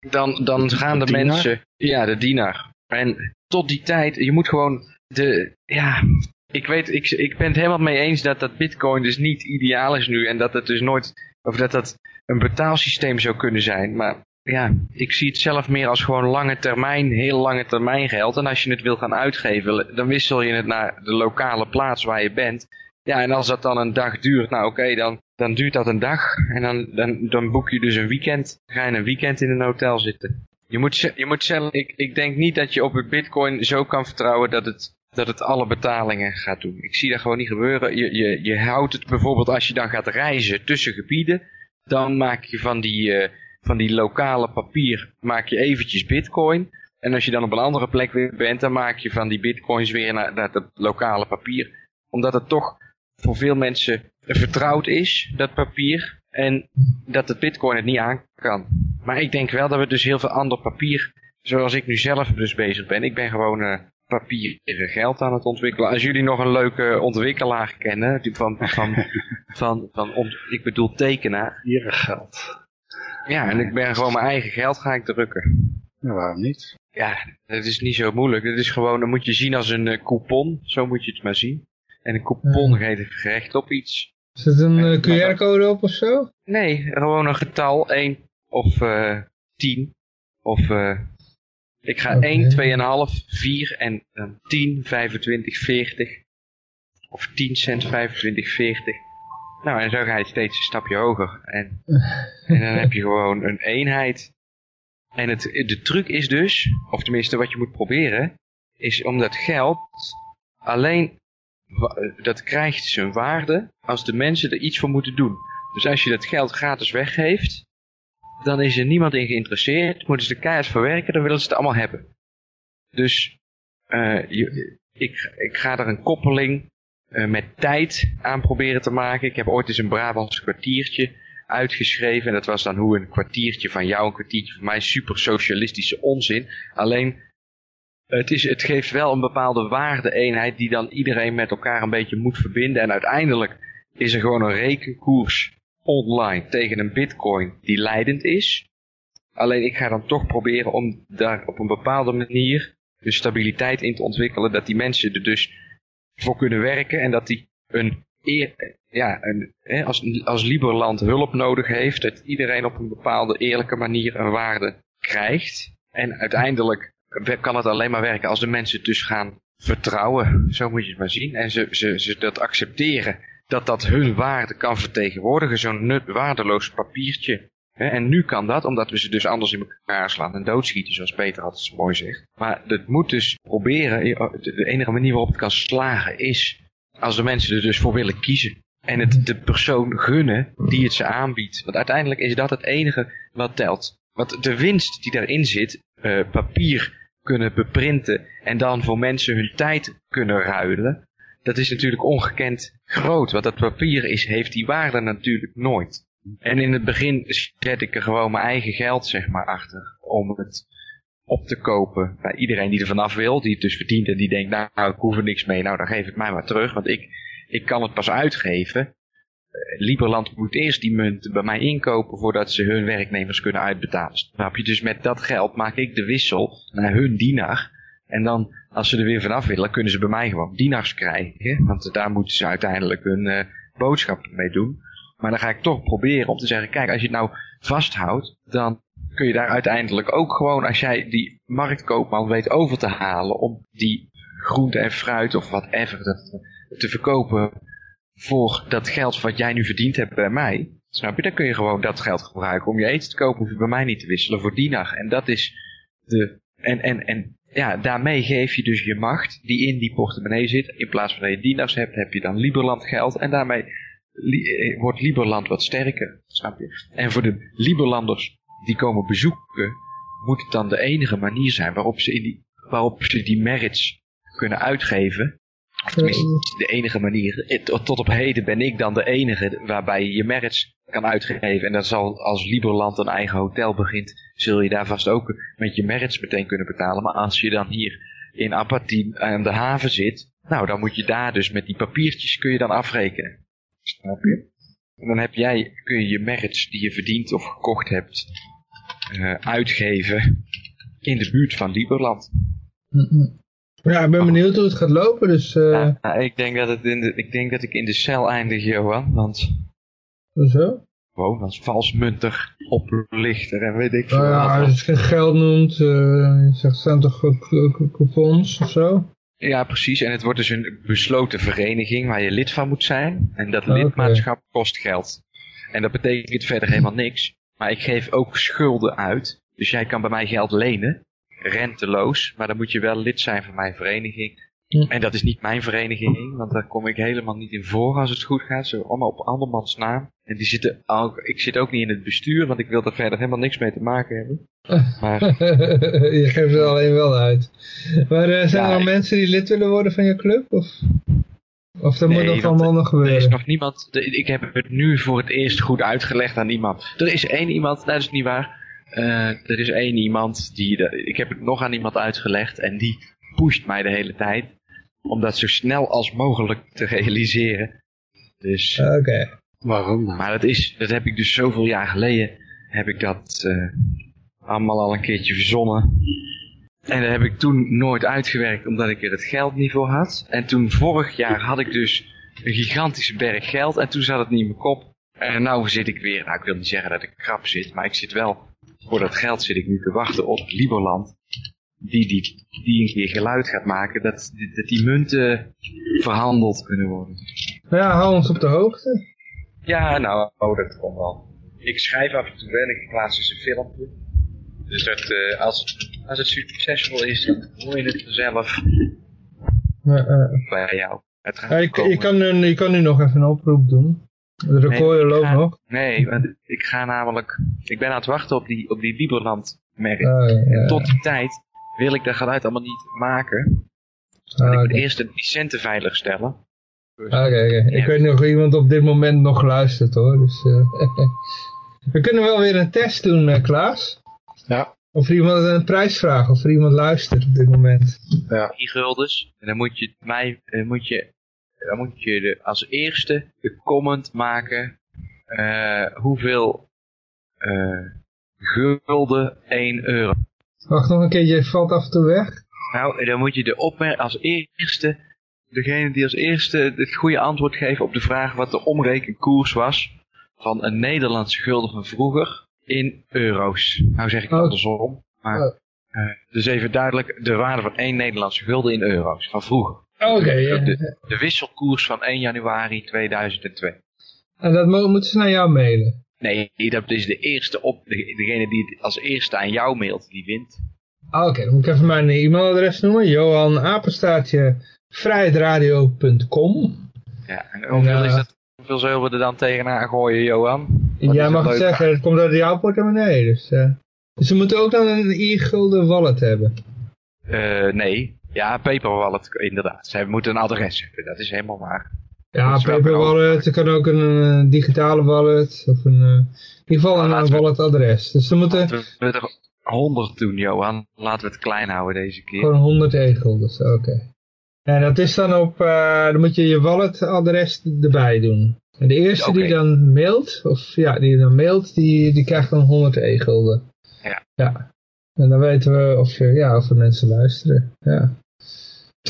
dan, dan gaan de, mensen... Ja, de dienaar. En tot die tijd, je moet gewoon de... Ja, ik weet, ik, ik ben het helemaal mee eens dat dat bitcoin dus niet ideaal is nu. En dat het dus nooit... Of dat dat een betaalsysteem zou kunnen zijn. Maar ja, ik zie het zelf meer als gewoon lange termijn, heel lange termijn geld. En als je het wil gaan uitgeven, dan wissel je het naar de lokale plaats waar je bent. Ja, en als dat dan een dag duurt, nou oké, dan, dan duurt dat een dag. En dan, dan, dan boek je dus een weekend, ga je een weekend in een hotel zitten. Je moet, je moet zelf, ik, ik denk niet dat je op het bitcoin zo kan vertrouwen dat het, dat het alle betalingen gaat doen. Ik zie dat gewoon niet gebeuren. Je, je, je houdt het bijvoorbeeld als je dan gaat reizen tussen gebieden, dan maak je van die... Uh, van die lokale papier maak je eventjes bitcoin. En als je dan op een andere plek weer bent, dan maak je van die bitcoins weer naar, naar het lokale papier. Omdat het toch voor veel mensen vertrouwd is, dat papier. En dat de bitcoin het niet aan kan. Maar ik denk wel dat we dus heel veel ander papier, zoals ik nu zelf dus bezig ben. Ik ben gewoon uh, papieren geld aan het ontwikkelen. Als jullie nog een leuke ontwikkelaar kennen, die van, van, van, van, van ik bedoel tekenaar.
Hier geld.
Ja, en ik ben gewoon mijn eigen geld ga ik drukken.
Ja, waarom niet?
Ja, het is niet zo moeilijk. Het is gewoon, dan moet je zien als een uh, coupon. Zo moet je het maar zien. En een coupon geeft gerecht op iets.
Is het een uh, QR-code op of zo?
Nee, gewoon een getal. 1 of uh, 10. Of ik ga okay. 1, 2,5, 4 en uh, 10, 25, 40. Of 10 cent, 25, 40. Nou, en zo ga je steeds een stapje hoger. En, en dan heb je gewoon een eenheid. En het, de truc is dus, of tenminste wat je moet proberen, is om dat geld alleen, dat krijgt zijn waarde als de mensen er iets voor moeten doen. Dus als je dat geld gratis weggeeft, dan is er niemand in geïnteresseerd, moeten ze de keihard verwerken, dan willen ze het allemaal hebben. Dus uh, je, ik, ik ga er een koppeling met tijd aan proberen te maken. Ik heb ooit eens een Brabants kwartiertje uitgeschreven. En dat was dan hoe een kwartiertje van jou, een kwartiertje van mij, super socialistische onzin. Alleen, het, is, het geeft wel een bepaalde waarde-eenheid die dan iedereen met elkaar een beetje moet verbinden. En uiteindelijk is er gewoon een rekenkoers online tegen een bitcoin die leidend is. Alleen ik ga dan toch proberen om daar op een bepaalde manier de stabiliteit in te ontwikkelen. Dat die mensen er dus voor kunnen werken en dat die een eer, ja, een, hè, als, als Liberland hulp nodig heeft, dat iedereen op een bepaalde eerlijke manier een waarde krijgt. En uiteindelijk kan het alleen maar werken als de mensen dus gaan vertrouwen. Zo moet je het maar zien. En ze, ze, ze dat accepteren dat dat hun waarde kan vertegenwoordigen. Zo'n nut waardeloos papiertje. En nu kan dat, omdat we ze dus anders in elkaar slaan en doodschieten, zoals Peter altijd zo mooi zegt. Maar het moet dus proberen, de enige manier waarop het kan slagen is als de mensen er dus voor willen kiezen. En het de persoon gunnen die het ze aanbiedt. Want uiteindelijk is dat het enige wat telt. Want de winst die daarin zit, uh, papier kunnen beprinten en dan voor mensen hun tijd kunnen ruilen. Dat is natuurlijk ongekend groot. Want dat papier is, heeft die waarde natuurlijk nooit. En in het begin zet ik er gewoon mijn eigen geld zeg maar achter. Om het op te kopen bij iedereen die er vanaf wil. Die het dus verdient en die denkt, nou ik hoef er niks mee. Nou dan geef ik mij maar terug. Want ik, ik kan het pas uitgeven. Liberland moet eerst die munt bij mij inkopen voordat ze hun werknemers kunnen uitbetalen. Snap je? Dus met dat geld maak ik de wissel naar hun dienaar. En dan, als ze er weer vanaf willen, kunnen ze bij mij gewoon dienaars krijgen. Want daar moeten ze uiteindelijk hun uh, boodschap mee doen. Maar dan ga ik toch proberen om te zeggen, kijk, als je het nou vasthoudt, dan kun je daar uiteindelijk ook gewoon, als jij die marktkoopman weet over te halen om die groente en fruit of whatever te verkopen voor dat geld wat jij nu verdiend hebt bij mij, snap je, dan kun je gewoon dat geld gebruiken om je eten te kopen, hoef je bij mij niet te wisselen voor dienag. En dat is de, en, en, en ja, daarmee geef je dus je macht die in die portemonnee zit. In plaats van dat je dienaars hebt, heb je dan Liberland geld en daarmee li wordt Liberland wat sterker, snap je. En voor de Liberlanders die komen bezoeken, moet het dan de enige manier zijn waarop ze, in die, waarop ze die merits kunnen uitgeven. Of tenminste, de enige manier. Tot op heden ben ik dan de enige waarbij je je merits kan uitgeven. En dat zal als Liberland een eigen hotel begint, zul je daar vast ook met je merits meteen kunnen betalen. Maar als je dan hier in Apathie aan de haven zit, nou dan moet je daar dus met die papiertjes kun je dan afrekenen. Snap je? En dan heb jij, kun je je merits die je verdiend of gekocht hebt, uh, uitgeven in de buurt van Liberland.
Ja, ik ben benieuwd hoe het gaat lopen, dus... Uh...
Ja, ik, denk dat het in de, ik denk dat ik in de cel eindig, Johan, want...
Hoezo?
Gewoon als valsmunter, oplichter en weet ik
veel. Uh, ja, als je geen geld noemt, uh, je zegt zijn toch coupons of zo?
Ja, precies. En het wordt dus een besloten vereniging waar je lid van moet zijn. En dat lidmaatschap kost geld. En dat betekent verder helemaal niks. Maar ik geef ook schulden uit. Dus jij kan bij mij geld lenen. Renteloos. Maar dan moet je wel lid zijn van mijn vereniging. En dat is niet mijn vereniging, want daar kom ik helemaal niet in voor als het goed gaat. Allemaal op andermans naam. En die zitten ook, ik zit ook niet in het bestuur, want ik wil er verder helemaal niks mee te maken hebben. Maar
je geeft het alleen wel uit. Maar eh, zijn
Ja,
er al
ik-
mensen die lid willen worden van je club? Of, of dat moet nog allemaal nog
er is
gebeuren?
nog niemand, de- ik heb het nu voor het eerst goed uitgelegd aan iemand. Er is één iemand, dat is niet waar. Eh, er is één iemand, die, de- ik heb het nog aan iemand uitgelegd en die pusht mij de hele tijd. Om dat zo snel als mogelijk te realiseren. Dus,
Oké.
Waarom dan?
maar dat is, dat heb ik dus zoveel jaar geleden, heb ik dat eh, allemaal al een keertje verzonnen. En dat heb ik toen nooit uitgewerkt, omdat ik er het geld niet voor had. En toen vorig jaar had ik dus een gigantische berg geld en toen zat het niet in mijn kop. En nou zit ik weer, nou ik wil niet zeggen dat ik krap zit, maar ik zit wel, voor dat geld zit ik nu te wachten op Liberland. Die, die, die een keer geluid gaat maken dat, dat die munten verhandeld kunnen worden.
Nou ja, hou ons op de hoogte.
Ja, nou, oh, dat komt wel. Ik schrijf af en toe wel, ik plaats dus een filmpje. Dus dat, eh, als, het, als het succesvol is, dan hoor je het vanzelf
Ja, eh.
bij jou.
Ja, je,
komen.
je, kan, nu- je kan nu nog even een oproep doen. De recorder
ik
loopt
ga-
nog.
Nee, want ik ga namelijk, ik ben aan het wachten op die, op die Liberland merk.
Oh, ja.
Tot die tijd wil ik dat geluid allemaal niet maken.
Ah,
ik moet eerst de licenten veilig stellen. Dus-
Oké. Ik weet nog iemand op dit moment nog luistert hoor. Dus, eh, we kunnen wel weer een test doen, eh, Klaas.
Ja.
Of er iemand een prijs vraagt, of er iemand luistert op dit moment.
Ja.
guldens. En dan moet je mij, dan moet je, dan moet je de, als eerste de comment maken eh, hoeveel eh, gulden 1 euro.
Wacht nog een keertje, je valt af en toe weg.
Nou, dan moet je de opmerking als eerste, degene die als eerste het goede antwoord geeft op de vraag wat de omrekenkoers was van een Nederlandse gulden van vroeger in euro's. Nou zeg ik
Oh.
andersom, maar
Oh.
eh, dus even duidelijk de waarde van één Nederlandse gulden in euro's van vroeger.
Oké, ja.
de, de wisselkoers van 1 januari 2002.
En dat mo- moeten ze naar jou mailen.
Nee, dat is de eerste op, de- degene die het als eerste aan jou mailt, die wint.
Ah, Oké, dan moet ik even mijn e-mailadres noemen. Johan Apenstaartje vrijheidradio.com.
Ja, en hoeveel, is dat, hoeveel zullen we er dan tegenaan gooien, Johan? Wat
Jij mag
het
zeggen, het komt uit jouw portemonnee. Dus, eh. dus ze moeten ook dan een e-gulden wallet hebben.
Eh, nee, ja, paper wallet, inderdaad. Zij moeten een adres hebben, dat is helemaal waar.
Ja, paper
een
wallet, er kan ook een eh, digitale wallet. Of een, eh, in ieder geval een,
laten we-
walletadres. Dus ze moeten
Laten we er 100 doen, Johan. Laten we het klein houden deze keer.
gewoon 100 e-guldens, oké. En dat is dan op, eh, dan moet je je walletadres erbij doen. En de eerste die dan mailt, of ja, die dan mailt, die, die krijgt dan 100 e-gulden.
Ja.
Ja. En dan weten we of, je, ja, of er mensen luisteren. Ja.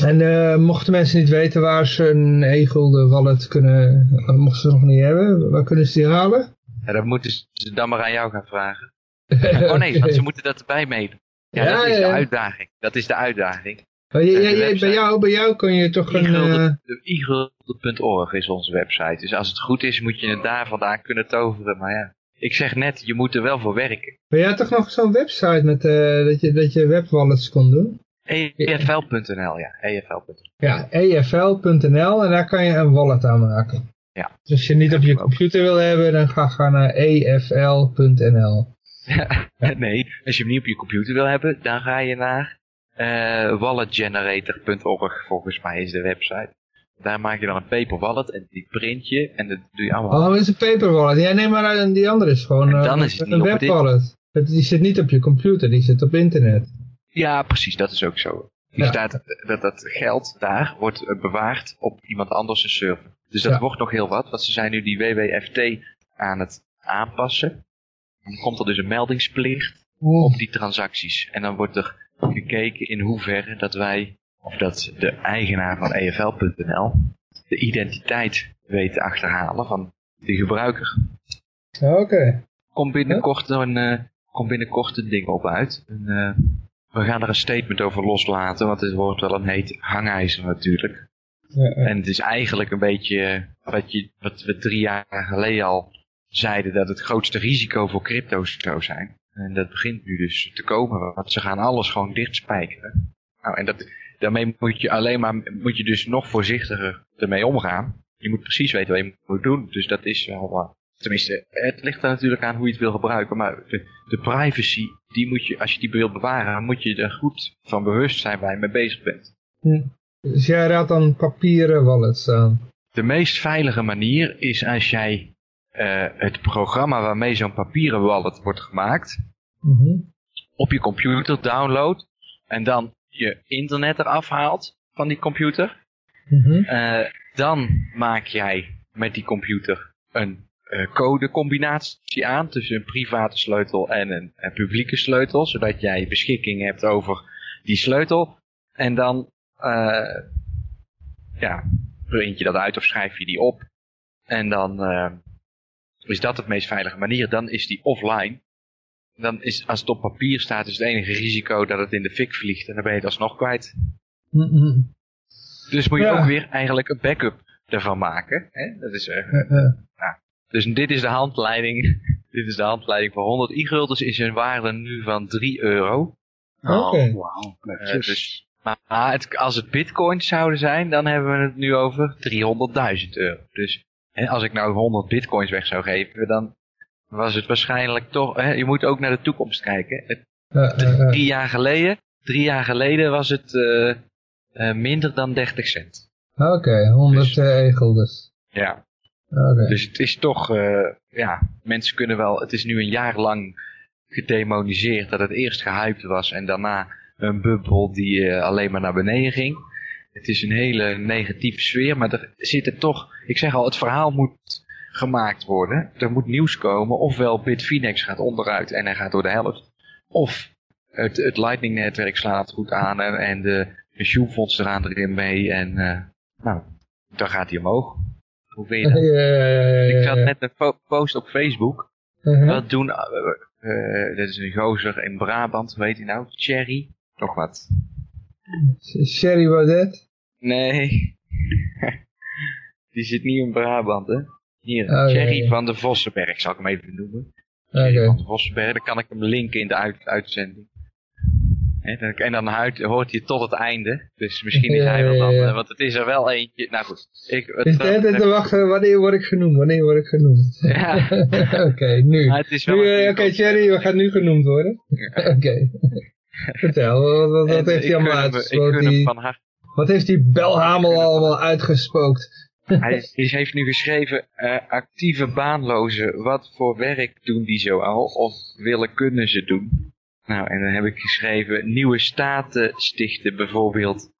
En eh, mochten mensen niet weten waar ze een e-gulden wallet kunnen, eh, mochten ze nog niet hebben, waar kunnen ze die halen?
Ja, dan moeten ze dan maar aan jou gaan vragen. Oh nee, want ze moeten dat erbij meedoen. Ja,
Ja,
dat is
ja.
de uitdaging. Dat is de uitdaging.
Maar je- bij, jou, bij jou kun je toch een... eh,
de e-gulden.org is onze website. Dus als het goed is, moet je het daar vandaan kunnen toveren. Maar ja, ik zeg net, je moet er wel voor werken.
maar jij had toch nog zo'n website met, eh, dat, je, dat je webwallets kon doen?
EFL.nl, ja. EFL.nl.
Ja, efl.nl en daar kan je een wallet aan maken.
Ja.
Dus als je niet op je computer wil hebben, dan ga, ga naar efl.nl.
nee, als je hem niet op je computer wil hebben, dan ga je naar eh walletgenerator.org, volgens mij is de website. Daar maak je dan een paper wallet en die print je en dat doe je allemaal.
Oh, is een paper wallet. Ja, nee, maar eh, die andere is gewoon eh,
dan is het
een webwallet. Het- Die zit niet op je computer, die zit op internet.
Ja, precies, dat is ook zo.
Ja.
staat, dat, dat geld daar wordt eh, bewaard op iemand anders server. Dus dat
Ja.
wordt nog heel wat, want ze zijn nu die WWFT aan het aanpassen. Dan komt er dus een meldingsplicht op die transacties. En dan wordt er gekeken in hoeverre dat wij, of dat de eigenaar van EFL.nl, de identiteit weet te achterhalen van de gebruiker.
Oké.
Komt binnenkort, een, eh, komt binnenkort een ding op uit. Een, eh, we gaan er een statement over loslaten, want het wordt wel een heet hangijzer natuurlijk.
Ja, ja.
En het is eigenlijk een beetje eh, wat, je, wat we drie jaar geleden al zeiden, dat het grootste risico voor crypto's zou zijn. En dat begint nu dus te komen, want ze gaan alles gewoon dichtspijkeren. Nou, en dat, daarmee moet je alleen maar, moet je dus nog voorzichtiger ermee omgaan. Je moet precies weten wat je moet doen. Dus dat is wel, uh, tenminste, het ligt er natuurlijk aan hoe je het wil gebruiken. Maar de, de privacy, die moet je, als je die wilt bewaren, moet je er goed van bewust zijn waar je mee bezig bent.
Hm. Dus jij raadt dan papieren wallets aan?
De meest veilige manier is als jij uh, het programma waarmee zo'n papieren wallet wordt gemaakt,
mm -hmm.
op je computer downloadt en dan je internet eraf haalt van die computer.
Mm -hmm.
uh, dan maak jij met die computer een codecombinatie aan tussen een private sleutel en een, een, publieke sleutel, zodat jij beschikking hebt over die sleutel. En dan uh, ja, print je dat uit of schrijf je die op. En dan uh, is dat het meest veilige manier. Dan is die offline. Dan is, als het op papier staat, is het enige risico dat het in de fik vliegt. En dan ben je het alsnog kwijt.
Mm -hmm.
Dus moet je
Ja.
ook weer eigenlijk een backup ervan maken. Hè? Dat is, uh. Dus dit is de handleiding. dit is de handleiding voor 100 i-guldens is een waarde nu van 3 euro.
Oké.
Oh, wauw,
Uh,
netjes.
dus, maar het, als het bitcoins zouden zijn, dan hebben we het nu over 300.000 euro. Dus hè, als ik nou 100 bitcoins weg zou geven, dan was het waarschijnlijk toch... Hè, je moet ook naar de toekomst kijken. Het,
Uh, uh, uh.
drie jaar geleden, drie jaar geleden was het eh, eh, minder dan 30 cent.
Oké, 100
Dus-
eh, e-guldens.
Ja, Dus het is toch... eh, ja, mensen kunnen wel... Het is nu een jaar lang gedemoniseerd dat het eerst gehyped was en daarna een bubbel die eh, alleen maar naar beneden ging. Het is een hele negatieve sfeer, maar er zitten toch... Ik zeg al, het verhaal moet gemaakt worden. Er moet nieuws komen. Ofwel Bitfinex gaat onderuit en hij gaat door de helft. Of het, het Lightning-netwerk slaat goed aan en, en de pensioenfondsen gaan erin mee. En eh, nou, dan gaat hij omhoog. Hoe vind je dat?
Ja, ja, ja, ja, ja,
Ik zat
ja.
net een po- post op Facebook.
Uh-huh.
Wat doen... eh, eh, dit is een gozer in Brabant, hoe heet hij nou? Cherry? Nog wat.
Sherry Baudet?
Nee. Die zit niet in Brabant, hè? Hier,
Oh,
Thierry
ja.
van de Vossenberg, zal ik hem even noemen. Thierry van de Vossenberg, dan kan ik hem linken in de uit uitzending. En dan huid- hoort hij tot het einde. Dus misschien is
Ja,
hij wel dan,
ja.
eh, want het is er wel eentje. Nou goed. Ik, het,
Is dit het te wachten? Wanneer word ik genoemd? Wanneer word ik genoemd?
Ja.
Oké, nu. Eh, Oké,
kans.
Thierry, we gaan nu genoemd worden. Oké. Vertel, wat, wat, wat
En,
heeft
eh,
hij allemaal
harte.
Wat heeft die belhamel allemaal uitgespookt?
Hij heeft nu geschreven, eh, actieve baanlozen, wat voor werk doen die zo al? Of willen kunnen ze doen? Nou, en dan heb ik geschreven, nieuwe staten stichten bijvoorbeeld.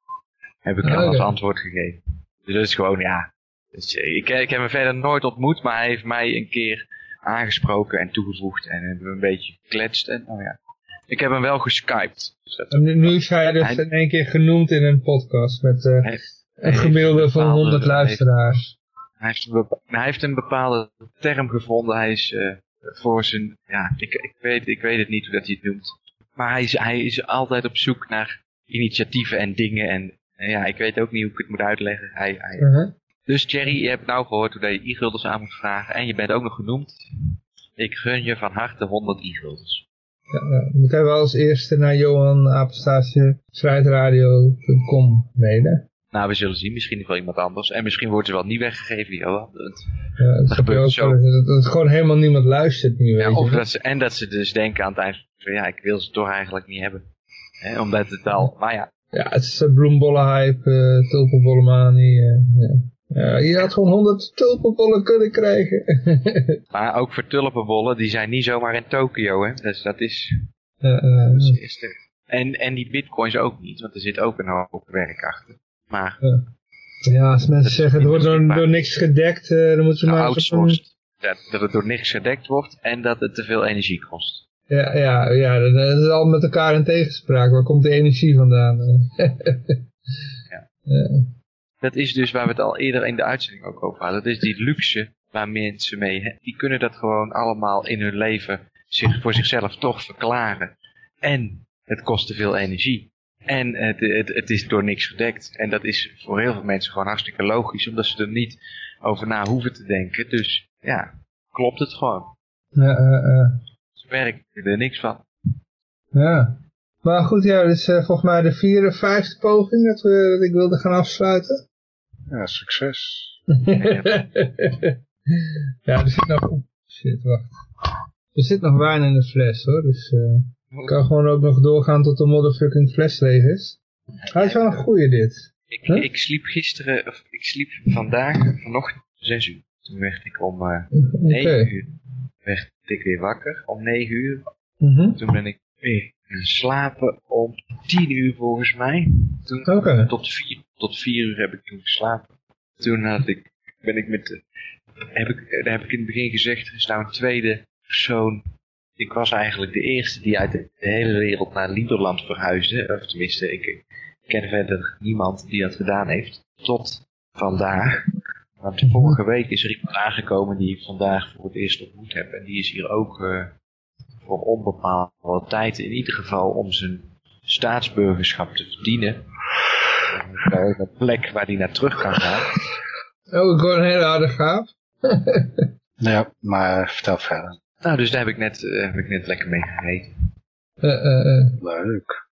Heb ik hem
Ah,
als antwoord gegeven. Dus dat is gewoon, ja. Dus, eh, ik, ik heb hem verder nooit ontmoet, maar hij heeft mij een keer aangesproken en toegevoegd. En hebben we een beetje gekletst. En nou ja. Ik heb hem wel geskyped. Dus dat
En nu, is hij dus
Hij-
in één keer genoemd in een podcast met eh, een gemiddelde
een
van
bepaalde-
100 luisteraars.
Hij heeft, een bepa- hij heeft een bepaalde term gevonden. Hij is eh, voor zijn... Ja, ik, ik, weet, ik weet het niet hoe dat hij het noemt. Maar hij is, hij is altijd op zoek naar initiatieven en dingen. En ja, ik weet ook niet hoe ik het moet uitleggen. Hij, hij,
Uh-huh.
Dus Jerry, je hebt nou gehoord hoe dat je e-guldens aan moet vragen. En je bent ook nog genoemd. Ik gun je van harte 100 e-guldens.
Ja, ja. moet hij wel als eerste naar Johan Apenstaatje mailen.
Nou, we zullen zien. Misschien wel iemand anders. En misschien wordt ze wel niet weggegeven,
Ja, dat, gebeurt
zo.
dat, dat gewoon helemaal niemand luistert nu,
Ja, of dat ze, en dat ze dus denken aan het eind van ja, ik wil ze toch eigenlijk niet hebben. Hè, omdat het al, maar ja,
Ja, het is uh, bloembollenhype, uh, tulpenbollenmanie. eh, ja. Ja, je had gewoon 100 tulpenbollen kunnen krijgen.
maar ook voor tulpenbollen, die zijn niet zomaar in Tokio, hè. Dus dat is,
eh,
er. En, en die bitcoins ook niet, want er zit ook een hoop werk achter. Maar
ja, als mensen zeggen, er wordt door, niks gedekt, eh, dan moeten ze maar... op een-
geoutsourced, dat, dat het door niks gedekt wordt en dat het te veel energie kost.
Ja, ja, ja, dat dat is al met elkaar in tegenspraak. Waar komt de energie vandaan?
Ja.
Ja.
Dat is dus waar we het al eerder in de uitzending ook over hadden. Dat is die luxe waar mensen mee, hè, die kunnen dat gewoon allemaal in hun leven zich, voor zichzelf toch verklaren. En het kost te veel energie. En het, het, het is door niks gedekt. En dat is voor heel veel mensen gewoon hartstikke logisch, omdat ze er niet over na hoeven te denken. Dus ja, klopt het gewoon.
Ja, eh, eh,
Ze werken er niks van.
ja. Maar goed, ja, dit is eh, volgens mij de vierde, vijfde poging dat, we, dat ik wilde gaan afsluiten.
Ja, succes.
ja, er zit nog... oeh, Shit, wacht. Er zit nog wijn in de fles hoor, dus eh, ik kan gewoon ook nog doorgaan tot de motherfucking fles leeg is. Hij is wel een goeie dit.
Ik,
Huh?
ik sliep gisteren, of ik sliep vandaag, vanochtend, zes uur. Toen werd ik om eh
Oké.
negen uur. Werd ik weer wakker om negen uur.
Mhm.
Toen ben ik weer gaan slapen om tien uur volgens mij. Toen, tot, vier, tot vier uur heb ik toen geslapen. Toen had ik, ben ik met, de- heb ik, daar heb ik in het begin gezegd, er is nou een tweede persoon. Ik was eigenlijk de eerste die uit de, hele wereld naar Lieberland verhuisde. Of tenminste, ik, ken verder niemand die dat gedaan heeft. Tot vandaag. Want vorige week is er iemand aangekomen die ik vandaag voor het eerst ontmoet heb. En die is hier ook eh, voor onbepaalde tijd in ieder geval om zijn staatsburgerschap te verdienen. En Bij een plek waar hij naar terug kan gaan.
Oh, ik hoor een hele harde gaaf.
Ja, maar vertel verder.
Nou, dus daar heb ik net, eh, heb ik net lekker mee gegeten.
Eh, eh, eh.
Leuk.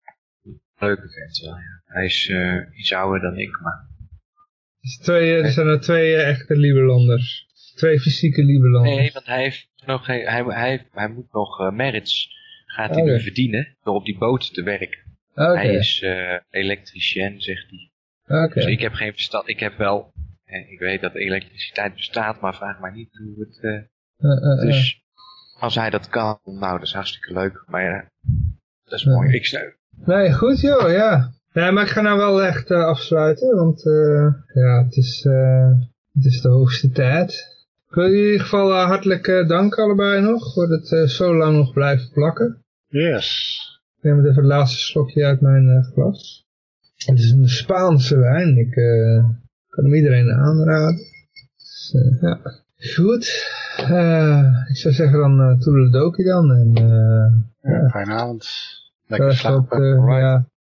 Leuke vent wel, ja. Hij is eh, iets ouder dan ik, maar...
Dus twee, er zijn er twee echte Lieberlanders. Twee fysieke Lieberlanders.
Nee, want hij heeft nog geen, hij, hij, hij moet nog eh, merits gaat hij
Oké.
nu verdienen door op die boot te werken. Hij is eh elektricien, zegt hij.
oké.
Dus ik heb geen verstand. Ik heb wel, eh, ik weet dat elektriciteit bestaat, maar vraag maar niet hoe het. eh,
Eh, eh, eh.
dus als hij dat kan, nou, dat is hartstikke leuk. Maar ja, dat is mooi. Ik sneu.
Nee, goed joh, ja. Nee, maar ik ga nou wel echt eh, afsluiten, want eh, ja, het is, eh, het is de hoogste tijd. Ik wil jullie in ieder geval hartelijk eh, dank allebei nog, voor het eh, zo lang nog blijven plakken.
Yes.
Ik neem het even het laatste slokje uit mijn eh, glas. Het is een Spaanse wijn, ik eh, kan hem iedereen aanraden. Dus, ja, goed. Eh, ik zou zeggen dan uh, toedeledokie dan. En, eh,
Ja, fijne avond. Lekker slapen.
eh, ja,